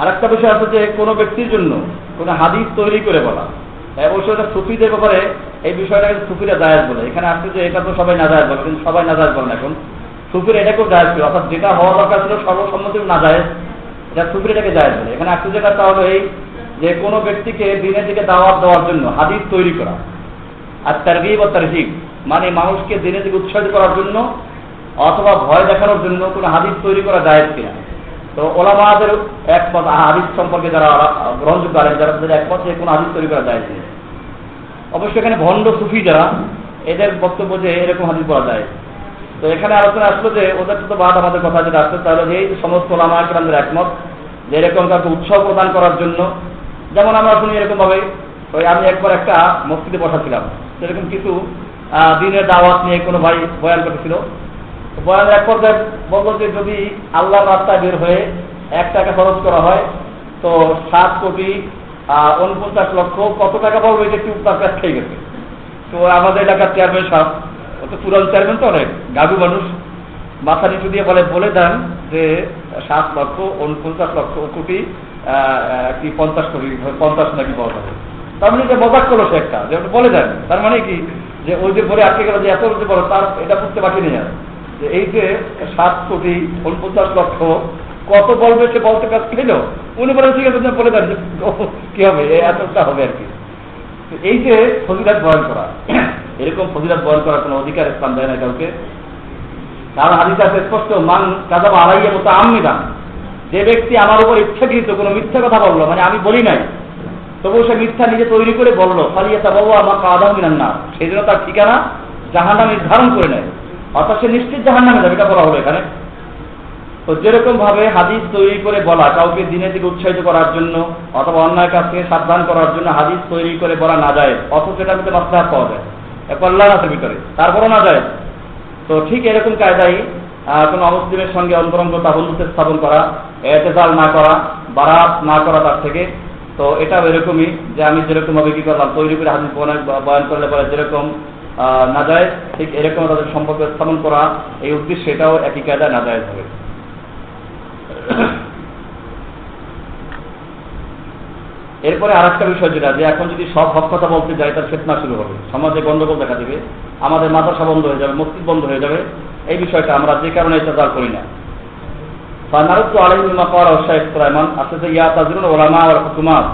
Speaker 1: আরেকটা বিষয় আছে যে কোনো ব্যক্তির জন্য কোনো হাদিস তৈরি করে বলা। অবশ্যই এটা সুফিদের ব্যাপারে এই বিষয়টাকে সুফিরা জায়াজ বলে। এখানে আসছে যে এটা তো সবাই নাজায়জ বলে, কিন্তু সবাই নাজায়জ বলেন এখন। সুফির এটাকেও জায়জ ছিল অর্থাৎ যেটা হওয়া দরকার ছিল সর্বসম্মতি না জায়েজ এটা সুফির এটাকে জায়জ বলে। এখানে আসছে যেটা তা হলো এই যে কোনো ব্যক্তিকে দিনের দিকে দাওয়াত দেওয়ার জন্য হাদিস তৈরি করা। আর তারগিব ও তারহিব মানে মানুষকে দিনের দিকে উৎসাহিত করার জন্য অথবা ভয় দেখানোর জন্য কোনো হাদিস তৈরি করা যায় কিনা। তো ওলামাদের একমত, হাদিস সম্পর্কে যারা গ্রহণযোগ্য আলেন যারা তাদের একমত যে কোনো হাদিস তৈরি করা যায় অবশ্যই এখানে ভণ্ড সুফি যারা, এদের বক্তব্য যে এরকম হাদিস করা যায়। তো এখানে আলোচনা আসলো যে ওদের তো বাদ আমাদের কথা যেটা আসছে, তাহলে যে এই সমস্ত ওলামা একরামদের একমত যে এরকম কাউকে উৎসাহ প্রদান করার জন্য, যেমন আমরা শুনি এরকম ভাবে ওই আমি একবার একটা মসজিদে বসাছিলাম সেরকম কিছু দিনের দাওয়াত নিয়ে কোনো ভাই বয়ান করেছিল বয়ানের এক পর্যায়ে বলল যে, যদি আল্লাহ রাস্তায় বের হয়ে এক টাকা খরচ করা হয়, তো সাত কোটি উনপঞ্চাশ লক্ষ, কত টাকা পাবো এটা একটু তার কাছ খেয়ে গেছে। তো আমাদের এলাকার চেয়ারম্যান সাহেব, ও তো পুরান চেয়ারম্যান তো অনেক গাগু মানুষ, মাথা নিচু দিয়ে বলে বলে দেন যে, সাত লক্ষ, উনপঞ্চাশ লক্ষ কোটি কি পঞ্চাশ কোটি, পঞ্চাশ নাকি পাওয়া যাবে। তার মানে যে মজাক করল সে একটা, যে বলে দেন। তার মানে কি? যে ওই যে বলে আটকে গেল, যে এত বলো তার এটা করতে বাকি নেই আর। যে এই যে সাত কোটি উনপঞ্চাশ লক্ষ, কত বলবে সে বলতে কাজ ছিল উনি বলেন, ঠিক আছে বলে দেন, কি হবে? এতটা হবে আর কি। এই যে ফজিলাত বয়ন করা, এরকম ফজিলাত বয়ন করার কোন অধিকার স্থান দেয় না কাউকে। কারণ হাদিস আছে স্পষ্ট, মান কাজাবা আড়াইয়ের মতো আমি দান যে ব্যক্তি আমার উপর ইচ্ছাকৃত কোনো মিথ্যা কথা বলল মানে আমি বলি নাই তবুও সে মিথ্যা নিজে তৈরি করে বলল ফালিয়া তা বাবু আমার কাদা মিনান না সেই জন্য তার ঠিকানা জাহানা নির্ধারণ করে নেয়। অর্থাৎ সে নিশ্চিত জাহান নামে যাবে, এটা বলা হলো এখানে। তো যেরকম ভাবে হাদিস তৈরি করে বলা, কাউকে দিনের দিকে উৎসাহিত করার জন্য অথবা অন্যায় কাজ থেকে সাবধান করার জন্য হাদিস তৈরি করে বলা না যায়, অথচ এটার ভিতরে মাসলাহাত পাওয়া যায়। কল্যাণ আছে ভিতরে, তারপরও না যায়। তো ঠিক এরকম কায়দাই কোনো অমুসলিমের সঙ্গে অন্তরঙ্গতা, বন্ধুত্ব স্থাপন করা, এতেজাল না করা, বারাত না করা তার থেকে, তো এটাও এরকমই যে আমি যেরকম ভাবে কি করলাম, তৈরি করে হাদিস বয়ান করলে পরে যেরকম না যায় ঠিক এরকম তাদের সম্পর্ক স্থাপন করা, এই উদ্দেশ্যে এটাও একই কায়দায় না যায় হবে। এরপরে আর একটা বিষয় যেটা, যে এখন যদি সব হক কথা বলতে যাই, তার ফেতনা শুরু হবে। সমাজে গন্ডগোল দেখা দিবে, আমাদের মাদ্রাসা বন্ধ হয়ে যাবে, মসজিদ বন্ধ হয়ে যাবে, এই বিষয়টা আমরা যে কারণে এটা দাঁড় করি না। নারুদ্দ আলহিমা করা শাহেদ সুলাইমান আসলে ইয়া তাজরুল ওলামা আর হুকুমাত।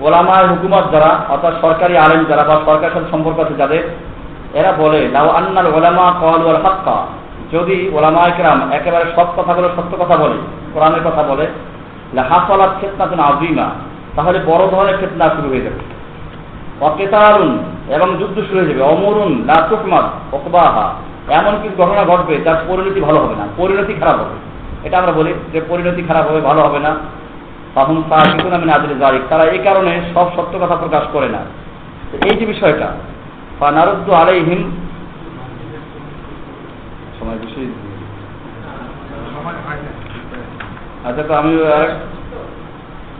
Speaker 1: ওলামায় হুকুমত যারা, অর্থাৎ সরকারি আলেম যারা বা সরকারের সাথে সম্পর্ক আছে যাদের, এরা বলে, লাউ আন্নাল ওলামা কল ওয়াল হাক্কা। যদি ওলামা একরাম একেবারে সব কথাগুলো সত্য কথা বলে, কোরআনের কথা বলে হাফালাত খেতনা তুমি আবিমা তাহলে বড় ধরনের খেতনা শুরু হয়ে যাবে। অকেতারুন এবং যুদ্ধ শুরু হয়ে যাবে। অমরুন লাতুকমাত অকবাহা এমন কিছু ঘটনা ঘটবে যার পরিণতি ভালো হবে না। পরিণতি খারাপ হবে। এটা আমরা বলি যে পরিণতি খারাপ হবে, ভালো হবে না। তখন তার এই কারণে সব সত্য কথা প্রকাশ করে না। এই যে বিষয়টা নারদ্দ আলাইহিম সময় বেশি। আচ্ছা তো আমি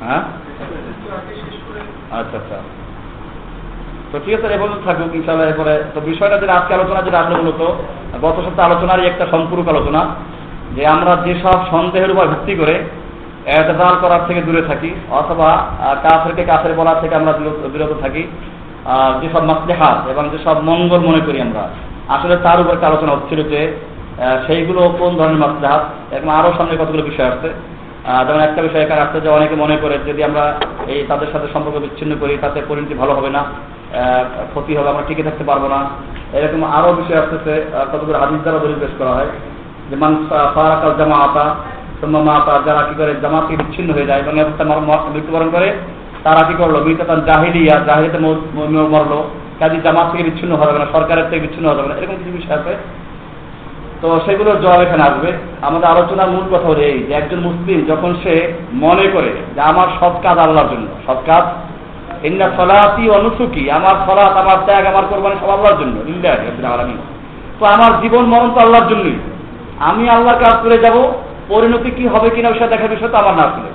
Speaker 1: হ্যাঁ? আচ্ছা আচ্ছা। তো ঠিক আছে এরপর থাকুক ইনশাল্লাহ এরপরে তো বিষয়টা যেটা আজকে আলোচনা যেটা আসলে মূলত, গত সপ্তাহে আলোচনারই একটা সম্পূর্ণ আলোচনা, যে আমরা যেসব সন্দেহের উপর ভিত্তি করে এতদাল করার থেকে দূরে থাকি, অথবা কাফেরকে কাফের বলার থেকে আমরা বিরত থাকি। যেসব মাসলেহাত এবং যেসব মঙ্গল মনে করি আমরা, আসলে তার উপর একটা আলোচনা হচ্ছিল যে সেইগুলো কোন ধরনের মাসলাহাত? এবং আরও সামনে কতগুলো বিষয় আসছে। যেমন একটা বিষয় এখানে আসছে যে, অনেকে মনে করে যদি আমরা এই তাদের সাথে সম্পর্ক বিচ্ছিন্ন করি, তাতে পরিণতি ভালো হবে না ক্ষতি হবে, আমরা টিকে থাকতে পারব না। এরকম আরও বিষয় আসতেছে কতগুলো হাদিস দ্বারা দলিল পেশ করা হয়। যে, মান ফারাকাল জামা আতা মা আতা যারা কি করে জামা বিচ্ছিন্ন হয়ে যায় এবং মৃত্যুবরণ করে, তারা কি করল? মৃততান জাহিলিয়া জাহিলিতে মরলো। কাজী জামাত থেকে বিচ্ছিন্ন যাবে না, সরকারের থেকে বিচ্ছিন্ন হওয়া না। এরকম কিছু বিষয় আছে। তো সেগুলোর জবাব এখানে আসবে। আমাদের আলোচনার মূল কথা হলো এই যে একজন মুসলিম যখন সে মনে করে যে আমার সৎ কাজ আল্লাহর জন্য, সৎ কাজ, ইন্না সলাতি অনুসুকি আমার সলাৎ, আমার ত্যাগ, আমার কোরবানি সব আল্লাহর জন্য আলমী তো আমার জীবন মরণ তো আল্লাহর জন্যই। আমি আল্লাহর কাজ করে যাব পরিণতি কি হবে কিনা বিষয় দেখার বিষয় তো আমার না ছিল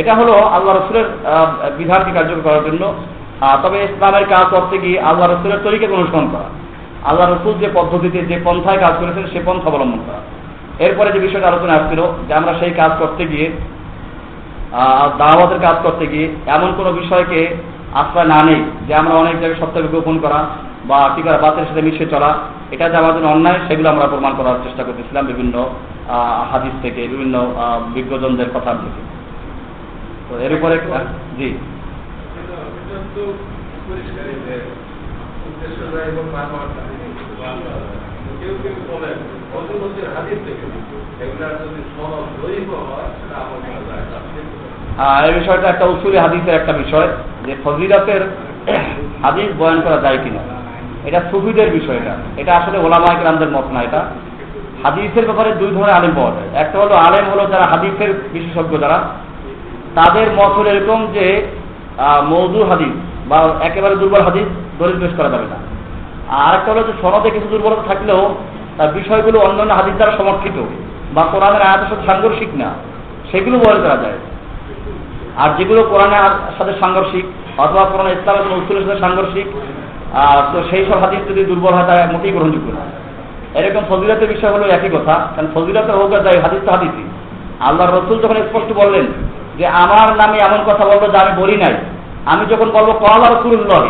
Speaker 1: এটা হলো আল্লাহ রসুলের বিধানকে কার্যকর করার জন্য। তবে ইসলামের কাজ করতে গিয়ে আল্লাহ রসুলের তরিকে অনুসরণ করা। আল্লাহ রসুল যে পদ্ধতিতে যে পন্থায় কাজ করেছেন সে পন্থা অবলম্বন করা। এরপরে যে বিষয়টা আলোচনা আসছিল যে আমরা সেই কাজ করতে গিয়ে দাওয়াতের কাজ করতে গিয়ে এমন কোনো বিষয়কে আশ্রয় না নেই যে আমরা অনেক জায়গায় সত্যকে গোপন করা বা কি করা বাতের সাথে মিশে চলা, এটা যে আমাদের অন্যায়, সেগুলো আমরা প্রমাণ করার চেষ্টা করতেছিলাম বিভিন্ন হাদিস থেকে, বিভিন্ন বিজ্ঞজনদের কথা থেকে। তো এর উপরে জি। এই বিষয়টা একটা উসুলি হাদিসের একটা বিষয় যে ফজিলাতের হাদিস বয়ন করা যায় কিনা। এটা সুফিদের বিষয় এটা। এটা আসলে ওলামা ইকরামদের মত না এটা। হাদিসের ব্যাপারে দুই ধরনের আলেম পাওয়া যায়। একটা হলো আলেম হলো যারা হাদিসের বিশেষজ্ঞ যারা। তাদের মত হলো এরকম যে মৌদুর হাদিস বা একেবারে দুর্বল হাদিস দলিল পেশ করা যাবে না। আর একটা হলো যে সনদে কিছু দুর্বলতা থাকলেও তার বিষয়গুলো অন্যান্য হাদিস দ্বারা সমর্থিত বা কোরআনের আয়াতের সাথে সাংঘর্ষিক না, সেগুলো বলে করা যায়। আর যেগুলো কোরআনের সাথে সাংঘর্ষিক অথবা কোরআন ইসলামের সাথে সাংঘর্ষিক তো সেই সব হাদিস যদি দুর্বল হয় তারা মোটেই গ্রহণযোগ্য না। এরকম ফজিলাতের বিষয় হলো একই কথা, কারণ ফজিলাতের হোক যায় হাদিস তো হাদিসই। আল্লাহ রসুল যখন স্পষ্ট বললেন যে, আমার নামে এমন কথা বলব যে আমি বলি নাই। আমি যখন বলব, কলা রসুল্লাহ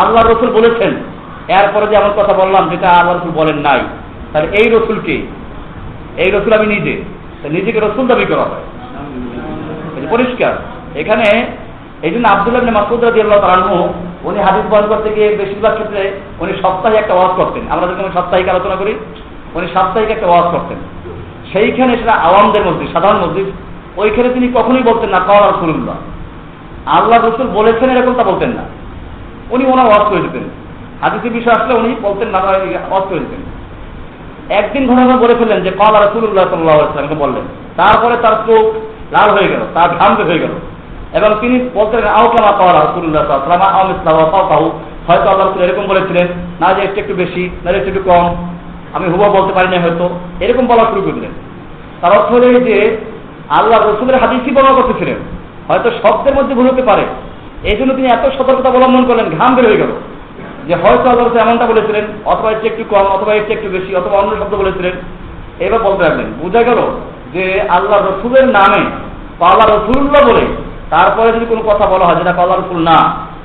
Speaker 1: আল্লাহ রসুল বলেছেন, এরপরে যে এমন কথা বললাম যেটা আল্লাহ রসুল বলেন নাই, তাহলে এই রসুলকে এই রসুল আমি নিজে। নিজেকে রসুল দাবি করা হয়। পরিষ্কার। এখানে এই জন্য আবদুল্লাহ মাসুদ রাজি আল্লাহ তালানহু উনি হাদিস বন্ধ করতে গিয়ে বেশিরভাগ ক্ষেত্রে উনি সপ্তাহে একটা ওয়াজ করতেন। আমরা যখন সাপ্তাহিক আলোচনা করি, উনি সাপ্তাহিক একটা ওয়াজ করতেন। সেইখানে সেটা আওয়ামদের মসজিদ, সাধারণ মসজিদ, ওইখানে তিনি কখনোই বলতেন না, কল রসুল্লাহ আল্লাহ রসুল বলেছেন এরকম তা বলতেন না। উনি ওনার ওয়াজ করে দিতেন। হাদিসের বিষয় আসলে উনি বলতেন না ওয়াজ করে দিতেন। একদিন ঘটনা বলে ফেললেন যে, কল রসুল্লাহ সাল্লাহামকে বললেন। তারপরে তার চোখ লাল হয়ে গেল, তার ঘাম হয়ে গেল। এবং তিনি বলতেন আউকামা কল রসুল্লাহ সাল্লাম আম ইসলাম হয়তো আল্লাহ রসুল এরকম বলেছিলেন, না যে একটু একটু বেশি, না একটু একটু কম, আমি হুবা বলতে পারি না হয়তো। এরকম বলা শুরু করে দিলেন। তার অর্থ হলে যে আল্লাহ রসুলের হাদিসই বর্ণনা করতেছিলেন। হয়তো শব্দের মধ্যে ভুল হতে পারে। এই জন্য তিনি এত সতর্কতা অবলম্বন করলেন, ঘাম বের হয়ে গেল। যে হয়তো আল্লাহ এমনটা বলেছিলেন, অথবা একটু একটু কম, অথবা একটু একটু বেশি, অথবা অন্য শব্দ বলেছিলেন। এবার বলতে পারলেন বোঝা গেল যে আল্লাহ রসুলের নামে আল্লাহ রসুল্লাহ বলে তারপরে যদি কোনো কথা বলা হয় যেটা আল্লাহ রসুল না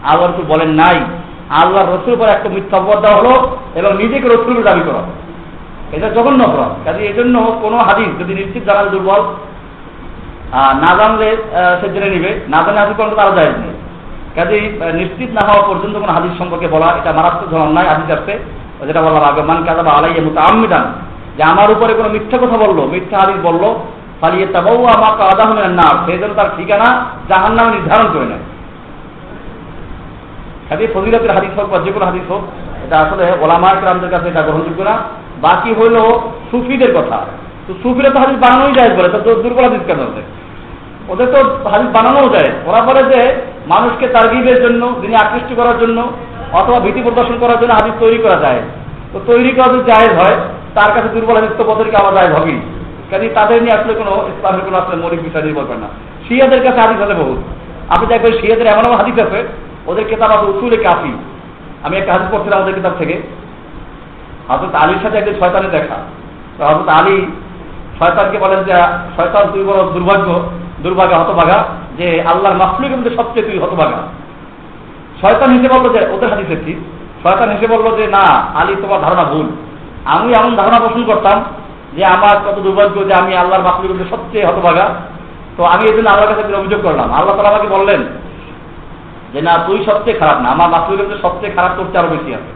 Speaker 1: আল্লাহ রসুল বলেন নাই আল্লাহ রসুল পরে একটা মিথ্যা দেওয়া হলো এবং নিজেকে রসুল দাবি করা এটা জঘন্য অপরাধ। কাজে এই জন্য কোনো হাদিস যদি নিশ্চিত জানাল দুর্বল না জানলে সে জেনে নিবে। না জানলে হাদিস করলে তারা যায় নেই। কাজেই নিশ্চিত না হওয়া পর্যন্ত কোনো হাদিস সম্পর্কে বলা, এটা মারাত্মক ধরনের নয়, হাদিস আসছে যেটা বললাম আগে, মান কাদা আলাইয়া মতো আমিদান যে আমার উপরে কোনো মিথ্যা কথা বলল, মিথ্যা হাদিস বলল ফালিয়ে তাবাউ আমাকে আদা হলেন না সেই জন্য তার ঠিকানা জাহান নামে নির্ধারণ করে নেয়। কাজে ফজিলতের হাদিস হোক বা যে কোনো হাদিস হোক, এটা আসলে ওলামা গ্রামদের কাছে এটা গ্রহণযোগ্য না। বাকি হইল সুফিদের কথা। তো সুফিরা তো হাদিস বানানোই যায় বলে তো দুর্বল হাদিস কেন আছে? ওদের তো হাদিস বানানোও যায়। ওরা বলে যে মানুষকে তারগিবের জন্য, যিনি আকৃষ্ট করার জন্য, অথবা ভীতি প্রদর্শন করার জন্য হাদিস তৈরি করা যায়। তো তৈরি করা যদি জায়েজ হয়, তার কাছে দুর্বল হাদিস তো বদরকে আবার জায়েজ হবেই। কাজে তাদের নিয়ে আসলে কোনো ইসলামের কোনো আসলে মৌলিক বিষয় নির্ভর করে না। শিয়াদের কাছে হাদিস আছে বহুত। আপনি দেখবেন শিয়াদের এমন এমন হাদিস আছে, ওদের কেতাব আছে উসুলে কাফি। আমি একটা হাদিস পড়ছিলাম ওদের কিতাব থেকে। হজরত আলীর সাথে একদিন শয়তানের দেখা। তো হজরত আলী শয়তানকে বলেন যে, শয়তান, তুই বড় দুর্ভাগ্য দুর্ভাগ্য হতভাগা, যে আল্লাহর মাফলুকের মধ্যে সবচেয়ে তুই হতভাগা। শয়তান হিসেবে বলতো যে, ওদের হাদিস ঠিক শয়তান হেসে বলল যে, না, আলী, তোমার ধারণা ভুল। আমি এমন ধারণা পোষণ করতাম যে আমার কত দুর্ভাগ্য যে আমি আল্লাহর মাসুলের মধ্যে সবচেয়ে হতভাগা। তো আমি এই জন্য আল্লাহর কাছে অভিযোগ করলাম। আল্লাহ তালা আমাকে বললেন যে, না, তুই সবচেয়ে খারাপ না, আমার মাসুলের মধ্যে সবচেয়ে খারাপ করতে আরও বেশি আছে।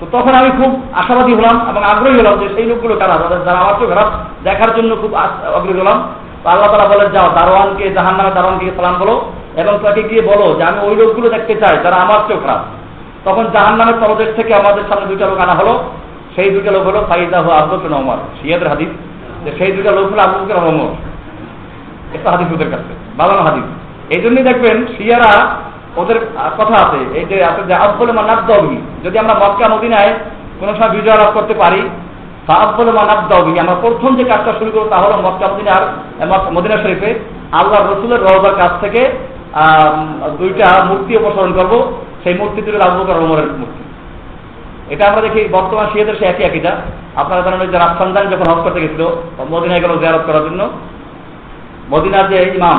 Speaker 1: তো তখন আমি খুব আশাবাদী হলাম এবং আগ্রহী হলাম যে সেই লোকগুলো খারাপ যারা আমার চেয়ে খারাপ, দেখার জন্য খুব আগ্রহী হলাম। তো আল্লাহ তালা বলেন যাও, দারোয়ানকে জাহান নামে দারোয়ানকে সালাম বলো এবং তাকে গিয়ে বলো যে, আমি ওই লোকগুলো দেখতে চাই যারা আমার চেয়েও খারাপ। তখন জাহান নামের তলদেশ থেকে আমাদের সামনে দুইটা লোক আনা হলো। সেই দুইটা লোক হলো ফাইদা হো আব্দুল ওমর শিয়াদের হাদিস। যে সেই দুইটা লোক হলো আব্দুল ওমর এটা হাদিস ওদের কাছে, বালানো হাদিস। এই জন্যই দেখবেন শিয়ারা ওদের কথা আছে, এই যে আছে যে, আব্বুল মানাব্দি যদি আমরা মক্কা, মদিনায় কোনো সময় বিজয় লাভ করতে পারি তা আব্বুল মানাব্দি আমরা প্রথম যে কাজটা শুরু করব তা হলো মক্কা, মদিনার মদিনা শরীফে আল্লাহ রসুলের রহবার কাছ থেকে দুইটা মূর্তি অপসারণ করব। সেই মূর্তি দুটো আবু বকর ওমরের মূর্তি। এটা আমরা দেখি বর্তমান শিয়াদের সে একই একইটা আপনারা জানেন যে রাফসানদান যখন হজ করতে গেছিল মদিনায় গেল জিয়ারত করার জন্য। মদিনার যে ইমাম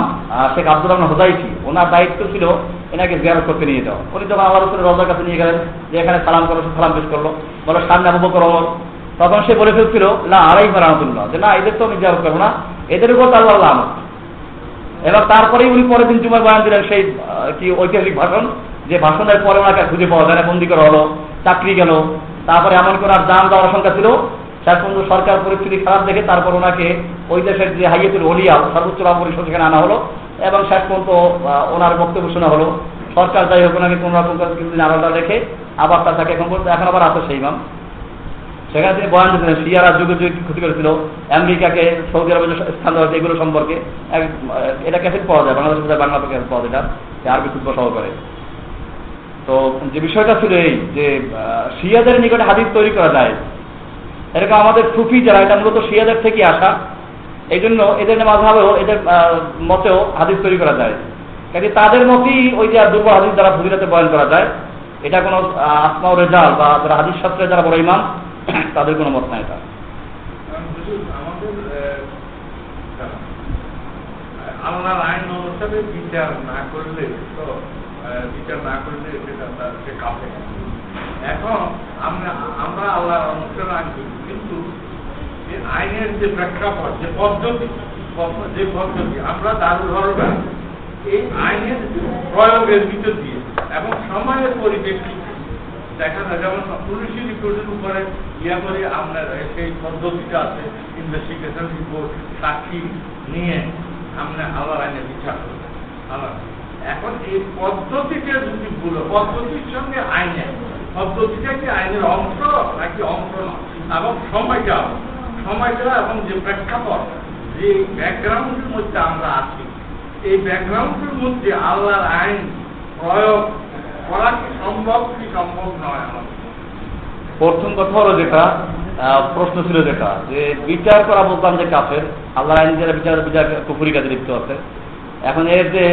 Speaker 1: শেখ আব্দুর রহমান হোদাইফি ওনার দায়িত্ব ছিল এনাকে জিয়ারত করতে নিয়ে যাওয়া। উনি যখন আমার রসুলের রজার কাছে নিয়ে গেলেন, যে এখানে সালাম করো সালাম পেশ করল, বলো, সামনে আবু বকর ওমর। তখন সে বলে ফেলছিল না আড়াই রহমতুল্লাহ। যে, না, এদের তো আমি জিয়ারত করব না। এদের উপর তো আল্লাহ আমার এবার তারপরেই উনি পরের দিন জুমার বয়ান দিলেন সেই কি ঐতিহাসিক ভাষণ, যে ভাষণের পরে ওনাকে খুঁজে পাওয়া যায় না, বন্দি করা হলো। চাকরি গেল। তারপরে এমন করে আর দাম দেওয়ার আশঙ্কা ছিল। শেষ পর্যন্ত সরকার পরিস্থিতি খারাপ দেখে তারপর ওনাকে ওই দেশের যে হাইয়েতুল হলিয়া সর্বোচ্চ লাভ পরিষদ সেখানে আনা হলো এবং শেষ পর্যন্ত ওনার বক্তব্য শোনা হলো। সরকার যাই হোক ওনাকে কোনো রকম কিছুদিন আলাদা রেখে আবার তার তাকে এখন পর্যন্ত এখন আবার আছে সেই ইমাম। সেখানে তিনি বয়ান দিয়েছিলেন সিয়ারা যুগে যুগে ক্ষতি করেছিল। আমেরিকাকে সৌদি আরবের স্থান দেওয়া এগুলো সম্পর্কে এটা ক্যাসেট পাওয়া যায় বাংলাদেশ বাংলা পাওয়া যায় এটা। আরবি খুব সহকারে। তো যে বিষয়টা ছিল এই, যে শিয়াদের নিকটে হাদিস তৈরি করা যায়, এরকম আমাদের সুফি যারা, এটা মূলত শিয়াদের থেকে আসা এই জন্য এদের মাঝাবেও, এদের মতেও হাদিস তৈরি করা যায়। কাজে তাদের মতই ওই যে দুর্বল হাদিস দ্বারা ফজিলাতে বয়ন করা যায়। এটা কোনো ও রেজাল বা যারা হাদিস শাস্ত্রে যারা বড় ইমাম, [CLEARS THROAT] তাদের কোনো মত নাই এটা।
Speaker 2: আল্লাহর আইন অনুসারে বিচার না করলে তো বিচার না করলে সেটা তার- সে কাপে। এখন আমরা আমরা আল্লাহর আইন করি কিন্তু আইনের যে প্রেক্ষাপট, যে পদ্ধতি যে পদ্ধতি, আমরা দারুল হরবা এই আইনের প্রয়োগের ভিতর দিয়ে এবং সময়ের পরিপ্রেক্ষিতে দেখা যায়, যেমন পুলিশি রিপোর্টের উপরে ইয়া করে আপনার সেই পদ্ধতিটা আছে ইনভেস্টিগেশন রিপোর্ট সাক্ষী নিয়ে আমরা আলার আইনে বিচার করব। আলাদা এখন এই পদ্ধতিটা যদি ভুল পদ্ধতির সঙ্গে আইনে পদ্ধতিটা কি আইনের অংশ নাকি অংশ না? এবং সময়টা সময়টা এবং যে প্রেক্ষাপট, যে ব্যাকগ্রাউন্ডের মধ্যে আমরা আছি, এই ব্যাকগ্রাউন্ডের মধ্যে আল্লাহর আইন প্রয়োগ করা কি সম্ভব কি সম্ভব নয়
Speaker 1: প্রথম কথা হলো যেটা প্রশ্ন ছিল যেটা, যে বিচার করা বলতাম যে কাফের আল্লাহ আইন যারা বিচার বিচার, কুফুরি কাজে লিপ্ত আছে এখন এর যে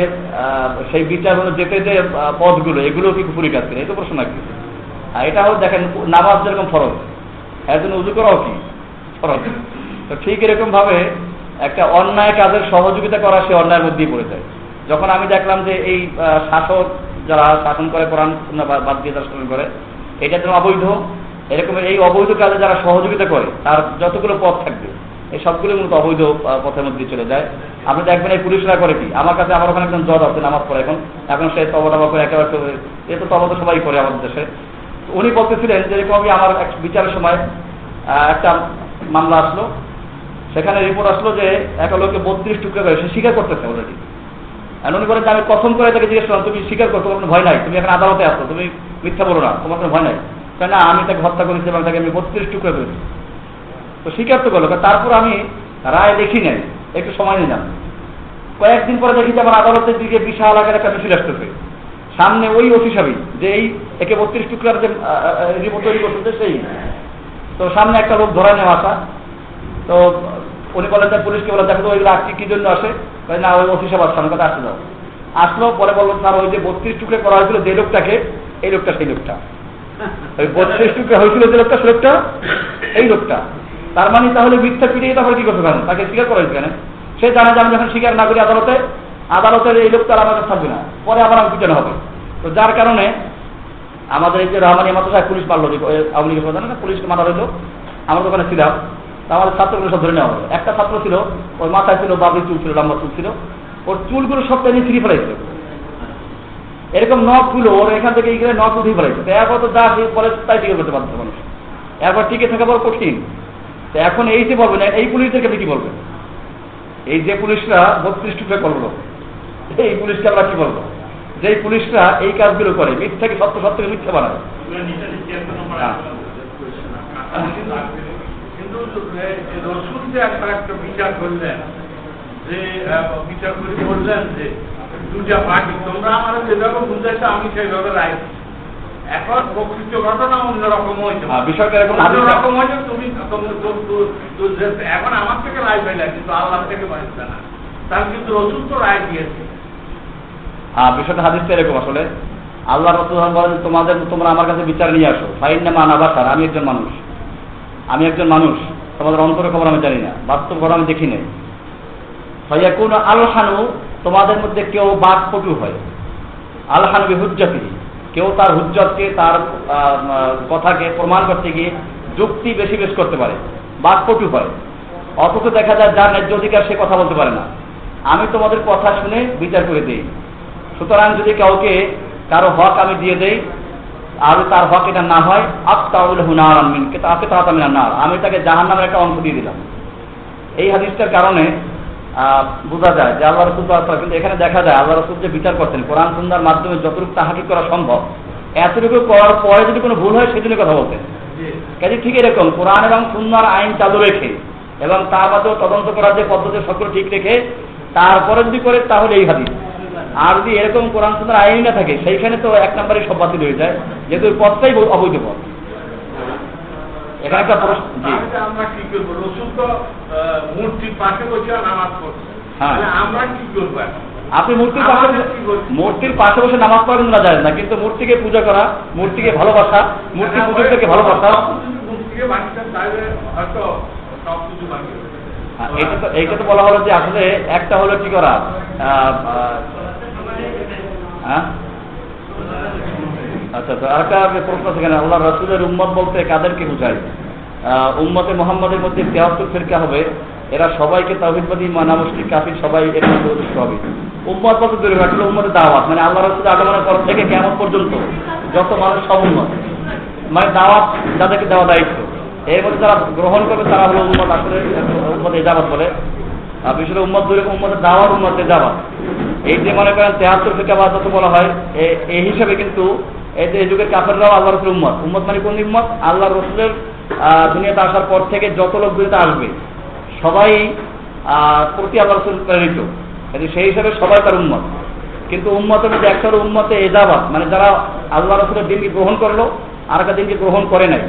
Speaker 1: সেই বিচার হলো যেতে যে পদগুলো এগুলো কি কুফুরি কাজ করে তো প্রশ্ন নাকি? আর এটা হলো দেখেন, নামাজ যেরকম ফরজ এর জন্য উজু করাও কি? ফরজ। তো ঠিক এরকম ভাবে একটা অন্যায় কাজের সহযোগিতা করা সে অন্যায়ের মধ্যেই পড়ে যায়। যখন আমি দেখলাম যে এই শাসক যারা শাসন করে, কোরআন বাদ দিয়ে যারা শাসন করে, এটা যেন অবৈধ, এরকম এই অবৈধ কাজে যারা সহযোগিতা করে, তার যতগুলো পথ থাকবে এই সবগুলো মূলত অবৈধ পথের মধ্যে চলে যায়। আপনি দেখবেন এই পুলিশরা করে কি? আমার কাছে আমার ওখানে একজন জজ আছে, নামাজ পড়ে এখন। এখন সে তবা টবা করে একেবারে এ তো তবা তো সবাই করে আমাদের দেশে। উনি বলতেছিলেন যে আমি আমার এক বিচারের সময় একটা মামলা আসলো। সেখানে রিপোর্ট আসলো যে একটা লোককে বত্রিশ টুকরা করে সে স্বীকার করতেছে অলরেডি আর উনি বলেন যে আমি কথম করে তাকে জিজ্ঞেস করলাম, তুমি স্বীকার করো তোমার ভয় নাই? তুমি এখন আদালতে আসো তুমি মিথ্যা বলো না। তোমার কোনো ভয় নাই? কেন না, আমি তাকে হত্যা করেছি এবং তাকে আমি বত্রিশ টুকরা করেছি। তো স্বীকার তো করল তারপর আমি রায় দেখি নাই একটু সময় নিলাম। কয়েকদিন পরে দেখি যে আমার আদালতের দিকে বিশাল আকার একটা মিছিল আসতেছে। সামনে ওই অফিসাবি যে এই একে বত্রিশ টুকরার যে রিপোর্ট তৈরি করতেছে সেই। তো সামনে একটা লোক ধরা নেওয়া আসা। তো উনি বলেন যে পুলিশকে বলে দেখো ওইগুলো আজকে কি জন্য আসে? না ওই অফিসে আবার সামনে কথা আসতে দাও। আসলো পরে বলল স্যার ওই যে বত্রিশ টুকরে করা হয়েছিল যে লোকটাকে এই লোকটা সেই লোকটা। [LAUGHS] ওই বত্রিশ টুকরে হয়েছিল যে লোকটা সে লোকটা এই লোকটা। তার মানে তাহলে মিথ্যা পিটিয়ে তারপরে কি করতে পারেন? তাকে স্বীকার করা কেন? সে জানে যে আমি যখন স্বীকার না করি আদালতে, আদালতের এই লোকটা আর আমাদের থাকবে না। পরে আবার আমি পিটানো হবে। তো যার কারণে আমাদের এই যে রহমানি মাদ্রাসায় পুলিশ মারলো আওয়ামী লীগের প্রধান পুলিশকে মারা হইল আমরা ওখানে ছিলাম আমাদের ছাত্রগুলো সব ধরে নেওয়া হলো। একটা ছাত্র ছিল, ওর মাথায় ছিল বাবরি চুল ছিল, লম্বা চুল ছিল। ওর চুলগুলো সব নিয়ে ছিঁড়ে ফেলাইছিল এরকম নখগুলো ওর এখান থেকে এইখানে নখ উঠিয়ে ফেলাইছে এরপর তো যা বলে তাই টিকে করতে পারতো মানুষ। এরপর টিকে থাকা বড় কঠিন। তো এখন এই যে বলবেন এই পুলিশদেরকে আপনি কি বলবেন? এই যে পুলিশরা বত্রিশ টুকরে করল, এই পুলিশকে আমরা কি বলব? যে পুলিশরা এই কাজগুলো করে মিথ্যাকে সত্য সত্যকে মিথ্যা বানায়?
Speaker 2: বিচার করলেন যে দুটা পার্টি তোমরা আমার যেভাবে বুঝেছ আমি সেইভাবে রায় এখন প্রকৃত ঘটনা অন্যরকম হয়েছে
Speaker 1: বিষয়টা এখন
Speaker 2: অন্যরকম হয়েছে তুমি এখন আমার থেকে রায় পাইলে কিন্তু আল্লাহ থেকে পাইছে না। তার কিন্তু তো রায় দিয়েছে।
Speaker 1: হ্যাঁ বিষয়টা হাদিসটা এরকম আসলে। আল্লাহ রসুল বলেন তোমাদের তোমরা আমার কাছে বিচার নিয়ে আসো। ফাইন না মানা বাসার আমি একজন মানুষ। আমি একজন মানুষ। তোমাদের অন্তরের খবর আমি জানি না। বাস্তব খবর আমি দেখি নাই। কোন আলহানু তোমাদের মধ্যে কেউ বাদ পটু হয়। আলহানু হুজ্জাতি কেউ তার হুজ্জতকে, তার কথাকে প্রমাণ করতে গিয়ে যুক্তি বেশি বেশ করতে পারে, বাকপটু হয়। অথচ দেখা যায় যার ন্যায্য অধিকার সে কথা বলতে পারে না। আমি তোমাদের কথা শুনে বিচার করে দিই। সুতরাং যদি কাউকে কারও হক আমি দিয়ে দেই, আর তার হক এটা না হয় আফতাউল হুনার আমিন আপনি তাহলে আমি না আমি তাকে জাহান নামের একটা অংশ দিয়ে দিলাম। এই হাদিসটার কারণে বোঝা যায় যে আল্লাহ রসুল কিন্তু এখানে দেখা যায় আল্লাহ রসুল যে বিচার করতেন কোরআন সুন্দার মাধ্যমে যতটুকু তাহাকি করা সম্ভব এতটুকু করার পরে যদি কোনো ভুল হয় সেজন্য কথা বলতেন। কাজে ঠিক এরকম কোরআন এবং সুন্দর আইন চালু রেখে এবং তার মধ্যেও তদন্ত করার যে পদ্ধতি সকল ঠিক রেখে তারপরে যদি করে তাহলে এই হাদিস। আর যদি এরকম কোরআন সুন্দর আইন না থাকে সেইখানে তো এক নম্বরে সব বাতিল হয়ে যায় যেহেতু পথটাই অবৈধ পথ। এখানে একটা প্রশ্ন
Speaker 2: আমরা কি করব? রসুন তো মূর্তির পাশে বসে নামাজ পড়ছে।
Speaker 1: হ্যাঁ।
Speaker 2: আমরা কি করব
Speaker 1: আপনি মূর্তির পাশে মূর্তির পাশে বসে নামাজ পড়েন না যায় না কিন্তু মূর্তিকে পূজা করা মূর্তিকে ভালোবাসা মূর্তি পুজোকে ভালোবাসা।
Speaker 2: মূর্তিকে বানিয়েছেন তাহলে হয়তো সব কিছু বানিয়ে
Speaker 1: এটা তো এইটা তো বলা হলো যে আসলে একটা হলো কি করা? হ্যাঁ? আচ্ছা আচ্ছা আর একটা প্রশ্ন সেখানে আল্লাহ রসুলের উম্মত বলতে কাদেরকে বুঝায়? উম্মতে মোহাম্মদের মধ্যে তেহাত্তর ফেরকা হবে, এরা সবাইকে তাহিদবাদী মানামুষ্টি কাফির, সবাই এর অধিষ্ঠ হবে। উম্মত বলতে দূরে আসলে উম্মতের দাওয়াত মানে আল্লাহ রসুলের আগমনের পর থেকে কেমন পর্যন্ত যত মানুষ সব উন্মত মানে দাওয়াত যাদেরকে দেওয়া দায়িত্ব, এর মধ্যে যারা গ্রহণ করবে, তারা হলো উম্মত আসলে উম্মত এজাবাত বলে। বিশেষ উম্মত দূরে উম্মতের দাওয়াত উম্মত এজাবাত। এই যে মনে করেন তেহাত্তর ফিকা বাদত বলা হয় এই হিসাবে কিন্তু এই যুগের কাফেররাও আল্লাহ রসুল উম্মত। উম্মত মানে কোন উম্মত? আল্লাহ রসুলের দুনিয়াতে আসার পর থেকে যত লোক দুনিয়াতে আসবে, সবাই প্রতি আল্লাহ রসুল প্রেরিত। সেই হিসাবে সবাই তার উম্মত। কিন্তু উম্মতের মধ্যে একটা উম্মতে এজাবাদ মানে যারা আল্লাহ রসুলের দিনকে গ্রহণ করল, আর একটা দিনকে গ্রহণ করে নাই।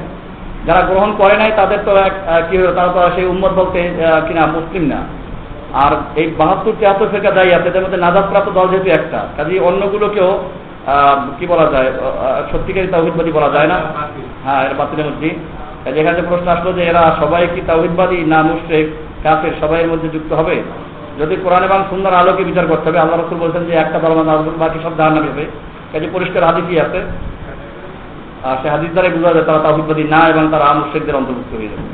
Speaker 1: যারা গ্রহণ করে নাই, তাদের তো এক কি তারা তো সেই উম্মত বলতে কিনা মুসলিম না। আর এই বাহাত্তর তিয়াত্তর ফেরকা দায়ী আছে এদের মধ্যে নাজাদ প্রাপ্ত দল যেহেতু একটা কাজে অন্যগুলোকেও কি বলা যায়? সত্যিকারী তাহিদবাদী বলা যায় না? হ্যাঁ এর বাতিলের মধ্যে। যেখানে প্রশ্ন আসলো যে এরা সবাই কি তাহিদবাদী না মুশ্রেক? কাফের সবাই মধ্যে যুক্ত হবে? যদি কোরআন এবং সুন্দর আলোকে বিচার করতে হবে, আল্লাহ রসুল বলছেন যে একটা দল বাকি সব ধারণা নেবে কাজে পরিষ্কার হাদিসই আছে? আর সে হাদিস দ্বারাই বোঝা যায় তারা তাহিদবাদী না এবং তারা মুশ্রেকদের অন্তর্ভুক্ত হয়ে যাবে।